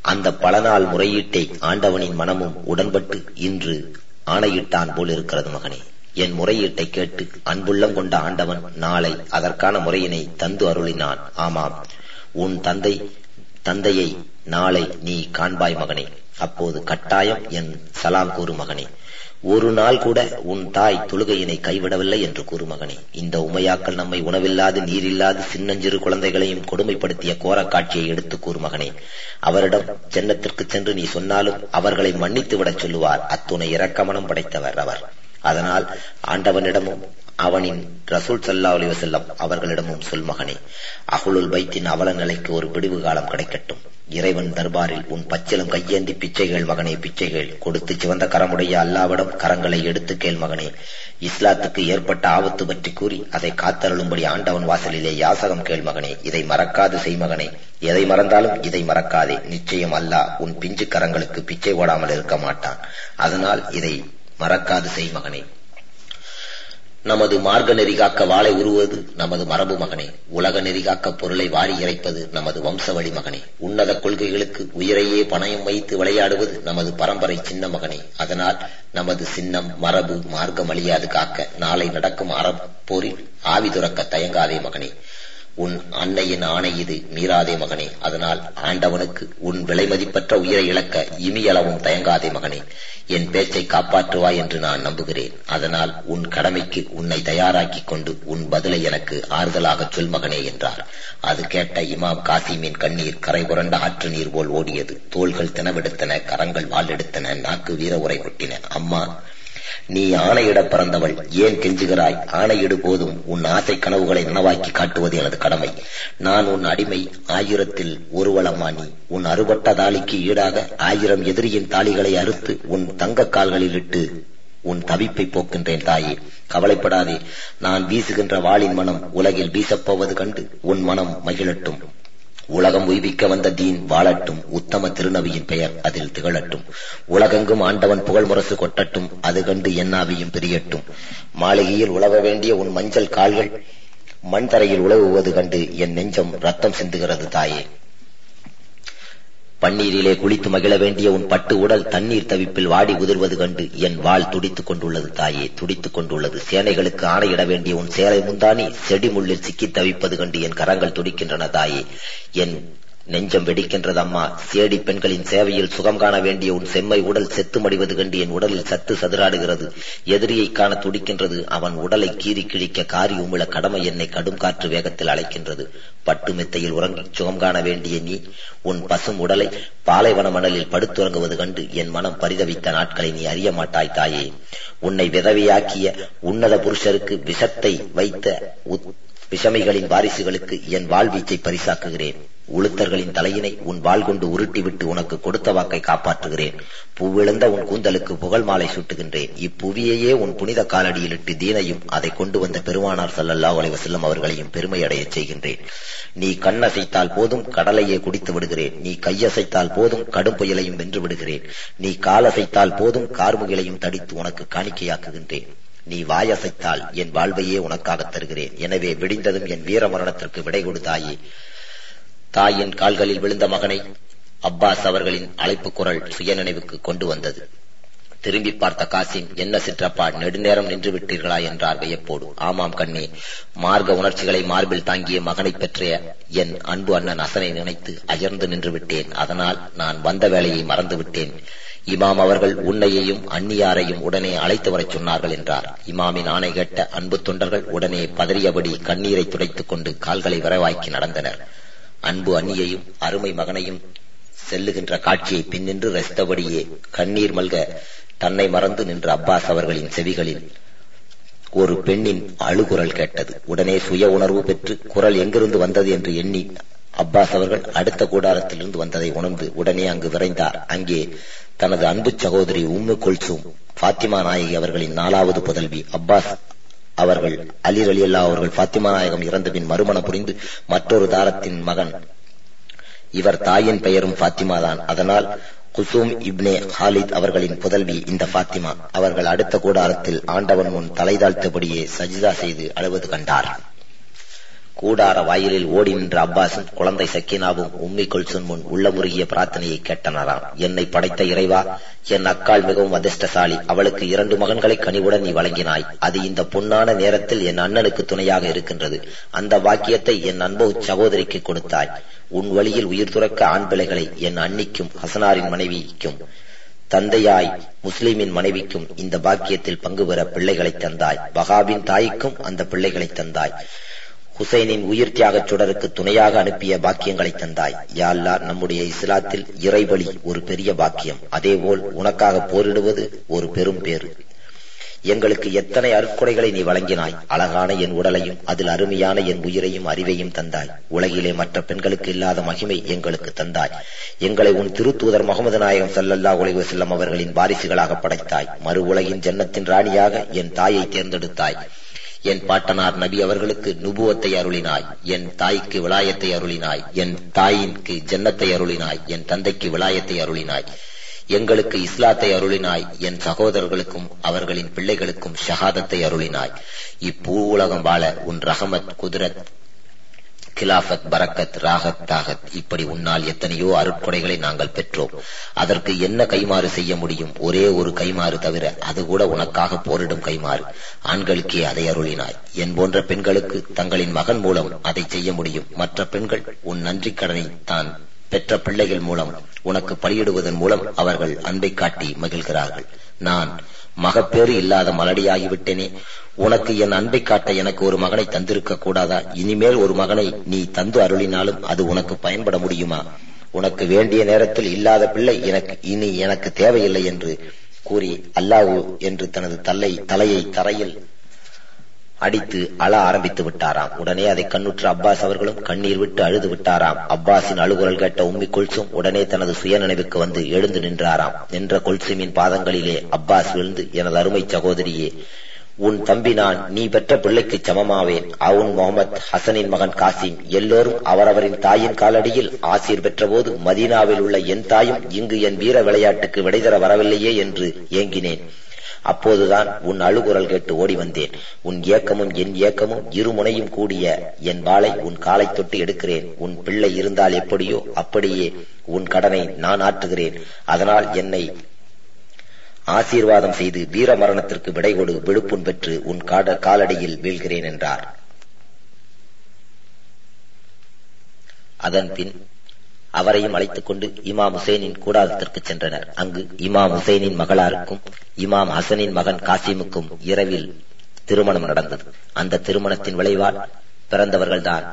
அந்த பல நாள் முறையீட்டை ஆண்டவனின் மனமும் உடன்பட்டு இன்று ஆணையிட்டான் போல் இருக்கிறது மகனே. என் முறையீட்டை கேட்டு அன்புள்ளம் கொண்ட ஆண்டவன் நாளை அதற்கான முறையினை தந்து அருளினான். ஆமாம் உன் தந்தை தந்தையை நாளை நீ காண்பாய் மகனே. அப்போது கட்டாயம் என் சலாம் கூறு மகனே. ஒரு நாள் கூட உன் தாய் தொழுகையினை கைவிடவில்லை என்று கூறு மகனே. இந்த உமையாக்கள் நம்மை உணவில்லாது நீரில்லாது சின்னஞ்சிறு குழந்தைகளையும் கொடுமைப்படுத்திய கோர காட்சியை எடுத்து கூறு மகனே. அவரிடம் ஜன்னத்திற்கு சென்று நீ சொன்னாலும் அவர்களை மன்னித்து விடச் சொல்லுவார். அத்துணை இரக்கமனம் படைத்தவர் அவர். அதனால் ஆண்டவனிடமும் அவனின் ரசூல் சல்லா அலி வசல்லம் அவர்களிடமும் சொல் மகனே அகுலுல் பைத்தின் அவல நிலைக்கு ஒரு விடுவு காலம் கிடைக்கட்டும். இறைவன் தர்பாரில் உன் பச்சிலும் கையேந்தி பிச்சைகள் மகனே பிச்சைகள் கொடுத்து சிவந்த கரமுடைய அல்லாவிடம் கரங்களை எடுத்து கேள் மகனே. இஸ்லாத்துக்கு ஏற்பட்ட ஆபத்து பற்றி கூறி அதை காத்தருளும்படி ஆண்டவன் வாசலிலே யாசகம் கேள் மகனே. இதை மறக்காது செய் மகனே. எதை மறந்தாலும் இதை மறக்காதே. நிச்சயம் அல்லாஹ் உன் பிஞ்சு கரங்களுக்கு பிச்சை ஓடாமல் இருக்க மாட்டான். அதனால் இதை மறக்காது செய் மகனே. நமது மார்க்க நெறிகாக்க வாளை உருவது நமது மரபு மகனே. உலக நெறிகாக்க பொருளை வாரி இறைப்பது நமது வம்சவழி மகனே. உன்னத கொள்கைகளுக்கு உயிரையே பணயம் வைத்து விளையாடுவது நமது பரம்பரை சின்ன மகனே. அதனால் நமது சின்னம் மரபு மார்க்கம் அழியாது காக்க நாளை நடக்கும் அறப்போரில் ஆவி துறக்க தயங்காதே மகனே. உன் அன்னையின் ஆணை இது. மீறாதே மகனே. அதனால் ஆண்டவனுக்கு உன் விலைமதிப்பற்ற உயிரை இழக்க இமியளவும் தயங்காதே மகனே. என் பேச்சை காப்பாற்றுவாய் என்று நான் நம்புகிறேன். அதனால் உன் கடமைக்கு உன்னை தயாராக்கிக் கொண்டு உன் பதிலை எனக்கு ஆறுதலாக சொல் மகனே என்றார். அது கேட்ட இமாம் காசிமின் கண்ணீர் கரை புரண்ட ஆற்று நீர் போல் ஓடியது. தோள்கள் தினவெடுத்தன கரங்கள் வாழெடுத்தன நாக்கு வீர உரை கொட்டின அம்மா நீ ஆணையிட பிறந்தவள். ஏன் கெஞ்சுகிறாய்? ஆணையிடு போதும் உன் ஆசை கனவுகளை நனவாக்கி காட்டுவது எனது கடமை. நான் உன் அடிமை ஆயிரத்தில் ஒருவளமானி உன் அறுபட்ட தாலிக்கு ஈடாக ஆயிரம் எதிரியின் தாலிகளை அறுத்து உன் தங்க கால்களில் இட்டு உன் தவிப்பை போக்கின்றேன் தாயே. கவலைப்படாதே. நான் வீசுகின்ற வாளின் மனம் உலகில் வீசப்போவது கண்டு உன் மனம் மகிழட்டும். உலகம் உய்விக்க வந்த தீன் வாழட்டும் உத்தம திருநவியின் பெயர் அதில் திகழட்டும். உலகெங்கும் ஆண்டவன் புகழ் முரசு கொட்டட்டும் அது கண்டு என்னாவியும் பிரியட்டும். மாளிகையில் உழவ வேண்டிய உன் மஞ்சள் கால்கள் மண் தரையில் உழவுவது கண்டு என் நெஞ்சம் ரத்தம் சிந்துகிறது தாயே. பன்னீரிலே குளித்து மகிழ வேண்டிய உன் பட்டு உடல் தண்ணீர் தவிப்பில் வாடி உதிர்வது கண்டு என் வாள் துடித்துக் கொண்டுள்ளது தாயே துடித்துக் கொண்டுள்ளது. சேனைகளுக்கு ஆணையிட வேண்டிய உன் சேலை முந்தானி செடி முள்ளில் சிக்கி தவிப்பது கண்டு என் கரங்கள் துடிக்கின்றன தாயே. என் நெஞ்சம் வெடிக்கின்றது அம்மா சேடி பெண்களின் சேவையில் சுகம் காண வேண்டிய உன் செம்மை உடல் செத்து மடிவது கண்டு என் உடலில் சத்து சதுராடுகிறது. எதிரியை காண துடிக்கின்றது. அவன் உடலை கீறி கிழிக்க காரி உமிழ கடமை என்னை கடும் காற்று வேகத்தில் அழைக்கின்றது. பட்டு மெத்தையில் உறங்கி சுகம் காண வேண்டிய நீ உன் பசும் உடலை பாலைவன மணலில் படுத்துறங்குவது கண்டு என் மனம் பரிதவித்த நாட்களை நீ அறிய மாட்டாய் தாயே. உன்னை விதவையாக்கிய உன்னத புருஷருக்கு விஷத்தை வைத்த விஷமிகளின் வாரிசுகளுக்கு என் வாழ்வீச்சை பரிசாக்குகிறேன். உளுத்தர்களின் தலையினை உன் வாள் கொண்டு உருட்டிவிட்டு உனக்கு கொடுத்த வாக்கை காப்பாற்றுகிறேன். பூவிழந்த உன் கூந்தலுக்கு புகழ் மாலை சுட்டுகின்றேன். இப்புவியையே உன் புனித காலடியில் இட்டு தீனையும் அதை கொண்டு வந்த பெருமானார் சல்லல்லா செல்லும் அவர்களையும் பெருமையடையச் செய்கின்றேன். நீ கண்ணசைத்தால் போதும் கடலையே குடித்து விடுகிறேன். நீ கையசைத்தால் போதும் கடும் புயலையும் வென்று விடுகிறேன். நீ காலசைத்தால் போதும் கார்முகிலையும் தடித்து உனக்கு காணிக்கையாக்குகின்றேன். நீ வாயசைத்தால் என் வாழ்வையே உனக்காக தருகிறேன். எனவே விடிந்ததும் என் வீர மரணத்திற்கு விடை கொடுத்தாயே தாயின் கால்களில் விழுந்த மகனை அப்பாஸ் அவர்களின் அழைப்பு குரல் சுயநினைவுக்கு கொண்டு வந்தது. திரும்பி பார்த்த காசிம் என்ன சிற்றப்பா நெடுநேரம் நின்று விட்டீர்களா? என்றார் வியப்போடு. ஆமாம் கண்ணே மார்க்க உணர்ச்சிகளை மார்பில் தாங்கிய மகனை பெற்ற என் அன்பு அண்ணன் அசனை நினைத்து அயர்ந்து நின்று விட்டேன். அதனால் நான் வந்த வேலையை மறந்து விட்டேன். இமாம் அவர்கள் உன்னையையும் அந்நியாரையும் உடனே அழைத்து வரச் சொன்னார்கள் என்றார். இமாமின் ஆணை கேட்ட அன்பு தொண்டர்கள் உடனே பதறியபடி கண்ணீரை துடைத்துக் கொண்டு கால்களை வரவாக்கி நடந்தனர். அன்பு அந்நியையும் அருமை மகனையும் செல்லுகின்ற காட்சியை பின்னின்று ரசித்தபடியே கண்ணீர் மல்க தன்னை மறந்து நின்ற அப்பாஸ் அவர்களின் செவிகளில் ஒரு பெண்ணின் அழுகுரல் கேட்டது. உடனே சுய உணர்வு பெற்று குரல் எங்கிருந்து வந்தது என்று எண்ணி அப்பாஸ் அவர்கள் அடுத்த கூடாரத்திலிருந்து வந்ததை உணர்ந்து உடனே அங்கு விரைந்தார். அங்கே தனது அன்பு சகோதரி உம்மு கொல்சும் பாத்திமா நாயகி அவர்களின் நாலாவது புதல்வி அப்பாஸ் அவர்கள் அலி அலி அல்லா அவர்கள் பாத்திமா நாயகம் இறந்த பின் மறுமணம் புரிந்து மற்றொரு தாரத்தின் மகன். இவர் தாயின் பெயரும் பாத்திமா தான். அதனால் குசூம் இப்னே ஹாலித் அவர்களின் புதல்வி இந்த பாத்திமா அவர்கள் அடுத்த கூடாரத்தில் ஆண்டவன் முன் தலைதாழ்த்தபடியே சஜிதா செய்து அழுவது கண்டார். கூடார வாயிலில் ஓடி நின்ற அப்பாஸும் குழந்தை சக்கினாவும் உம்மி கொல்சுன் முன் உள்ளமுருகிய பிரார்த்தனையை கேட்டனராம் என்னை படைத்த இறைவா என் அக்காள் மிகவும் அதிர்ஷ்டசாலி. அவளுக்கு இரண்டு மகன்களை கனிவுடன் நீ வழங்கினாய். அது இந்த பொன்னான நேரத்தில் என் அண்ணனுக்கு துணையாக இருக்கின்றது. அந்த வாக்கியத்தை என் அன்பு சகோதரிக்கு கொடுத்தாய். உன் வழியில் உயிர் துறக்க ஆண் பிள்ளைகளை என் அன்னிக்கும் ஹசனாரின் மனைவிக்கும் தந்தையாய் முஸ்லிமின் மனைவிக்கும் இந்த பாக்கியத்தில் பங்கு பெற பிள்ளைகளை தந்தாய். பகாவின் தாய்க்கும் அந்த பிள்ளைகளை தந்தாய். ஹுசைனின் உயிர் தியாகச் சுடருக்கு துணையாக அனுப்பிய பாக்கியங்களை தந்தாய். யா அல்லாஹ் நம்முடைய இஸ்லாத்தில் இறைவழி ஒரு பெரிய பாக்கியம். அதேபோல் உனக்காக போரிடுவது ஒரு பெரும் பேறு. எங்களுக்கு எத்தனை அருட்கொடைகளை நீ வழங்கினாய். அழகான என் உடலையும் அதில் அருமையான என் உயிரையும் அறிவையும் தந்தாய். உலகிலே மற்ற பெண்களுக்கு இல்லாத மகிமை எங்களுக்கு தந்தாய். எங்களை உன் திருத்தூதர் முகமது நாயகம் சல்லல்லா உலக செல்லம் அவர்களின் வாரிசுகளாக படைத்தாய். மறு உலகின் ஜன்னத்தின் ராணியாக என் தாயை தேர்ந்தெடுத்தாய். என் பாட்டனார் நபி அவர்களுக்கு நுபுவத்தை அருளினாய். என் தாய்க்கு விளாயத்தை அருளினாய். என் தாயின்க்கு ஜன்னத்தை அருளினாய். என் தந்தைக்கு விளாயத்தை அருளினாய். எங்களுக்கு இஸ்லாத்தை அருளினாய். என் சகோதரர்களுக்கும் அவர்களின் பிள்ளைகளுக்கும் ஷஹாதத்தை அருளினாய். இப்பூ உலகம் வாழ உன் ரஹமத் குதிரத் கிலாஃபத் பரக்கத் ராகத் தாகத் இப்படி உன்னால் எத்தனையோ அருட்கொடைகளை நாங்கள் பெற்றோம். அதற்கு என்ன கைமாறு செய்ய முடியும்? ஒரே ஒரு கைமாறு தவிர அது கூட உனக்காக போரிடும் கைமாறு ஆண்களுக்கே அதை அருளினாய். என் போன்ற பெண்களுக்கு தங்களின் மகன் மூலம் அதை செய்ய முடியும். மற்ற பெண்கள் உன் நன்றி கடனை தான் பெற்ற பிள்ளைகள் மூலம் உனக்கு பலியிடுவதன் மூலம் அவர்கள் அன்பை காட்டி மகிழ்கிறார்கள். நான் மகப்பேறு இல்லாத மலடியாகிவிட்டேனே. உனக்கு என் அன்பை காட்ட எனக்கு ஒரு மகனை தந்திருக்க கூடாதா? இனிமேல் ஒரு மகனை நீ தந்து அருளினாலும் அது உனக்கு பயன்பட முடியுமா? உனக்கு வேண்டிய நேரத்தில் இல்லாத பிள்ளை எனக்கு இனி எனக்கு தேவையில்லை என்று கூறி அல்லாஹு என்று தனது தலை தலையை தரையில் அடித்து அழ ஆரம்பித்து விட்டாராம். உடனே அதை கண்ணுற்ற அப்பாஸ் அவர்களும் கண்ணீர் விட்டு அழுது விட்டாராம். அப்பாஸின் அழுகுரல் கேட்ட உம்மி கொல்சும் உடனே தனது சுய நினைவுக்கு வந்து எழுந்து நின்றாராம். நின்ற கொல்சுமின் பாதங்களிலே அப்பாஸ் விழுந்து எனது அருமை சகோதரியே உன் தம்பி நான் நீ பெற்ற பிள்ளைக்கு சமமாவேன். அவுன் முகமது ஹசனின் மகன் காசிம். எல்லோரும் அவரவரின் தாயின் காலடியில் ஆசீர் பெற்றபோது மதீனாவில் உள்ள என் தாயும் இங்கு என் வீர விளையாட்டுக்கு விடைதர வரவில்லையே என்று ஏங்கினேன். அப்போதுதான் உன் அழுகுரல் கேட்டு ஓடி வந்தேன். உன் ஏக்கமும் என் ஏக்கமும் இருமுனையும் கூடிய என் வாளை உன் காலை தொட்டு எடுக்கிறேன். உன் பிள்ளை இருந்தால் எப்படியோ அப்படியே உன் கடனை நான் ஆற்றுகிறேன். அதனால் என்னை ஆசீர்வாதம் செய்து வீர மரணத்திற்கு விடை கொடு. விழுப்புண் பெற்று உன் காட காலடியில் வீழ்கிறேன் என்றார். அதன் பின் அவரையும் அழைத்துக் கொண்டு இமாம் ஹுசைனின் கூடாரத்திற்கு சென்றனர். அங்கு இமாம் ஹுசைனின் மகளாருக்கும் இமாம் ஹசனின் மகன் காசிமுக்கும் இரவில் திருமணம் நடந்தது. அந்த திருமணத்தின் விளைவால் பிறந்தவர்கள்தான்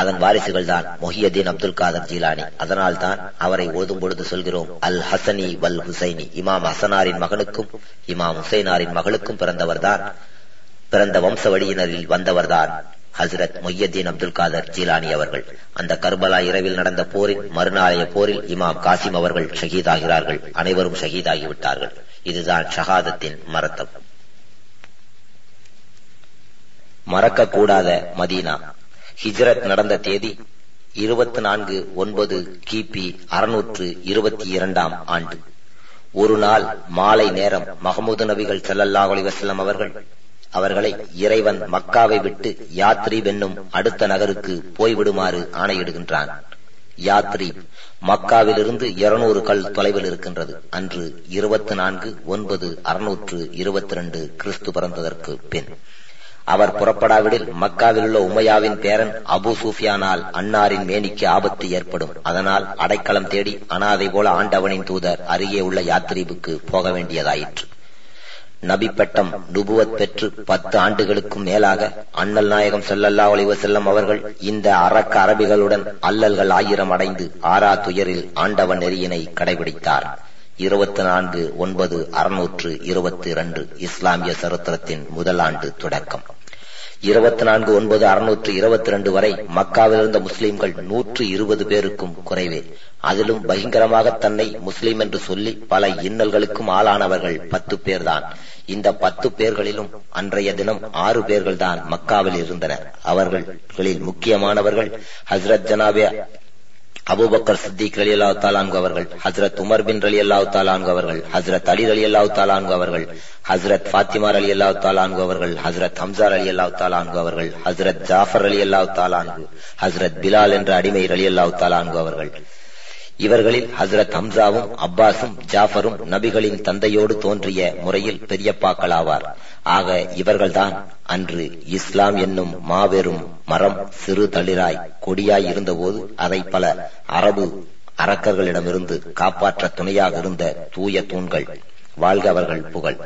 அதன் வாரிசுகள் தான் மொஹியதீன் அப்துல் காதர் ஜீலானி. அதனால் தான் அவரை ஓதும் பொழுது சொல்கிறோம் அல் ஹசனி வல் ஹுசைனி. இமாம் ஹசனாரின் மகனுக்கும் இமாம் ஹுசைனாரின் மகளுக்கும் பிறந்தவர்தான் பிறந்த வம்ச வழியினரில் வந்தவர்தான். ஹசரத் மொய்யத்தீன் அப்துல் காதர் ஜீலானி அவர்கள். அந்த கர்பலா இரவில் நடந்த போரின் மறுநாளைய போரில் இமாம் காசிம் அவர்கள் ஷஹீதாகிறார்கள். அனைவரும் ஷஹீதாகிவிட்டார்கள். இதுதான் ஷஹாதத்தின் மரத்தம். மறக்கக்கூடாத மதீனா. ஹிஜ்ரத் நடந்த தேதி இருபத்தி நான்கு ஒன்பது கிபி அறுநூற்று இருபத்தி இரண்டாம் ஆண்டு. ஒரு நாள் மாலை நேரம் மஹமூது நபிகள் செல்லல்லா அலைஹி வஸல்லம் அவர்கள் அவர்களை இறைவன் மக்காவை விட்டு யாத்ரி வென்னும் அடுத்த நகருக்கு போய்விடுமாறு ஆணையிடுகின்றான். யாத்ரி மக்காவிலிருந்து இருநூறு கல் தொலைவில் இருக்கின்றது. அன்று இருபத்தி நான்கு ஒன்பது அறுநூற்று இருபத்தி ரெண்டு கிறிஸ்து பிறந்ததற்கு பின். அவர் புறப்படாவிடில் மக்காவில் உள்ள உமையாவின் பேரன் அபு சூஃபியானால் அன்னாரின் மேனிக்கு ஆபத்து ஏற்படும். அதனால் அடைக்கலம் தேடி அனாதை போல ஆண்டவனின் தூதர் அருகே உள்ள யாத்திரிவுக்கு போக வேண்டியதாயிற்று. நபி பட்டம் நுபுவத் பெற்று பத்து ஆண்டுகளுக்கும் மேலாக அண்ணல் நாயகம் செல்லல்லா ஒளிவ செல்லம் அவர்கள் இந்த அரக்க அரபிகளுடன் அல்லல்கள் ஆயிரம் அடைந்து ஆறா துயரில் ஆண்டவன் நெறியினை கடைபிடித்தார். இருபத்தி நான்கு ஒன்பது அறுநூற்று இருபத்தி இரண்டு இஸ்லாமிய சரித்திரத்தின் முதல் ஆண்டு தொடக்கம். இருபத்தி நான்கு ஒன்பது அறுநூற்று இருபத்தி ரெண்டு வரை மக்காவில் இருந்த முஸ்லிம்கள் நூற்று இருபது பேருக்கும் குறைவே. அதிலும் பயங்கரமாக தன்னை முஸ்லிம் என்று சொல்லி பல இன்னல்களுக்கும் ஆளானவர்கள் பத்து பேர்தான். இந்த பத்து பேர்களிலும் அன்றைய தினம் ஆறு பேர்கள் தான் மக்காவில் இருந்தனர். அவர்களில் முக்கியமானவர்கள் ஹசரத் ஜனாபே அபுபக்கர் சித்திக் அலி அல்லாஹ் தாலான்கு அவர்கள் ஹசரத் உமர் பின் அலி அல்லாஹ் தாலான்கு அவர்கள் ஹசரத் அலி அலி அல்லாஹ் தாலான்கு அவர்கள் ஹசரத் ஃபாத்திமார் அலி அல்லாஹ் தாலான்கு அவர்கள் ஹசரத் ஹம்சார் அலி அல்லாஹ் தாலான்கு அவர்கள் ஹசரத் ஜாஃபர் அலி அல்லாஹ் தாலான்கு ஹசரத் பிலால் என்ற அடிமை அலி அல்லாஹ் தாலான்கு அவர்கள். இவர்களில் ஹசரத் ஹம்சாவும் அப்பாஸும் ஜாஃபரும் நபிகளின் தந்தையோடு தோன்றிய முறையில் பெரியப்பாக்கள் ஆவார் ஆக இவர்கள்தான் அன்று இஸ்லாம் என்னும் மாபெரும் மரம் சிறு தளிராய் கொடியாய் இருந்தபோது அதை பல அரபு அரக்கர்களிடமிருந்து காப்பாற்ற துணையாக இருந்த தூய தூண்கள். வாழ்க அவர்கள் புகழ்.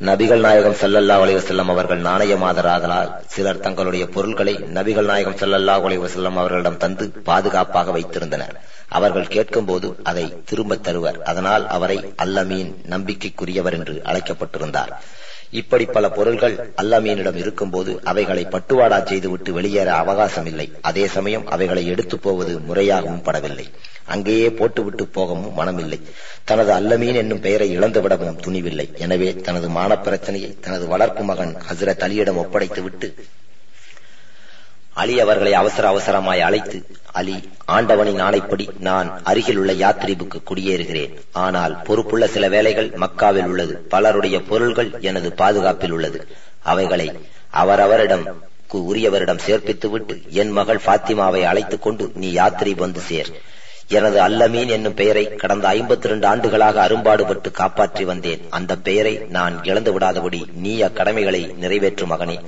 நபிகள் நாயகம் செல்லல்லா செல்லம் அவர்கள் நாணயமாதராதலால் சிலர் தங்களுடைய பொருள்களை நபிகள் நாயகம் செல்லல்லா செல்லம் அவர்களிடம் தந்து பாதுகாப்பாக வைத்திருந்தனர். அவர்கள் கேட்கும்போது அதை திரும்பத் தருவர். அதனால் அவரை அல்லமீன் நம்பிக்கைக்குரியவர் என்று அழைக்கப்பட்டிருந்தார். இப்படி பல பொருள்கள் அல்லமீனிடம் இருக்கும்போது அவைகளை பட்டுவாடா செய்துவிட்டு வெளியேற அவகாசம் இல்லை அதே சமயம் அவைகளை எடுத்து போவது முறையாகவும் படவில்லை. அங்கேயே போட்டுவிட்டு போகவும் மனமில்லை. தனது அல்லமீன் என்னும் பெயரை இழந்துவிடவும் துணிவில்லை. எனவே தனது மான பிரச்சனையை தனது வளர்ப்பு மகன் ஹசரத் அலியிடம் ஒப்படைத்துவிட்டு அலி அவர்களை அவசர அவசரமாய் அழைத்து அலி ஆண்டவனின் ஆணைப்படி நான் அருகில் உள்ள யாத்ரீபுக்கு குடியேறுகிறேன். ஆனால் பொறுப்புள்ள சில வேலைகள் மக்காவில் உள்ளது. பலருடைய பொருள்கள் எனது பாதுகாப்பில் உள்ளது. அவைகளை அவரவரிடம் உரியவரிடம் சேர்ப்பித்துவிட்டு என் மகள் பாத்திமாவை அழைத்துக் கொண்டு நீ யாத்திரை வந்து சேர். எனது அல்லமீன் என்னும் பெயரை கடந்த ஐம்பத்தி ரெண்டு ஆண்டுகளாக அரும்பாடுபட்டு காப்பாற்றி வந்தேன். அந்த பெயரை நான் இழந்து விடாதபடி நீ அக்கடமைகளை நிறைவேற்றும் மகனே.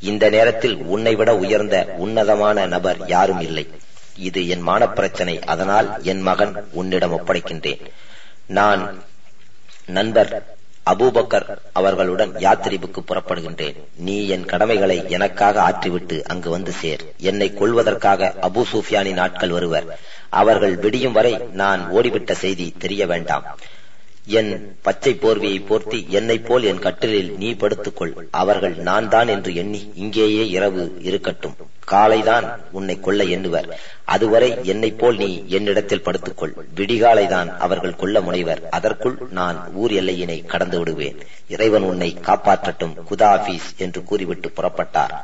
இந்த நேரத்தில் உன்னை விட உயர்ந்த உன்னதமான நபர் யாரும் இல்லை. இது என் மான பிரச்சனை அதனால் என் மகன் உன்னிடம் ஒப்படைக்கின்றேன். நான் நண்பர் அபூபக்கர் அவர்களுடன் யாத்திரிப்புக்கு புறப்படுகின்றேன். நீ என் கடமைகளை எனக்காக ஆற்றிவிட்டு அங்கு வந்து சேர். என்னை கொள்வதற்காக அபு சூஃபியானின் ஆட்கள் வருவர் அவர்கள் விடியும் வரை நான் ஓடிவிட்ட செய்தி தெரிய வேண்டாம். என் பச்சை போர்வையை போர்த்தி என்னைப் போல் என் கட்டிலில் நீ படுத்துக்கொள். அவர்கள் நான் தான் என்று எண்ணி இங்கேயே இரவு இருக்கட்டும். காலைதான் உன்னை கொல்ல எண்ணுவர். அதுவரை என்னைப் போல் நீ என்னிடத்தில் படுத்துக்கொள். விடிகாலைதான் அவர்கள் கொல்ல முனைவர். அதற்குள் நான் ஊர் எல்லையினை கடந்து விடுவேன். இறைவன் உன்னை காப்பாற்றட்டும். குதாபீஸ் என்று கூறிவிட்டு புறப்பட்டார்.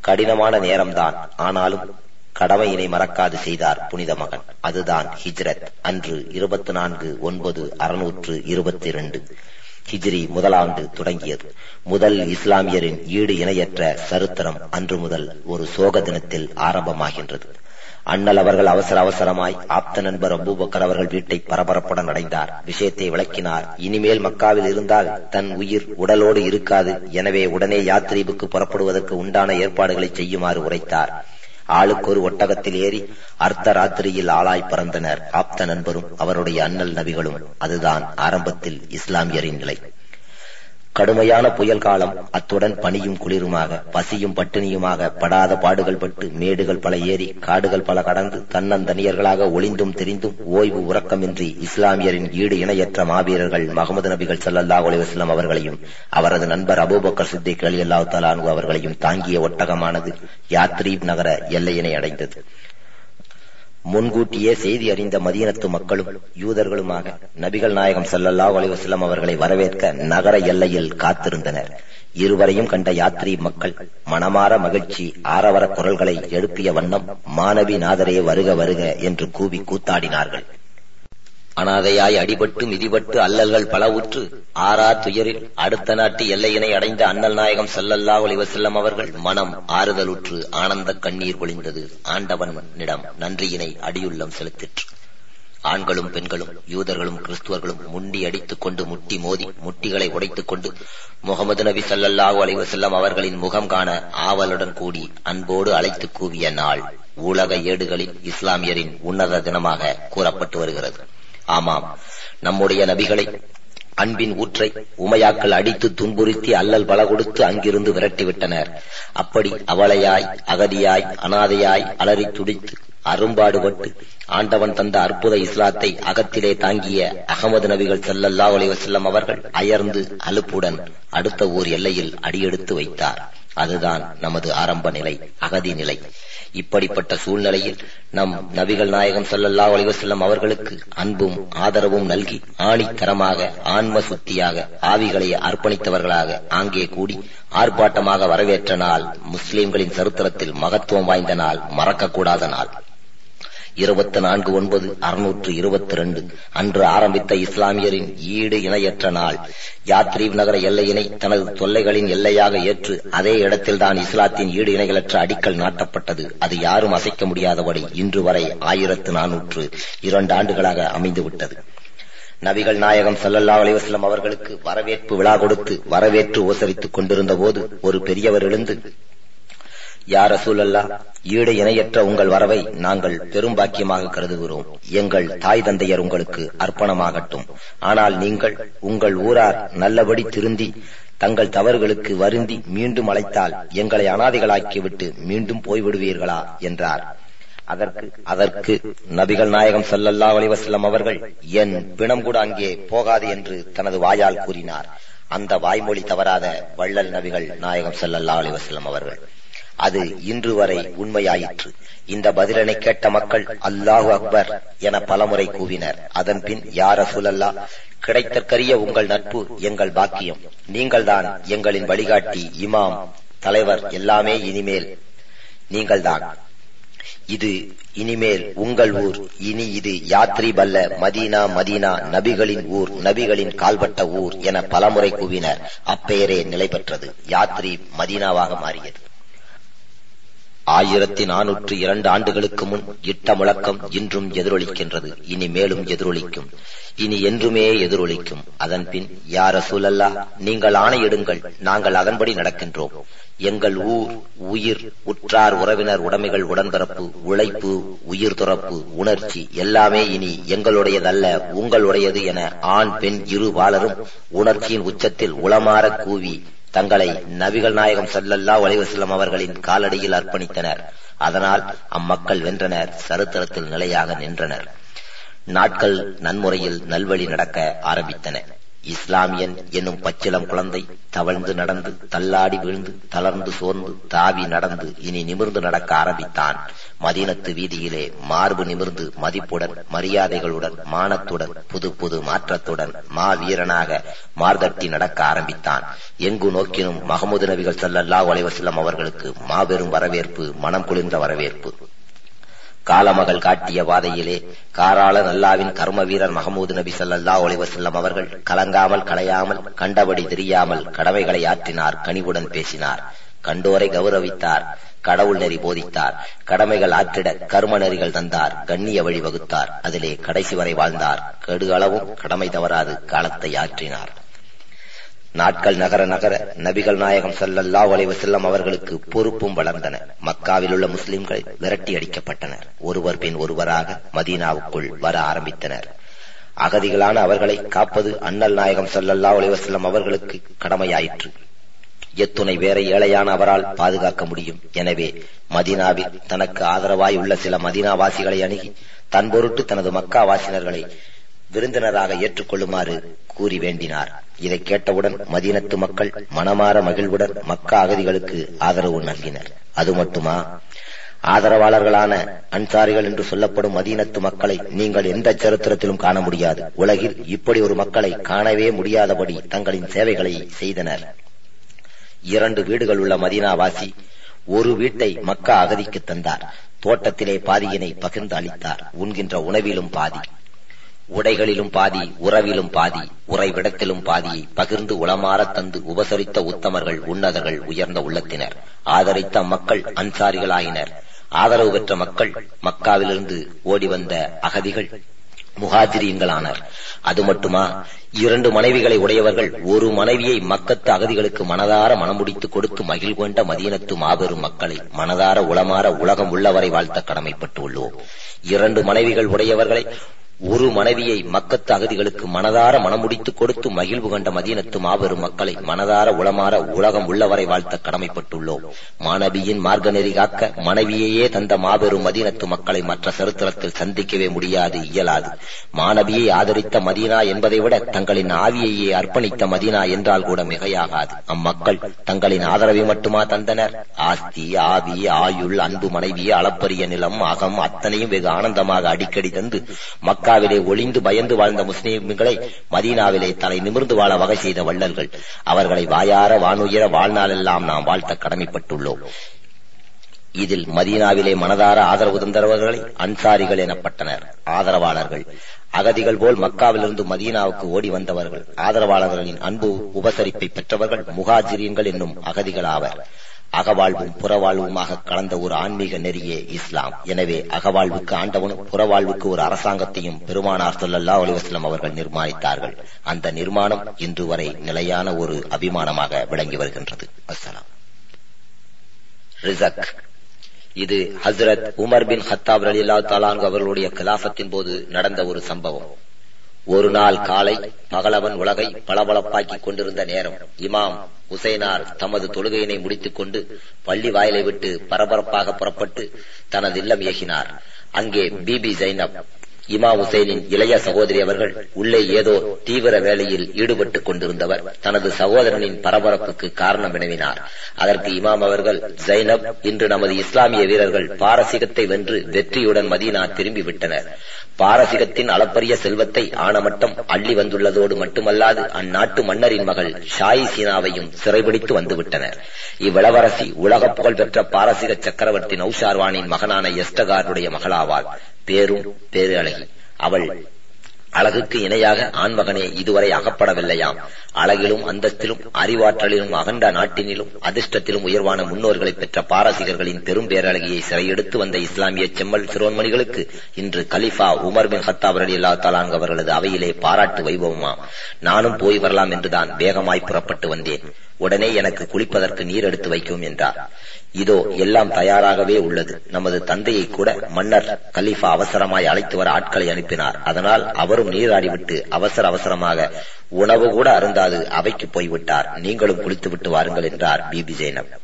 கடினமான நேரம்தான். ஆனாலும் கடமையினை மறக்காது செய்தார் புனித மகன். அதுதான் ஹிஜ்ரத். அன்று இருபத்தி நான்கு ஒன்பது அறுநூற்று இருபத்தி இரண்டு ஹிஜ்ரி முதலாண்டு தொடங்கியது. முதல் இஸ்லாமியரின் ஈடு இணையற்ற சரித்திரம் அன்று முதல் ஒரு சோக தினத்தில் ஆரம்பமாகின்றது. அண்ணல் அவர்கள் அவசர அவசரமாய் ஆப்த நண்பர் அபூபக்கர் அவர்கள் வீட்டை பரபரப்புடன் அடைந்தார். விஷயத்தை விளக்கினார். இனிமேல் மக்காவில் இருந்தால் தன் உயிர் உடலோடு இருக்காது. எனவே உடனே யாத்ரீபுக்கு புறப்படுவதற்கு உண்டான ஏற்பாடுகளை செய்யுமாறு உரைத்தார். ஆளுக்கு ஒரு ஒட்டகத்தில் ஏறி அர்த்த ராத்திரியில் ஆளாய் பறந்தனர். ஆப்த நண்பரும் அவருடைய அண்ணல் நபிகளும். அதுதான் ஆரம்பத்தில் இஸ்லாமியரின் நிலை. கடுமையான புயல் காலம். அத்துடன் பனியும் குளிருமாக பசியும் பட்டினியுமாக படாத பாடுகள் பட்டு மேடுகள் பல ஏறி காடுகள் பல கடந்து தன்னந்தனியர்களாக ஒளிந்தும் தெரிந்தும் ஓய்வு உறக்கமின்றி இஸ்லாமியரின் ஈடு இணையற்ற மாவீரர்கள் மகமது நபிகள் சல்லல்லா அலிவாஸ்லாம் அவர்களையும் அவரது நண்பர் அபூபக்கர் சித்திக் அலி அல்லா தலானு அவர்களையும் தாங்கிய ஒட்டகமானது யாத்ரீப் நகர எல்லையினை அடைந்தது. முன்கூட்டியே செய்தி அறிந்த மதீனத்து மக்களும் யூதர்களுமாக நபிகள் நாயகம் சல்லல்லாஹ் அலிவசல்லம் அவர்களை வரவேற்க நகர எல்லையில் காத்திருந்தனர். இருவரையும் கண்ட யாத்ரி மக்கள் மனமாற மகிழ்ச்சி ஆரவர குரல்களை எழுப்பிய வண்ணம் மாணவி நாதரே வருக வருக என்று கூவி கூத்தாடினார்கள். அனாதையாய் அடிபட்டு மிதிபட்டு அல்லல்கள் பல உற்று ஆறா துயரில் அடுத்த நாட்டு எல்லையினை அடைந்த அண்ணல் நாயகம் சல்லல்லா ஒளிவசல்லம் அவர்கள் மனம் ஆறுதலுற்று ஆனந்த கண்ணீர் பொழிந்தது. ஆண்டவனிடம் நன்றியினை அடியுள்ளம் செலுத்திற்று. ஆண்களும் பெண்களும் யூதர்களும் கிறிஸ்துவர்களும் முண்டி அடித்துக் கொண்டு முட்டி மோதி முட்டிகளை உடைத்துக் கொண்டு முகமது நபி சல்லல்லாஹு அலைவசல்லம் அவர்களின் முகம் காண ஆவலுடன் கூடி அன்போடு அழைத்து கூவிய நாள் உலக ஏடுகளில் இஸ்லாமியரின் உன்னத தினமாக கூறப்பட்டு வருகிறது. ஆமாம். நம்முடைய நபிகளை அன்பின் ஊற்றை உமையாக்கள் அடித்து துன்புறுத்தி அல்லல் பல கொடுத்து அங்கிருந்து விரட்டிவிட்டனர் அப்படி அவளையாய் அகதியாய் அனாதையாய் அலறி துடித்து அரும்பாடுபட்டு ஆண்டவன் தந்த அற்புத இஸ்லாத்தை அகத்திலே தாங்கிய அகமது நபிகள் செல்லல்லா ஒலிவசல்லம் அவர்கள் அயர்ந்து அலுப்புடன் அடுத்த ஊர் எல்லையில் அடியெடுத்து வைத்தார். அதுதான் நமது ஆரம்ப நிலை அகதி நிலை. இப்படிப்பட்ட சூழ்நிலையில் நம் நபிகள் நாயகம் சல்லல்லா அலிவசல்லம் அவர்களுக்கு அன்பும் ஆதரவும் நல்கி ஆணித்தரமாக ஆன்ம சுத்தியாக ஆவிகளை அர்ப்பணித்தவர்களாக ஆங்கே கூடி ஆர்ப்பாட்டமாக வரவேற்ற நாள் முஸ்லிம்களின் சரித்திரத்தில் மகத்துவம் வாய்ந்த நாள் மறக்கக்கூடாத நாள். இருபத்தி நான்கு ஒன்பது அறுநூற்று இருபத்தி ரெண்டு அன்று ஆரம்பித்த இஸ்லாமியரின் ஈடு இணையற்ற நாள். யாத்ரீப் நகர எல்லையினை தனது தொல்லைகளின் எல்லையாக ஏற்று அதே இடத்தில்தான் இஸ்லாத்தின் ஈடு இணைகளற்ற அடிக்கல் நாட்டப்பட்டது. அது யாரும் அசைக்க முடியாதபடி இன்று வரை ஆயிரத்து நானூற்று இரண்டு ஆண்டுகளாக அமைந்துவிட்டது. நபிகள் நாயகம் சல்லல்லா அலிவாஸ்லம் அவர்களுக்கு வரவேற்பு விழா கொடுத்து வரவேற்று உபசரித்துக் கொண்டிருந்த போது ஒரு பெரியவர் எழுந்து யார சூழல்லா ஈடு இணையற்ற உங்கள் வரவை நாங்கள் பெரும் பாக்கியமாக கருதுகிறோம். எங்கள் தாய் தந்தையர் உங்களுக்கு அர்ப்பணமாகட்டும். ஆனால் நீங்கள் உங்கள் ஊரார் நல்லபடி திருந்தி தங்கள் தவறுகளுக்கு வருந்தி மீண்டும் அழைத்தால் எங்களை அனாதைகளாக்கிவிட்டு மீண்டும் போய்விடுவீர்களா? என்றார். அதற்கு அதற்கு நபிகள் நாயகம் சல்லல்லா அலிவசல்லம் அவர்கள் என் பிணம் கூட அங்கே போகாது என்று தனது வாயால் கூறினார். அந்த வாய்மொழி தவறாத வள்ளல் நபிகள் நாயகம் சல்லல்லா அலிவசல்லம் அவர்கள். அது இன்று வரை உண்மையாயிற்று. இந்த பதிலனை கேட்ட மக்கள் அல்லாஹு அக்பர் என பலமுறை கூவினர். அதன் பின் யார சுழல்லா கிடைத்தற்கரிய உங்கள் நட்பு எங்கள் பாக்கியம். நீங்கள்தான் எங்களின் வழிகாட்டி இமாம் தலைவர் எல்லாமே இனிமேல் நீங்கள்தான். இது இனிமேல் உங்கள் ஊர் இனி இது யாத்ரி அல்ல மதீனா மதீனா நபிகளின் ஊர் நபிகளின் கால்பட்ட ஊர் என பலமுறை கூவினர். அப்பெயரே நிலை பெற்றது யாத்ரி மதீனாவாக மாறியது. ஆயிரத்தி நானூற்று இரண்டு ஆண்டுகளுக்கு முன் இட்ட முழக்கம் இன்றும் எதிரொலிக்கின்றது இனி மேலும் எதிரொலிக்கும். இனி என்றுமே எதிரொலிக்கும். அதன் பின் யார சூழல்லா நீங்கள் ஆணையிடுங்கள் நாங்கள் அதன்படி நடக்கின்றோம். எங்கள் ஊர் உயிர் உற்றார் உறவினர் உடைமைகள் உடன்பிறப்பு உழைப்பு உயிர் துறப்பு உணர்ச்சி எல்லாமே இனி எங்களுடையதல்ல உங்களுடையது என ஆண் பெண் இரு பாலரும் உணர்ச்சியின் உச்சத்தில் உளமாற கூவி தங்களை நபிகள் நாயகம் சல்லல்லா ஒலைவசல்லம் அவர்களின் காலடியில் அர்ப்பணித்தனர். அதனால் அம்மக்கள் வென்றனர் சரித்திரத்தில் நிலையாக நின்றனர். நாட்கள் நன்முறையில் நல்வழி நடக்க ஆரம்பித்தன. இஸ்லாமியன் என்னும் பச்சிளம் குழந்தை தவழ்ந்து நடந்து தள்ளாடி விழுந்து தளர்ந்து சோர்ந்து தாவி நடந்து இனி நிமிர்ந்து நடக்க ஆரம்பித்தான். மதீனத்து வீதியிலே மார்பு நிமிர்ந்து மதிப்புடன் மரியாதைகளுடன் மானத்துடன் புது புது மாற்றத்துடன் மா வீரனாக மார்தட்டி நடக்க ஆரம்பித்தான். எங்கு நோக்கினும் மகமது நபிகள் சல்லல்லா ஒலைவசல்லம் அவர்களுக்கு மாபெரும் வரவேற்பு மனம் குளிர்ந்த வரவேற்பு. காலமகள் காட்டிய வாதையிலே காராள நல்லாவின் கர்ம வீரர் மகமூது நபி சல்லா ஒளிவசல்லம் அவர்கள் கலங்காமல் களையாமல் கண்டபடி தெரியாமல் கடமைகளை ஆற்றினார் கனிவுடன் பேசினார். கண்டோரை கௌரவித்தார் கடவுள் நெறி போதித்தார். கடமைகள் ஆற்றிட கர்ம நெறிகள் தந்தார் கண்ணிய வழி வகுத்தார். அதிலே கடைசி வரை வாழ்ந்தார். கெடுகளவும் கடமை தவறாது காலத்தை ஆற்றினார். நாட்கள் நகர நகர நபிகள் நாயகம் சல்லல்லா அலைஹி செல்லம் அவர்களுக்கு பொறுப்பும் வளர்ந்தன. மக்காவில் உள்ள முஸ்லிம்கள் விரட்டி அடிக்கப்பட்டனர். ஒருவர் பின் ஒருவராக மதீனாவுக்குள் வர ஆரம்பித்தனர். அகதிகளான அவர்களை காப்பது அண்ணல் நாயகம் சல்லல்லா அலைஹி அவர்களுக்கு கடமையாயிற்று. எத்துணை வேற ஏழையான அவரால் பாதுகாக்க முடியும். எனவே மதீனாவில் தனக்கு ஆதரவாய் உள்ள சில மதீனாவாசிகளை அணுகி தன் பொருட்டு தனது மக்கா வாசினர்களை விருந்தினராக ஏற்றுக்கொள்ளுமாறு கூறி வேண்டினார். இதை கேட்டவுடன் மதீனத்து மக்கள் மனமாற மகிழ்வுடன் மக்கா அகதிகளுக்கு ஆதரவு நல்கினர். அது மட்டுமா? ஆதரவாளர்களான அன்சாரிகள் என்று சொல்லப்படும் மதீனத்து மக்களை நீங்கள் எந்த சரித்திரத்திலும் காண முடியாது. உலகில் இப்படி ஒரு மக்களை காணவே முடியாதபடி தங்களின் சேவைகளை செய்தனர். இரண்டு வீடுகள் உள்ள மதீனாவாசி ஒரு வீட்டை மக்கா அகதிக்கு தந்தார். தோட்டத்திலே பாதியினை பகிர்ந்து அளித்தார். உண்கின்ற உணவிலும் பாதி. உடைகளிலும் பாதி உறவிலும் பாதி உறைவிடத்திலும் பாதியை பகிர்ந்து உளமாறத் தந்து உபசரித்த உத்தமர்கள் உன்னதர்கள் உயர்ந்த உள்ளத்தினர். ஆதரித்த மக்கள் அன்சாரிகளாயினர். ஆதரவு பெற்ற மக்கள் மக்காவிலிருந்து ஓடி வந்த அகதிகள் முகாதிரியங்களானர் அது மட்டுமா? இரண்டு மனைவிகளை உடையவர்கள் ஒரு மனைவியை மக்கத்து அகதிகளுக்கு மனதார மனமுடித்து கொடுத்து மகிழ் கொண்ட மதியனத்து மாபெரும் மக்களை மனதார உளமாற உலகம் உள்ளவரை வாழ்த்த கடமைப்பட்டு உள்ளோம் இரண்டு மனைவிகள் உடையவர்களை ஒரு மனைவியை மக்கத்து அகதிகளுக்கு மனதார மனமுடித்து கொடுத்து மகிழ்வு கண்ட மதீனத்து மாபெரும் மக்களை மனதார உளமாற உலகம் உள்ளவரை வாழ்த்த கடமைப்பட்டுள்ளோம். மாணவியின் மார்க்க நெறி காக்க மனைவியையே தந்த மாபெரும் மதீனத்து மக்களை மற்ற சரித்திரத்தில் சந்திக்கவே முடியாது இயலாது. மாணவியை ஆதரித்த மதீனா என்பதை விட தங்களின் ஆவியையே அர்ப்பணித்த மதீனா என்றால் கூட மிகையாகாது. அம்மக்கள் தங்களின் ஆதரவை மட்டுமா தந்தனர்? ஆஸ்தி ஆவி ஆயுள் அன்பு மனைவி அளப்பரிய நிலம் அகம் அத்தனையும் வெகு ஆனந்தமாக அடிக்கடி தந்து மக்கள் மக்காவிலே ஒளிந்து பயந்து வாழ்ந்த முஸ்லிம்களை மதீனாவிலே தலை நிமிர்ந்து வாழ வகை செய்த வள்ளல்கள். அவர்களை வாயார வானுயர வாழ்நாளெல்லாம் நாம் வாழ்த்த கடமைப்பட்டுள்ளோம். இதில் மதீனாவிலே மனதார ஆதரவு தந்தவர்களை அன்சாரிகள் எனப்பட்டனர். ஆதரவாளர்கள். அகதிகள் போல் மக்காவிலிருந்து மதீனாவுக்கு ஓடி வந்தவர்கள். ஆதரவாளர்களின் அன்பு உபசரிப்பை பெற்றவர்கள் முகாஜிரியங்கள் என்னும் அகதிகள் ஆவர் அகவாழ்வும் புறவாழ்வுமாக கலந்த ஒரு ஆன்மீக நெறியே இஸ்லாம். எனவே அகவாழ்வுக்கு ஆண்டவனும் புறவாழ்வுக்கு ஒரு அரசாங்கத்தையும் பெருமானார் சொல்லல்லா அலிவாஸ்லம் அவர்கள் நிர்மாணித்தார்கள். அந்த நிர்மாணம் இன்று வரை நிலையான ஒரு அபிமானமாக விளங்கி வருகின்றது. அஸ்லாம் ரிசக் இது ஹசரத் உமர் பின் ஹத்தாப் அலி அல்லா தாலான் அவர்களுடைய கலாபத்தின் போது நடந்த ஒரு சம்பவம். ஒரு நாள் காலை பகலவன் உலகை பளபளப்பாக்கிக் கொண்டிருந்த நேரம். இமாம் உசைனார் தமது தொழுகையினை முடித்துக் கொண்டு பள்ளி வாயிலை விட்டு பரபரப்பாக புறப்பட்டு தனது இல்லம் இயக்கினார். அங்கே பிபி ஜைனப் இமா உசைனின் இளைய சகோதரி அவர்கள் உள்ளே ஏதோ தீவிர வேலையில் ஈடுபட்டுக் கொண்டிருந்தவர். தனது சகோதரனின் பரபரப்புக்கு காரணம் வினவினார். அதற்கு இமாம் அவர்கள் ஜைனப் இன்று நமது இஸ்லாமிய வீரர்கள் பாரசீகத்தை வென்று வெற்றியுடன் மதீனா திரும்பி விட்டனர். பாரசீகத்தின் அளப்பரிய செல்வத்தை ஆணமட்டம் அள்ளி வந்துள்ளதோடு மட்டுமல்லாது அந்நாட்டு மன்னரின் மகள் ஷாயி சீனாவையும் சிறைபிடித்து வந்துவிட்டனர். இவ்விளவரசி உலக புகழ்பெற்ற பாரசீக சக்கரவர்த்தி நௌஷார்வானின் மகனான எஸ்டகாருடைய மகளாவாள் பேரும் பேரு அழகி அவள் அழகுக்கு இணையாக ஆண்மகனே இதுவரை அகப்படவில்லையாம். அழகிலும் அந்தஸ்திலும் அறிவாற்றலிலும் அகண்ட நாட்டினிலும் அதிர்ஷ்டத்திலும் உயர்வான முன்னோர்களை பெற்ற பாரசீகர்களின் பெரும் பேரழகியை சிறையெடுத்து வந்த இஸ்லாமிய செம்மல் சிரோன்மணிகளுக்கு இன்று கலிஃபா உமர் பின் ஹத்தாப் அலி அல்லா தலாங் அவர்களது அவையிலே பாராட்டு வைபவமாம். நானும் போய் வரலாம் என்றுதான் வேகமாய் புறப்பட்டு வந்தேன். உடனே எனக்கு குளிப்பதற்கு நீர் எடுத்து வைக்கும் என்றார். இதோ எல்லாம் தயாராகவே உள்ளது. நமது தந்தையை கூட மன்னர் கலீஃபா அவசரமாய் அழைத்து வர ஆட்களை அனுப்பினார். அதனால் அவரும் நீராடிவிட்டு அவசர அவசரமாக உணவு கூட அருந்தாது அவைக்கு போய்விட்டார். நீங்களும் குளித்துவிட்டு வாருங்கள் என்றார் பிபி ஜெயனப்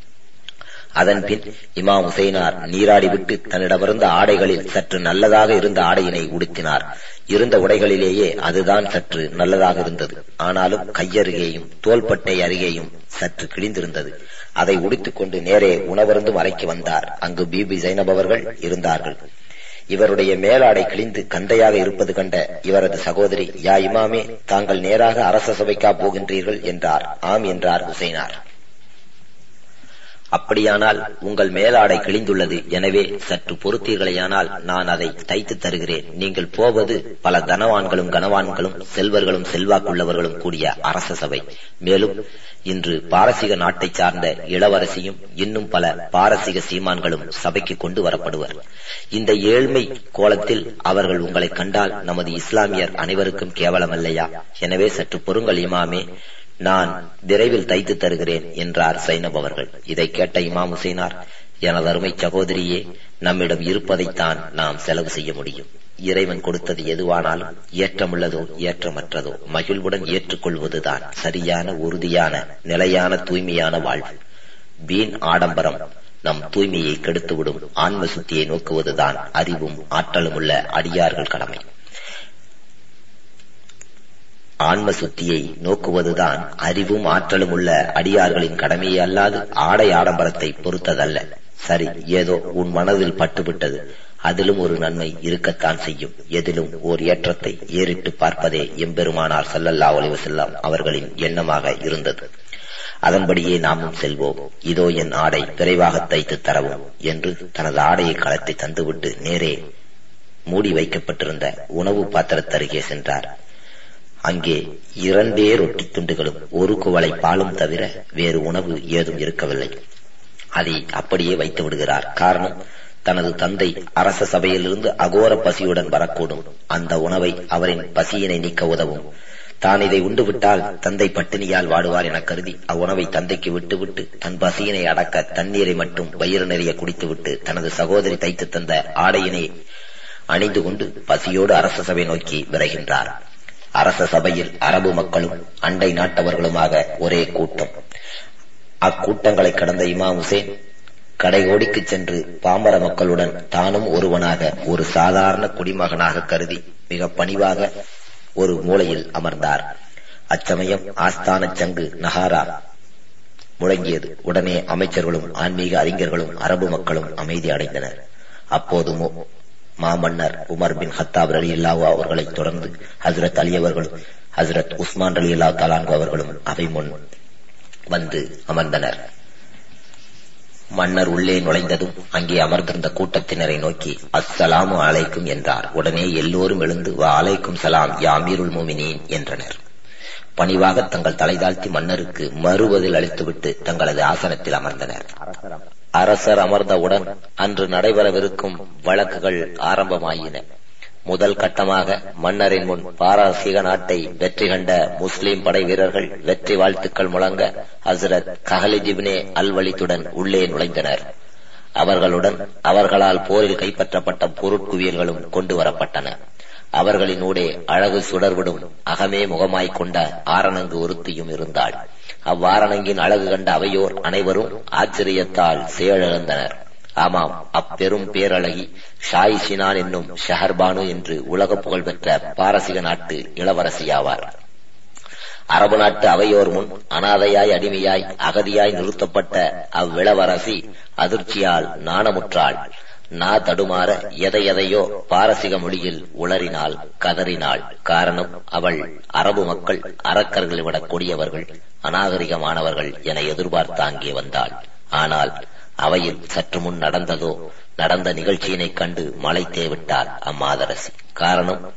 அதன் பின் இமாம் உசைனார் நீராடிவிட்டு தன்னிடமிருந்த ஆடைகளில் சற்று நல்லதாக இருந்த ஆடையினை உடுத்தினார். இருந்த உடைகளிலேயே அதுதான் சற்று நல்லதாக இருந்தது. ஆனாலும் கையருகேயும் தோள்பட்டை அருகேயும் சற்று கிழிந்திருந்தது. அதை உடுத்திக் கொண்டு நேரே உணவருந்தும் அறைக்கு வந்தார். அங்கு பிபி ஜைனப் அவர்கள் இருந்தார்கள். இவருடைய மேலாடை கிழிந்து கந்தையாக இருப்பது கண்ட இவரது சகோதரி யா இமாமே தாங்கள் நேராக அரச சபைக்கா போகின்றீர்கள் என்றார். ஆம் என்றார் உசைனார். அப்படியானால் உங்கள் மேலாடை கிழிந்துள்ளது. எனவே சற்று பொறுத்தீர்களேயானால் நான் அதை தைத்து தருகிறேன். நீங்கள் போவது பல தனவான்களும் கனவான்களும் செல்வர்களும் செல்வாக்குள்ளவர்களும் கூடிய அரச சபை. மேலும் இன்று பாரசீக நாட்டை சார்ந்த இளவரசியும் இன்னும் பல பாரசீக சீமான்களும் சபைக்கு கொண்டு வரப்படுவர். இந்த ஏழ்மை கோலத்தில் அவர்கள் உங்களை கண்டால் நமது இஸ்லாமியர் அனைவருக்கும் கேவலமல்லையா? எனவே சற்று பொறுங்கள் இமாமே. நான் விரைவில் தைத்து தருகிறேன் என்றார் சைனப் அவர்கள். இதை கேட்ட இமாம் ஹுசைனார் எனது அருமை சகோதரியே நம்மிடம் இருப்பதைத்தான் நாம் செலவு செய்ய முடியும். இறைவன் கொடுத்தது எதுவானாலும் ஏற்றமுள்ளதோ ஏற்றமற்றதோ மகிழ்வுடன் ஏற்றுக்கொள்வதுதான் சரியான உறுதியான நிலையான தூய்மையான வாழ்வு. வீண் ஆடம்பரம் நம் தூய்மையை கெடுத்துவிடும். ஆன்ம சுத்தியை நோக்குவதுதான் அறிவும் ஆற்றலும் உள்ள அடியார்கள் கடமை. ஆன்ம சுத்தியை நோக்குவதுதான் அறிவும் ஆற்றலும் உள்ள அடியார்களின் கடமையே அல்லாது ஆடை ஆடம்பரத்தை பொறுத்ததல்ல. சரி ஏதோ உன் மனதில் பட்டுவிட்டது. அதிலும் ஒரு நன்மை இருக்கத்தான் செய்யும். எதிலும் ஓர் ஏற்றத்தை ஏறிட்டு பார்ப்பதே எம்பெருமானார் சல்லல்லா ஒலிவசல்லாம் அவர்களின் எண்ணமாக இருந்தது. அதன்படியே நாமும் செல்வோம். இதோ என் ஆடை விரைவாக தைத்து தரவும் என்று தனது ஆடையை களத்தை தந்துவிட்டு நேரே மூடி வைக்கப்பட்டிருந்த உணவு பாத்திரத்தருகே சென்றார். அங்கே இரண்டே ரொட்டி துண்டுகளும் ஒரு குவளை பாலும் தவிர வேறு உணவு ஏதும் இருக்கவில்லை. அதை அப்படியே வைத்து விடுகிறார். காரணம் தனது தந்தை அரச சபையிலிருந்து அகோர பசியுடன் வரக்கூடும். அந்த உணவை அவரின் பசியினை நீக்க உதவும். தான் இதை உண்டுவிட்டால் தந்தை பட்டினியால் வாடுவார் என கருதி அவ்வுணவை தந்தைக்கு விட்டுவிட்டு தன் பசியினை அடக்க தண்ணீரை மட்டும் வயிறு நிறைய குடித்துவிட்டு தனது சகோதரி தைத்து தந்த ஆடையினை அணிந்து கொண்டு பசியோடு அரச சபை நோக்கி விரைகின்றார். அரச சபையில் அரபு மக்களும் அண்டை நாட்டவர்களுமாக ஒரே கூட்டம். அக்கூட்டங்களை கடந்த இமாம் ஹுசேன் கடைகோடிக்கு சென்று பாமர மக்களுடன் தானும் ஒருவனாக ஒரு சாதாரண குடிமகனாக கருதி மிக பணிவாக ஒரு மூலையில் அமர்ந்தார். அச்சமயம் ஆஸ்தான சங்கு நகாரா முழங்கியது. உடனே அமைச்சர்களும் ஆன்மீக அறிஞர்களும் அரபு மக்களும் அமைதி அடைந்தனர். அப்போது மாமன்னர் உமர் பின் ஹத்தாப் அலி இல்லாவா அவர்களை தொடர்ந்து ஹசரத் அலி அவர்களும் ஹசரத் உஸ்மான் அலி அல்லா தலான்கு அவர்களும் அவை முன் வந்து அமர்ந்தனர். மன்னர் உள்ளே நுழைந்ததும் அங்கே அமர்ந்திருந்த கூட்டத்தினரை நோக்கி அஸ்ஸலாமு அலைக்கும் என்றார். உடனே எல்லோரும் எழுந்து வா அலைக்கும் சலாம் யாமீருல் மோமினேன் என்றனர். பணிவாக தங்கள் தலை தாழ்த்தி மன்னருக்கு மறுபதில் அளித்துவிட்டு தங்களது ஆசனத்தில் அமர்ந்தனர். அரசர் அமர்ந்தவுடன் அன்று நடைபெறவிருக்கும் வழக்குகள் ஆரம்பமாயின. முதல் கட்டமாக மன்னரின் முன் பாரசீக நாட்டை வெற்றி கண்ட முஸ்லிம் படை வீரர்கள் வெற்றி வாழ்த்துக்கள் முழங்க ஹசரத் கஹலிஜிப்னே அல்வலித்துடன் உள்ளே நுழைந்தனர். அவர்களுடன் அவர்களால் போரில் கைப்பற்றப்பட்ட பொருட்குவியல்களும் கொண்டு வரப்பட்டன. அவர்களினூடே அழகு சுடர்விடும் அகமே முகமாய்க் கொண்ட ஆரணங்கு ஒருத்தியும் இருந்தாள். அவ்வாரணங்கின் அழகு கண்ட அவையோர் அனைவரும் ஆச்சரியத்தால் செயலிழந்தனர் ஆமாம் அப்பெரும் பேரழகி ஷாய் என்னும் ஷஹர்பானு என்று உலக புகழ்பெற்ற பாரசீக நாட்டு இளவரசியாவார். அரபு நாட்டு அவையோர் முன் அனாதையாய் அடிமையாய் அகதியாய் நிறுத்தப்பட்ட அவ்விளவரசி அதிர்ச்சியால் நாணமுற்றாள். நா தடுமாற எதை எதையோ பாரசீக மொழியில் உளறினாள் கதறினாள். காரணம் அவள் அரபு மக்கள் அரக்கர்களை விட கொடியவர்கள் அநாகரிகமானவர்கள் என எதிர்பார்த்து அங்கே வந்தாள். ஆனால் அவையில் சற்று முன் நடந்ததோ நடந்த நிகழ்ச்சியினைக் கண்டு மலைத்தே விட்டார் அம்மாதரசி. காரணம்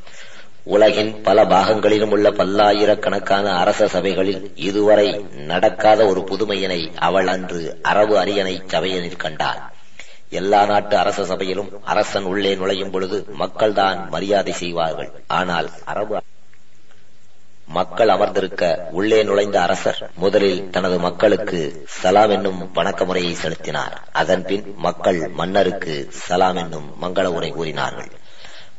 உலகின் பல பாகங்களிலும் உள்ள பல்லாயிரக்கணக்கான அரச சபைகளில் இதுவரை நடக்காத ஒரு புதுமையினை அவள் அன்று அரபு அரியணை சபையினில் கண்டாள். எல்லா நாட்டு அரச சபையிலும் அரசன் உள்ளே நுழையும் பொழுது மக்கள்தான் மரியாதை செய்வார்கள். ஆனால் அரபு மக்கள் அமர்ந்திருக்க உள்ளே நுழைந்த அரசர் முதலில் தனது மக்களுக்கு சலாம் என்னும் வணக்க முறையை செலுத்தினார். அதன்பின் மக்கள் மன்னருக்கு சலாம் என்னும் மங்கள உரை கூறினார்கள்.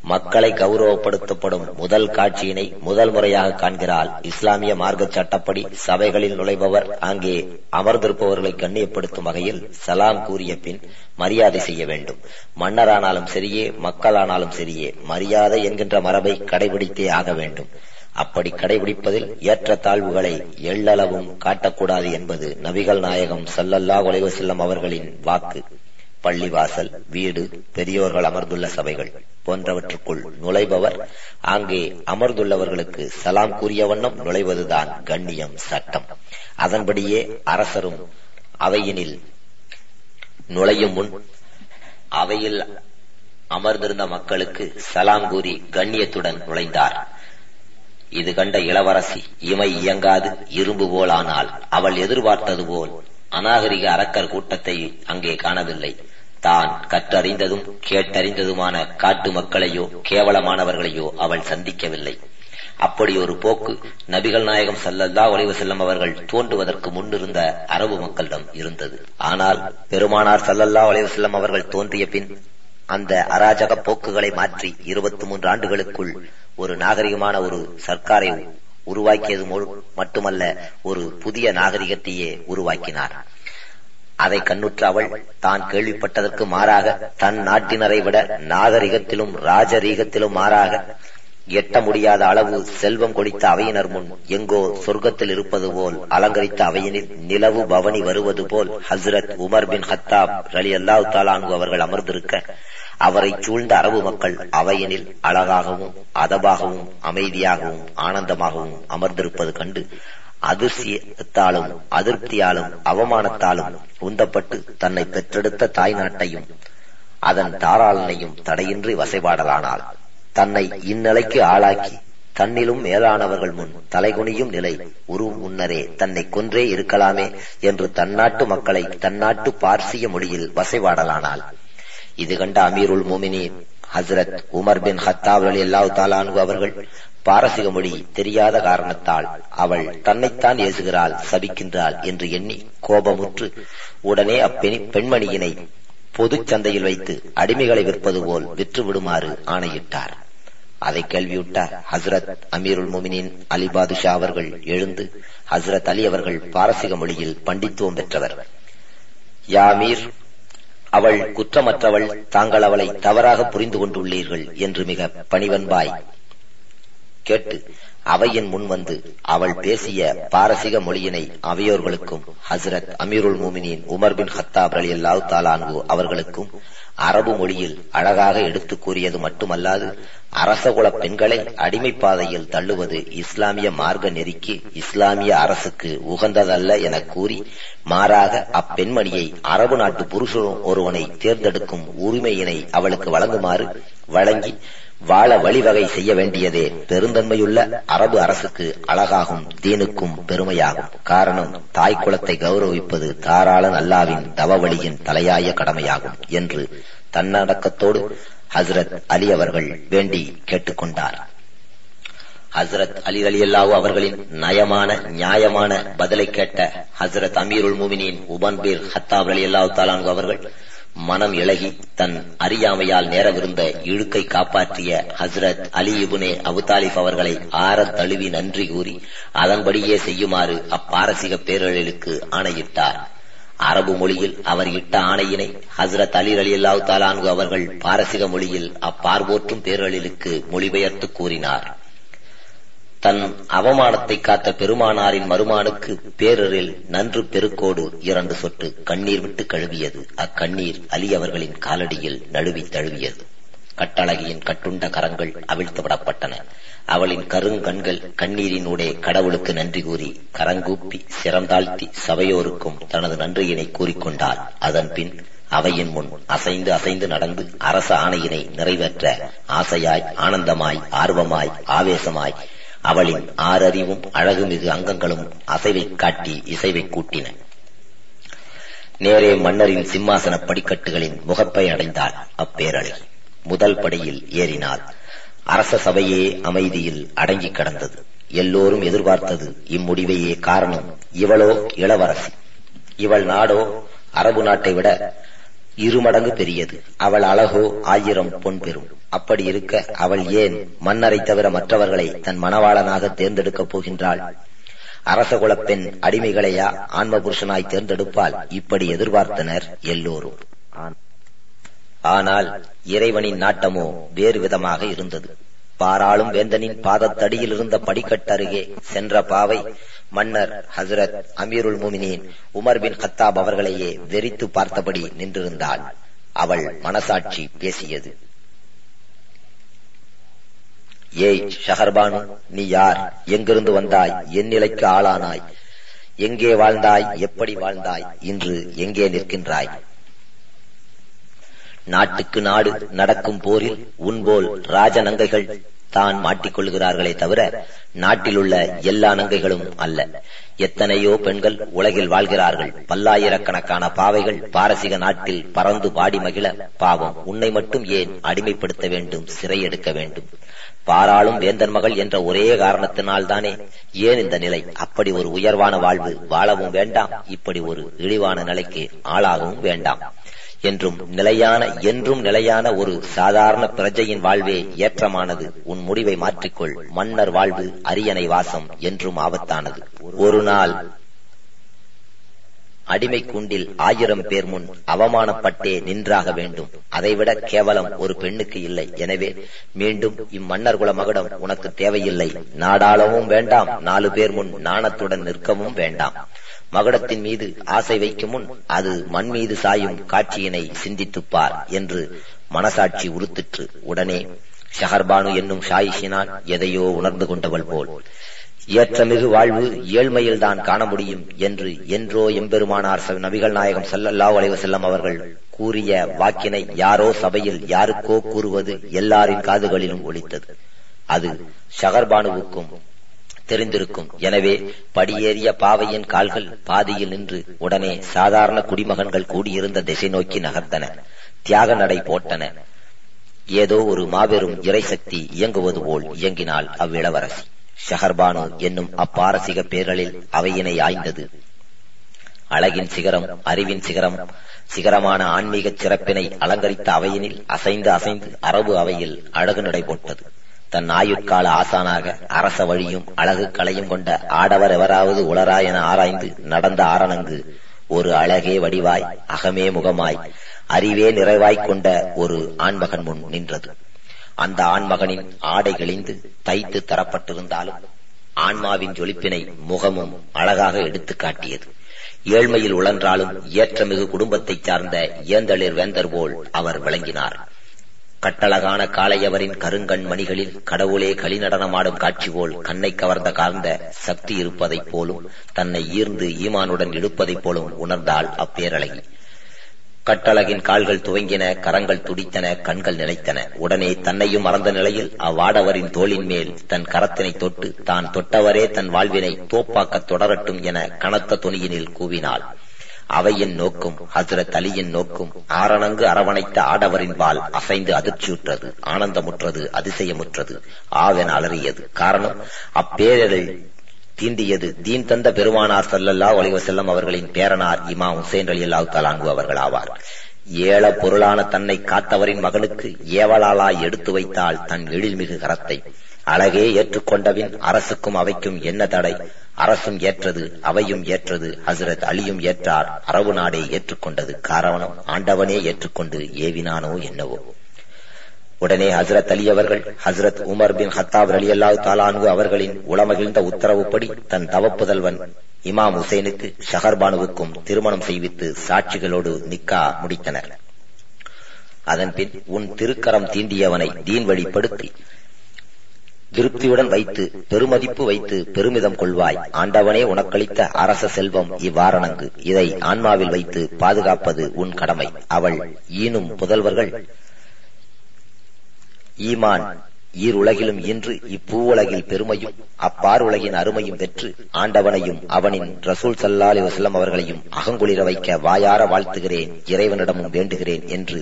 மக்களை கௌரவப்படுத்தப்படும் முதல் காட்சியினை முதல் முறையாக காண்கிறாள் இஸ்லாமிய மார்க்க சட்டப்படி சபைகளில் நுழைபவர் அங்கே அமர்ந்திருப்பவர்களை கண்ணியப்படுத்தும் வகையில் சலாம் கூறிய பின் மரியாதை செய்ய வேண்டும். மன்னரானாலும் சரியே மக்களானாலும் சரியே மரியாதை என்கின்ற மரபை கடைபிடித்தே ஆக வேண்டும். அப்படி கடைபிடிப்பதில் ஏற்ற தாழ்வுகளை எள்ளளவும் காட்டக்கூடாது என்பது நபிகள் நாயகம் சல்லல்லா செல்லம் அவர்களின் வாக்கு. பள்ளிவாசல் வீடு பெரியோர்கள் அமர்ந்துள்ள சபைகள் போன்றவற்றுக்குள் நுழைபவர் அங்கே அமர்ந்துள்ளவர்களுக்கு சலாம் கூறிய வண்ணம் நுழைவதுதான் கண்ணியம் சட்டம். அதன்படியே அரசரும் அவையினில் நுழையும் முன் அவையில் அமர்ந்திருந்த மக்களுக்கு சலாம் கூறி கண்ணியத்துடன் நுழைந்தார். இது கண்ட இளவரசி இமை இயங்காது இரும்பு போலானால் அவள் எதிர்பார்த்தது போல் அநாகரிக அரக்கர் கூட்டத்தை அங்கே காணவில்லை. தான் கற்றறிந்ததும் கேட்டறிந்ததுமான காட்டு மக்களையோ கேவலமானவர்களையோ அவள் சந்திக்கவில்லை. அப்படி ஒரு போக்கு நபிகள் நாயகம் சல்லல்லா ஒளிவு செல்லம் அவர்கள் தோன்றுவதற்கு முன்னிருந்த அரபு மக்களிடம் இருந்தது. ஆனால் பெருமானார் சல்லல்லா ஒளிவு செல்லம் அவர்கள் தோன்றிய பின் அந்த அராஜக போக்குகளை மாற்றி இருபத்தி மூன்று ஆண்டுகளுக்குள் ஒரு நாகரிகமான ஒரு சர்க்காரை உருவாக்கியது மட்டுமல்ல ஒரு புதிய நாகரிகத்தையே உருவாக்கினார். அதை கண்ணுற்ற அவள் தான் கேள்விப்பட்டதற்கு மாறாக தன் நாட்டினரை விட நாகரிகத்திலும் ராஜரீகத்திலும் மாறாக எட்ட முடியாத அளவு செல்வம் கொடித்த அவையினர் முன் எங்கோ சொர்க்கத்தில் இருப்பது போல் அலங்கரித்த அவையினில் நிலவு பவனி வருவது போல் ஹசரத் உமர் பின் ஹத்தாப் ரலி அல்லாஹ் அவர்கள் அமர்ந்திருக்க அவரை சூழ்ந்த அரபு மக்கள் அவையினில் அழகாகவும் அதபாகவும் அமைதியாகவும் ஆனந்தமாகவும் அமர்ந்திருப்பது கண்டு அதிர்ச்சியத்தாலும் அதிருப்தியாலும் அவமானத்தாலும் உந்தப்பட்டு தன்னை பெற்றெடுத்த தாய் நாட்டையும் அதன் தாராளனையும் தடையின்றி வசைபாடலானாள். தன்னை இந்நிலைக்கு ஆளாக்கி தன்னிலும் மேலானவர்கள் முன் தலைகுனியும் நிலை உரு முன்னரே தன்னை கொன்றே இருக்கலாமே என்று தன்னாட்டு மக்களை தன்னாட்டு பார்சிய மொழியில் வசைபாடலானாள். இது கண்ட அமீருல் முமினி ஹசரத் உமர் பின் ஹத்தாப் அலி அல்லாஹ் தாலானு அவர்கள் பாரசீக மொழி தெரியாத காரணத்தால் அவள் தன்னைத்தான் ஏசுகிறாள் சபிக்கின்றாள் என்று எண்ணி கோபமுற்று உடனே அப்பெண் பெண்மணியினை பொது சந்தையில் வைத்து அடிமைகளை விற்பது போல் விற்று விடுமாறு ஆணையிட்டார். அதை கேள்வியுட்டார் ஹசரத் அமீருல் முமினின் அலி பாதுஷா அவர்கள் எழுந்து ஹசரத் அலி அவர்கள் பாரசீக மொழியில் பண்டித்துவம் பெற்றவர். யாமீர் அவள் குற்றமற்றவள் தாங்கள் அவளை தவறாக புரிந்து கொண்டுள்ளீர்கள் என்று மிக பணிவன்பாய் கேட்டு அவையின் முன் வந்து அவள் பேசிய பாரசீக மொழியினை அவையோர்களுக்கும் ஹசரத் அமீருல் மோமினின் உமர் பின் ஹத்தாப் அலி அல்லாஹ் தாலான்கு அவர்களுக்கும் அரபு மொழியில் அழகாக எடுத்து கூறியது மட்டுமல்லாது அரசகுல பெண்களை அடிமை பாதையில் தள்ளுவது இஸ்லாமிய மார்க்க நெறிக்கு இஸ்லாமிய அரசுக்கு உகந்ததல்ல என கூறி மாறாக அப்பெண்மணியை அரபு நாட்டு புருஷன் ஒருவனை தேர்ந்தெடுக்கும் உரிமையினை அவளுக்கு வழங்குமாறு வழங்கி வாழ வழிவகை செய்ய வேண்டியதே பெருந்தன்மையுள்ள அரபு அரசுக்கு அழகாகும் தீனுக்கும் பெருமையாகும். காரணம் தாய் குலத்தை கௌரவிப்பது தாராளன் அல்லாவின் தவவழியின் தலையாய கடமையாகும் என்று தன்னடக்கத்தோடு ஹசரத் அலி அவர்கள் வேண்டி கேட்டுக்கொண்டார். ஹசரத் அலி அலி அல்லாஹூ அவர்களின் நயமான நியாயமான பதிலை கேட்ட ஹசரத் அமீருல் மூமினின் உபன்பீர் ஹத்தாப் அலி அல்லாஹு தாலானு அவர்கள் மனம் இழகி தன் அறியாமையால் நேரவிருந்த இழுக்கை காப்பாற்றிய ஹசரத் அலி இபுனே அபுதாலிப் அவர்களை ஆறத் தழுவி நன்றி கூறி அதன்படியே செய்யுமாறு அப்பாரசீக பேரழிலுக்கு ஆணையிட்டார். அரபு மொழியில் அவர் இட்ட ஆணையினை ஹசரத் அலி அலி அல்லாஹு தாலான்கு அவர்கள் பாரசீக மொழியில் அப்பார்போற்றும் பேரழிலுக்கு மொழிபெயர்த்து கூறினார். தன் அவமானத்தை காத்த பெருமானாரின் மருமானுக்கு பேரரில் நன்று பெருக்கோடு இரண்டு சொட்டு கண்ணீர் விட்டு கழுவியது. அக்கண்ணீர் அலி அவர்களின் காலடியில் நழுவி தழுவியது. கட்டழகியின் கட்டுண்ட கரங்கள் அவிழ்த்து விடப்பட்டன அவளின் கருங்கண்கள் கண்ணீரினூடே கடவுளுக்கு நன்றி கூறி கரங்கூப்பி சிறந்தாழ்த்தி சபையோருக்கும் தனது நன்றியினை கூறிக்கொண்டாள். அதன் பின் அவையின் முன் அசைந்து அசைந்து நடந்து அரச ஆணையினை நிறைவேற்ற ஆசையாய் ஆனந்தமாய் ஆர்வமாய் ஆவேசமாய் அவளின் ஆறறிவும் அழகுமிகு அங்கங்களும் அசைவை காட்டி இசைவை கூட்டின. நேரே மன்னரின் சிம்மாசன படிக்கட்டுகளின் முகப்பை அடைந்தாள் அப்பேரழகி. முதல் படையில் ஏறினாள். அரச சபையே அமைதியில் அடங்கி கடந்தது. எல்லோரும் எதிர்பார்த்தது இம்முடிவையே காரணம் இவளோ இளவரசி. இவள் நாடோ அரபு நாட்டை விட இருமடங்கு பெரியது. அவள் அழகோ ஆயிரம் பொன் பெறும். அப்படி இருக்க அவள் ஏன் மன்னரை தவிர மற்றவர்களை தன் மணவாளனாக தேர்ந்தெடுக்கப் போகின்றாள்? அரச குலப்பெண் அடிமைகளையா ஆன்ம புருஷனாய் தேர்ந்தெடுப்பால் இப்படி எதிர்பார்த்தனர் எல்லோரும். ஆனால் இறைவனின் நாட்டமோ வேறு விதமாக இருந்தது. பாராளும் வேந்தனின் பாதத்தடியில் இருந்த படிக்கட்டருகே சென்ற பாவை மன்னர் ஹசரத் அமீருல் முமினின் உமர் பின் கத்தாப் அவர்களையே வெறித்து பார்த்தபடி நின்றிருந்தாள். அவள் மனசாட்சி பேசியது. ஏய் ஷஹர்பானு நீ யார்? எங்கிருந்து வந்தாய்? என் நிலைக்கு ஆளானாய். எங்கே வாழ்ந்தாய்? எப்படி வாழ்ந்தாய்? இன்று எங்கே நிற்கின்றாய்? நாட்டுக்கு நாடு நடக்கும் போரில் உன்போல் ராஜ நங்கைகள் தான் மாட்டிக்கொள்கிறார்களே தவிர நாட்டில் உள்ள எல்லா நங்கைகளும் அல்ல. எத்தனையோ பெண்கள் உலகில் வாழ்கிறார்கள். பல்லாயிரக்கணக்கான பாவைகள் பாரசீக நாட்டில் பறந்து பாடி மகிழ பாவம். உன்னை மட்டும் ஏன் அடிமைப்படுத்த வேண்டும் சிறையெடுக்க வேண்டும்? பாராளும் வேந்தன் மகள் என்ற ஒரே காரணத்தினால் தானே ஏன் இந்த நிலை? அப்படி ஒரு உயர்வான வாழ்வு வாழவும் வேண்டாம். இப்படி ஒரு இழிவான நிலைக்கு ஆளாகவும் வேண்டாம். என்றும் நிலையான என்றும் நிலையான ஒரு சாதாரண பிரஜையின் வாழ்வே ஏற்றமானது. உன் முடிவை மாற்றிக்கொள். மன்னர் வாழ்வு அரியணை வாசம் என்றும் ஆபத்தானது. ஒரு நாள் அடிமை கூண்டில் ஆயிரம் பேர் முன் அவமானப்பட்டே நின்றாக வேண்டும். அதைவிட கேவலம் ஒரு பெண்ணுக்கு இல்லை. எனவே மீண்டும் இம்மன்னர் குல மகுடம் உனக்கு தேவையில்லை. நாடாளவும் வேண்டாம். நாலு பேர் முன் நாணத்துடன் நிற்கவும் வேண்டாம். மகுடத்தின் மீது ஆசை வைக்கும் முன் அது மண் மீது சாயும் காட்சியினை சிந்தித்துப்பார் என்று மனசாட்சி உறுத்துற்று. உடனே ஷஹர்பானு என்னும் ஷாயிஷினான் எதையோ உணர்ந்து கொண்டவள் போல். ஏற்றமிகு வாழ்வு ஏழ்மையில் தான் காண முடியும் என்று என்றோ எம்பெருமானார் நபிகள் நாயகம் சல்லல்லாஹு அலைஹி வஸல்லம் அவர்கள் கூறிய வாக்கினை யாரோ சபையில் யாருக்கோ கூறுவது எல்லாரின் காதுகளிலும் ஒழித்தது அது ஷகர்பானுவுக்கும் தெரிந்திருக்கும். எனவே படியேறிய பாவையின் கால்கள் பாதியில் நின்று உடனே சாதாரண குடிமகன்கள் கூடியிருந்த திசை நோக்கி நகர்த்தன தியாக நடை போட்டன. ஏதோ ஒரு மாபெரும் இறைசக்தி இயங்குவது போல் இயங்கினாள் அவ்விளவரசி. ஷஹர்பானு என்னும் அப்பாரசிக பேரலில் அவையினை ஆய்ந்தது. அழகின் சிகரம் அறிவின் சிகரம் சிகரமான ஆன்மீக சிறப்பினை அலங்கரித்த அவையினில் அசைந்து அசைந்து அரபு அவையில் அழகு நடை போட்டது. தன் ஆயுட்கால ஆசானாக அரச வழியும் அழகு கலையும் கொண்ட ஆடவர் எவராவது உளரா என ஆராய்ந்து நடந்த ஆரணங்கு ஒரு அழகே வடிவாய் அகமே முகமாய் அறிவே நிறைவாய்க் கொண்ட ஒரு ஆண்மகன் முன் நின்றது. அந்த ஆண்மகனின் ஆடை கிழிந்து தைத்து தரப்பட்டிருந்தாலும் ஆன்மாவின் ஜொலிப்பினை முகமும் அழகாக எடுத்து காட்டியது. ஏழ்மையில் உழன்றாலும் ஏற்றமிகு குடும்பத்தைச் சார்ந்த ஏந்தளிர் வேந்தர் போல் அவர் விளங்கினார். கட்டழகான காளையவரின் கருங்கண் மணிகளில் கடவுளே களிநடனமாடும் காட்சி போல் கண்ணை கவர்ந்த கார்ந்த சக்தி இருப்பதைப் போலும் தன்னை ஈர்ந்து ஈமானுடன் இழுப்பதைப் போலும் உணர்ந்தாள் அப்பேரழகி. கட்டழகின் கால்கள் துவங்கின கரங்கள் துடித்தன கண்கள் நிலைத்தன. உடனே தன்னையும் மறந்த நிலையில் அவ்வாடவரின் தோளின் மேல் தன் கரத்தினை தொட்டு தான் தொட்டவரே தன் வாழ்வினை தோப்பாக்கத் தொடரட்டும் என கனத்த துணியினில் கூவினாள். அவையின் நோக்கும் ஹசரத் அலியின் நோக்கும் ஆரணங்கு அரவணைத்த ஆடவரின் பால் அசைந்து அதிர்ச்சியுற்றது ஆனந்தமுற்றது அதிசயமுற்றது ஆவென அலறியது. காரணம் அப்பேரலில் தீண்டியது. தீன் தந்த பெருமானார் சல்லல்லா ஒலிவ செல்லம் அவர்களின் பேரனார் இமா ஹுசைன் அலி அல்லாஹ் தலாங்கு அவர்கள் ஆவார். ஏழ பொருளான தன்னை காத்தவரின் மகனுக்கு ஏவலாளாய் எடுத்து வைத்தால் தன் எழில்மிகு கரத்தை. அழகே ஏற்றுக்கொண்டவின் அரசுக்கும் அவைக்கும் என்ன தடை? அரசும் ஏற்றது அவையும் ஏற்றது. ஹசரத் அலியும் ஏற்றார். அரபு நாடே ஏற்றுக்கொண்டது காரணம் ஆண்டவனே ஏற்றுக்கொண்டு ஏவினானோ என்னவோ. உடனே ஹசரத் அலி அவர்கள் ஹசரத் உமர் பின் ஹத்தாப் அலி அல்லா தாலான்கு அவர்களின் உளமகிழ்ந்த உத்தரவுப்படி தன் தவப்புதல்வன் இமாம் ஹுசைனுக்கு ஷஹர்பானுவுக்கும் திருமணம் செய்வித்து சாட்சிகளோடு நிக்கா முடித்தனர். அதன்பின் உன் திருக்கரம் தீண்டியவனை தீன் வழிப்படுத்தி திருப்தியுடன் வைத்து பெருமதிப்பு வைத்து பெருமிதம் கொள்வாய். ஆண்டவனே உனக்களித்த அரச செல்வம் இவ்வாரணங்கு இதை ஆன்மாவில் வைத்து பாதுகாப்பது உன் கடமை. அவள் ஈனும் புதல்வர்கள் ஈமான் ஈருலகிலும் இன்று இப்பூவுலகில் பெருமையும் அப்பாருலகின் அருமையும் பெற்று ஆண்டவனையும் அவனின் ரசூல் சல்லா அலி வசல்லம் அவர்களையும் அகங்குளிர வைக்க வாயார வாழ்த்துகிறேன் இறைவனிடமும் வேண்டுகிறேன் என்று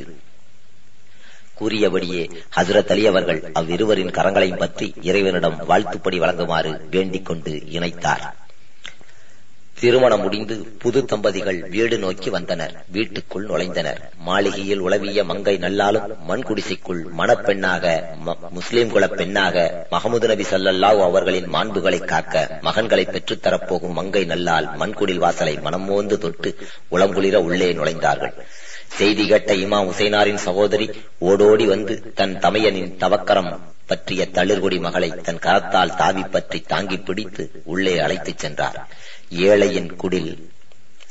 கூறியபடியே ஹசரத் அலி அவர்கள் அவ்விருவரின் கரங்களையும் பற்றி இறைவனிடம் வாழ்த்துப்படி வழங்குமாறு வேண்டிக் கொண்டு இணைத்தார். திருமணம் முடிந்து புது தம்பதிகள் வீடு நோக்கி வந்தனர். வீட்டுக்குள் நுழைந்தனர். மாளிகையில் உளவிய மங்கை நல்லாலும் மண் குடிசைக்குள் மணப்பெண்ணாக ம- முஸ்லிம் குல பெண்ணாக மஹமுது நபி ஸல்லல்லாஹு அவர்களின் மாண்புகளை காக்க மகன்களை பெற்றுத்தரப்போகும் மங்கை நல்லால் மண்குடில் வாசலை மனமோந்து தொட்டு உளங்குளிர உள்ளே நுழைந்தார்கள். செய்தி கேட்ட இமா உசைனாரின் சகோதரி ஓடோடி வந்து தன் தமையனின் தவக்கரம் பற்றிய தளிர்குடி மகளை தன் கரத்தால் தாவி பற்றி தாங்கி பிடித்து உள்ளே அழைத்துச் சென்றார். ஏழையின் குடில்.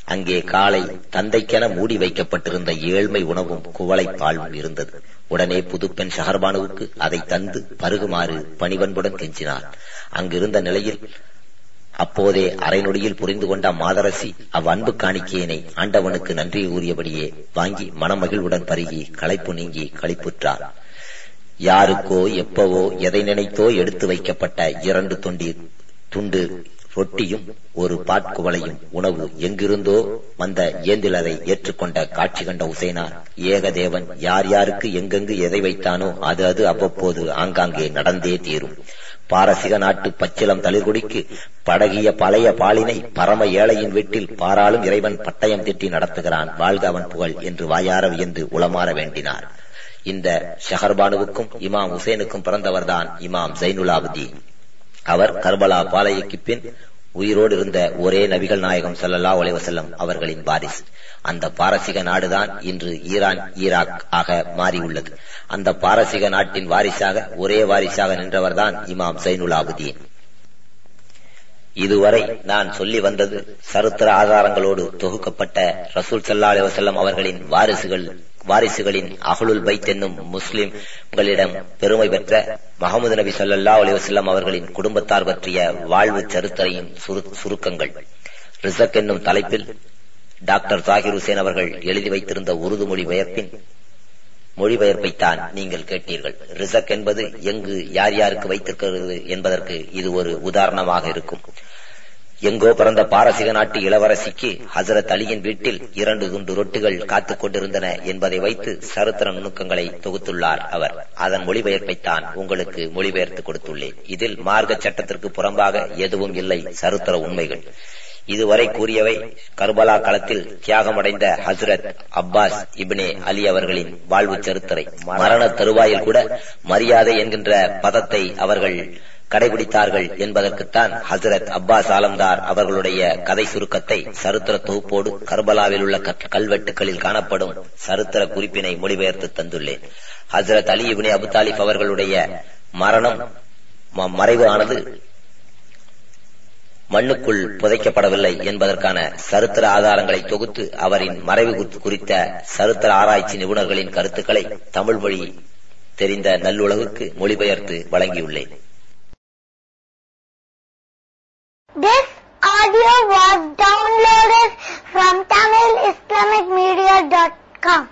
அங்கே காலை தந்தைக்கென மூடி வைக்கப்பட்டிருந்த ஏழ்மை உணவும் குவளை பாலும் இருந்தது. உடனே புதுப்பெண் ஷஹர்பானுவுக்கு அதை தந்து பருகுமாறு பணிவன்புடன் கெஞ்சினார். அங்கிருந்த நிலையில் அப்போதே அரைநொடியில் புரிந்து கொண்ட மாதரசி அவ்வன்பு காணிக்கையினை ஆண்டவனுக்கு நன்றி கூறியபடியே வாங்கி மனமகிழ்வுடன் பருகி களைப்பு நீங்கி களிப்புற்றார். யாருக்கோ எப்பவோ எதை நினைத்தோ எடுத்து வைக்கப்பட்ட இரண்டு தொண்டி துண்டு ரொட்டியும் ஒரு பாட்குவளையும் உணவு எங்கிருந்தோ வந்த ஏந்திலரை ஏற்றுக்கொண்ட காட்சி கண்ட உசைனார் ஏகதேவன் யார் யாருக்கு எங்கெங்கு எதை வைத்தானோ அது அது அவ்வப்போது ஆங்காங்கே நடந்தே தீரும். பாரசீக நாட்டு பச்சிலம் தளிர்குடிக்கு படகிய பழைய பாலினை பரம ஏழையின் வீட்டில் பாராளும் இறைவன் பட்டயம் திட்டி நடத்துகிறான். வாழ்க அவன் புகழ் என்று வாயார வியந்து உளமாற வேண்டினார். இந்த ஷஹர்பானுவுக்கும் இமாம் உசேனுக்கும் பிறந்தவர்தான் இமாம் ஜைனுலாபுதீன் அவர் கர்பலா பாளையக்கு பின் உயிரோடு இருந்த ஒரே நபிகள் நாயகம் ஸல்லல்லாஹு அலைஹி அவர்களின் வாரிஸ் அந்த பாரசீக நாடுதான் இன்று ஈரான் ஈராக் ஆக மாறியுள்ளது. அந்த பாரசீக நாட்டின் வாரிசாக ஒரே வாரிசாக நின்றவர்தான் இமாம் ஜைனுலாபுதீன் இதுவரை நான் சொல்லி வந்தது சரித்திர ஆதாரங்களோடு தொகுக்கப்பட்ட ரசூல் சல்லா அலைஹி அவர்களின் வாரிசுகள் வாரிசுகளின் அகலுல் பைத் என்னும் முஸ்லிம்களிடம் பெருமை பெற்ற முகமது நபி ஸல்லல்லாஹு அலைஹி அவர்களின் குடும்பத்தார் பற்றிய வாழ்வு சரித்திரையின் சுருக்கங்கள். ரிசக் என்னும் தலைப்பில் டாக்டர் ஜாகிர் ஹுசேன் அவர்கள் எழுதி வைத்திருந்த உருது மொழிபெயர்ப்பின் மொழிபெயர்ப்பைத்தான் நீங்கள் கேட்டீர்கள். ரிசக் என்பது எங்கு யார் யாருக்கு வைத்திருக்கிறது என்பதற்கு இது ஒரு உதாரணமாக இருக்கும். எங்கோ பிறந்த பாரசீக நாட்டு இளவரசிக்கு ஹசரத் அலியின் வீட்டில் இரண்டு துண்டு ரொட்டுகள் காத்துக் கொண்டிருந்தன என்பதை வைத்து சரித்திர நுணுக்கங்களை தொகுத்துள்ளார் அவர். அதன் மொழிபெயர்ப்பைத்தான் உங்களுக்கு மொழிபெயர்த்து கொடுத்துள்ளேன். இதில் மார்க்க சட்டத்திற்கு புறம்பாக எதுவும் இல்லை சரித்திர உண்மைகள். இதுவரை கூறியவை கர்பலா களத்தில் தியாகமடைந்த ஹஸ்ரத் அப்பாஸ் இப்னே அலி அவர்களின் வாழ்வு சரித்திரை. மரண தருவாயில் கூட மரியாதை என்கின்ற பதத்தை அவர்கள் கடைபிடித்தார்கள் என்பதற்குத்தான் ஹசரத் அப்பாஸ் ஆலம்தார் அவர்களுடைய கதை சுருக்கத்தை சரித்திர தொகுப்போடு கர்பலாவில் உள்ள கல்வெட்டுகளில் காணப்படும் சரித்திர குறிப்பினை மொழிபெயர்த்து தந்துள்ளேன். ஹசரத் அலி இப்னே அபு தாலிப் அவர்களுடைய மரணம் மறைவு ஆனது மண்ணுக்குள் புதைக்கப்படவில்லை என்பதற்கான சரித்திர ஆதாரங்களை தொகுத்து அவரின் மறைவு குறித்த சரித்திர ஆராய்ச்சி நிபுணர்களின் கருத்துக்களை தமிழ் மொழி தெரிந்த நல்லுலகுக்கு மொழிபெயர்த்து வழங்கியுள்ளேன். This audio was downloaded from TamilIslamicMedia.com.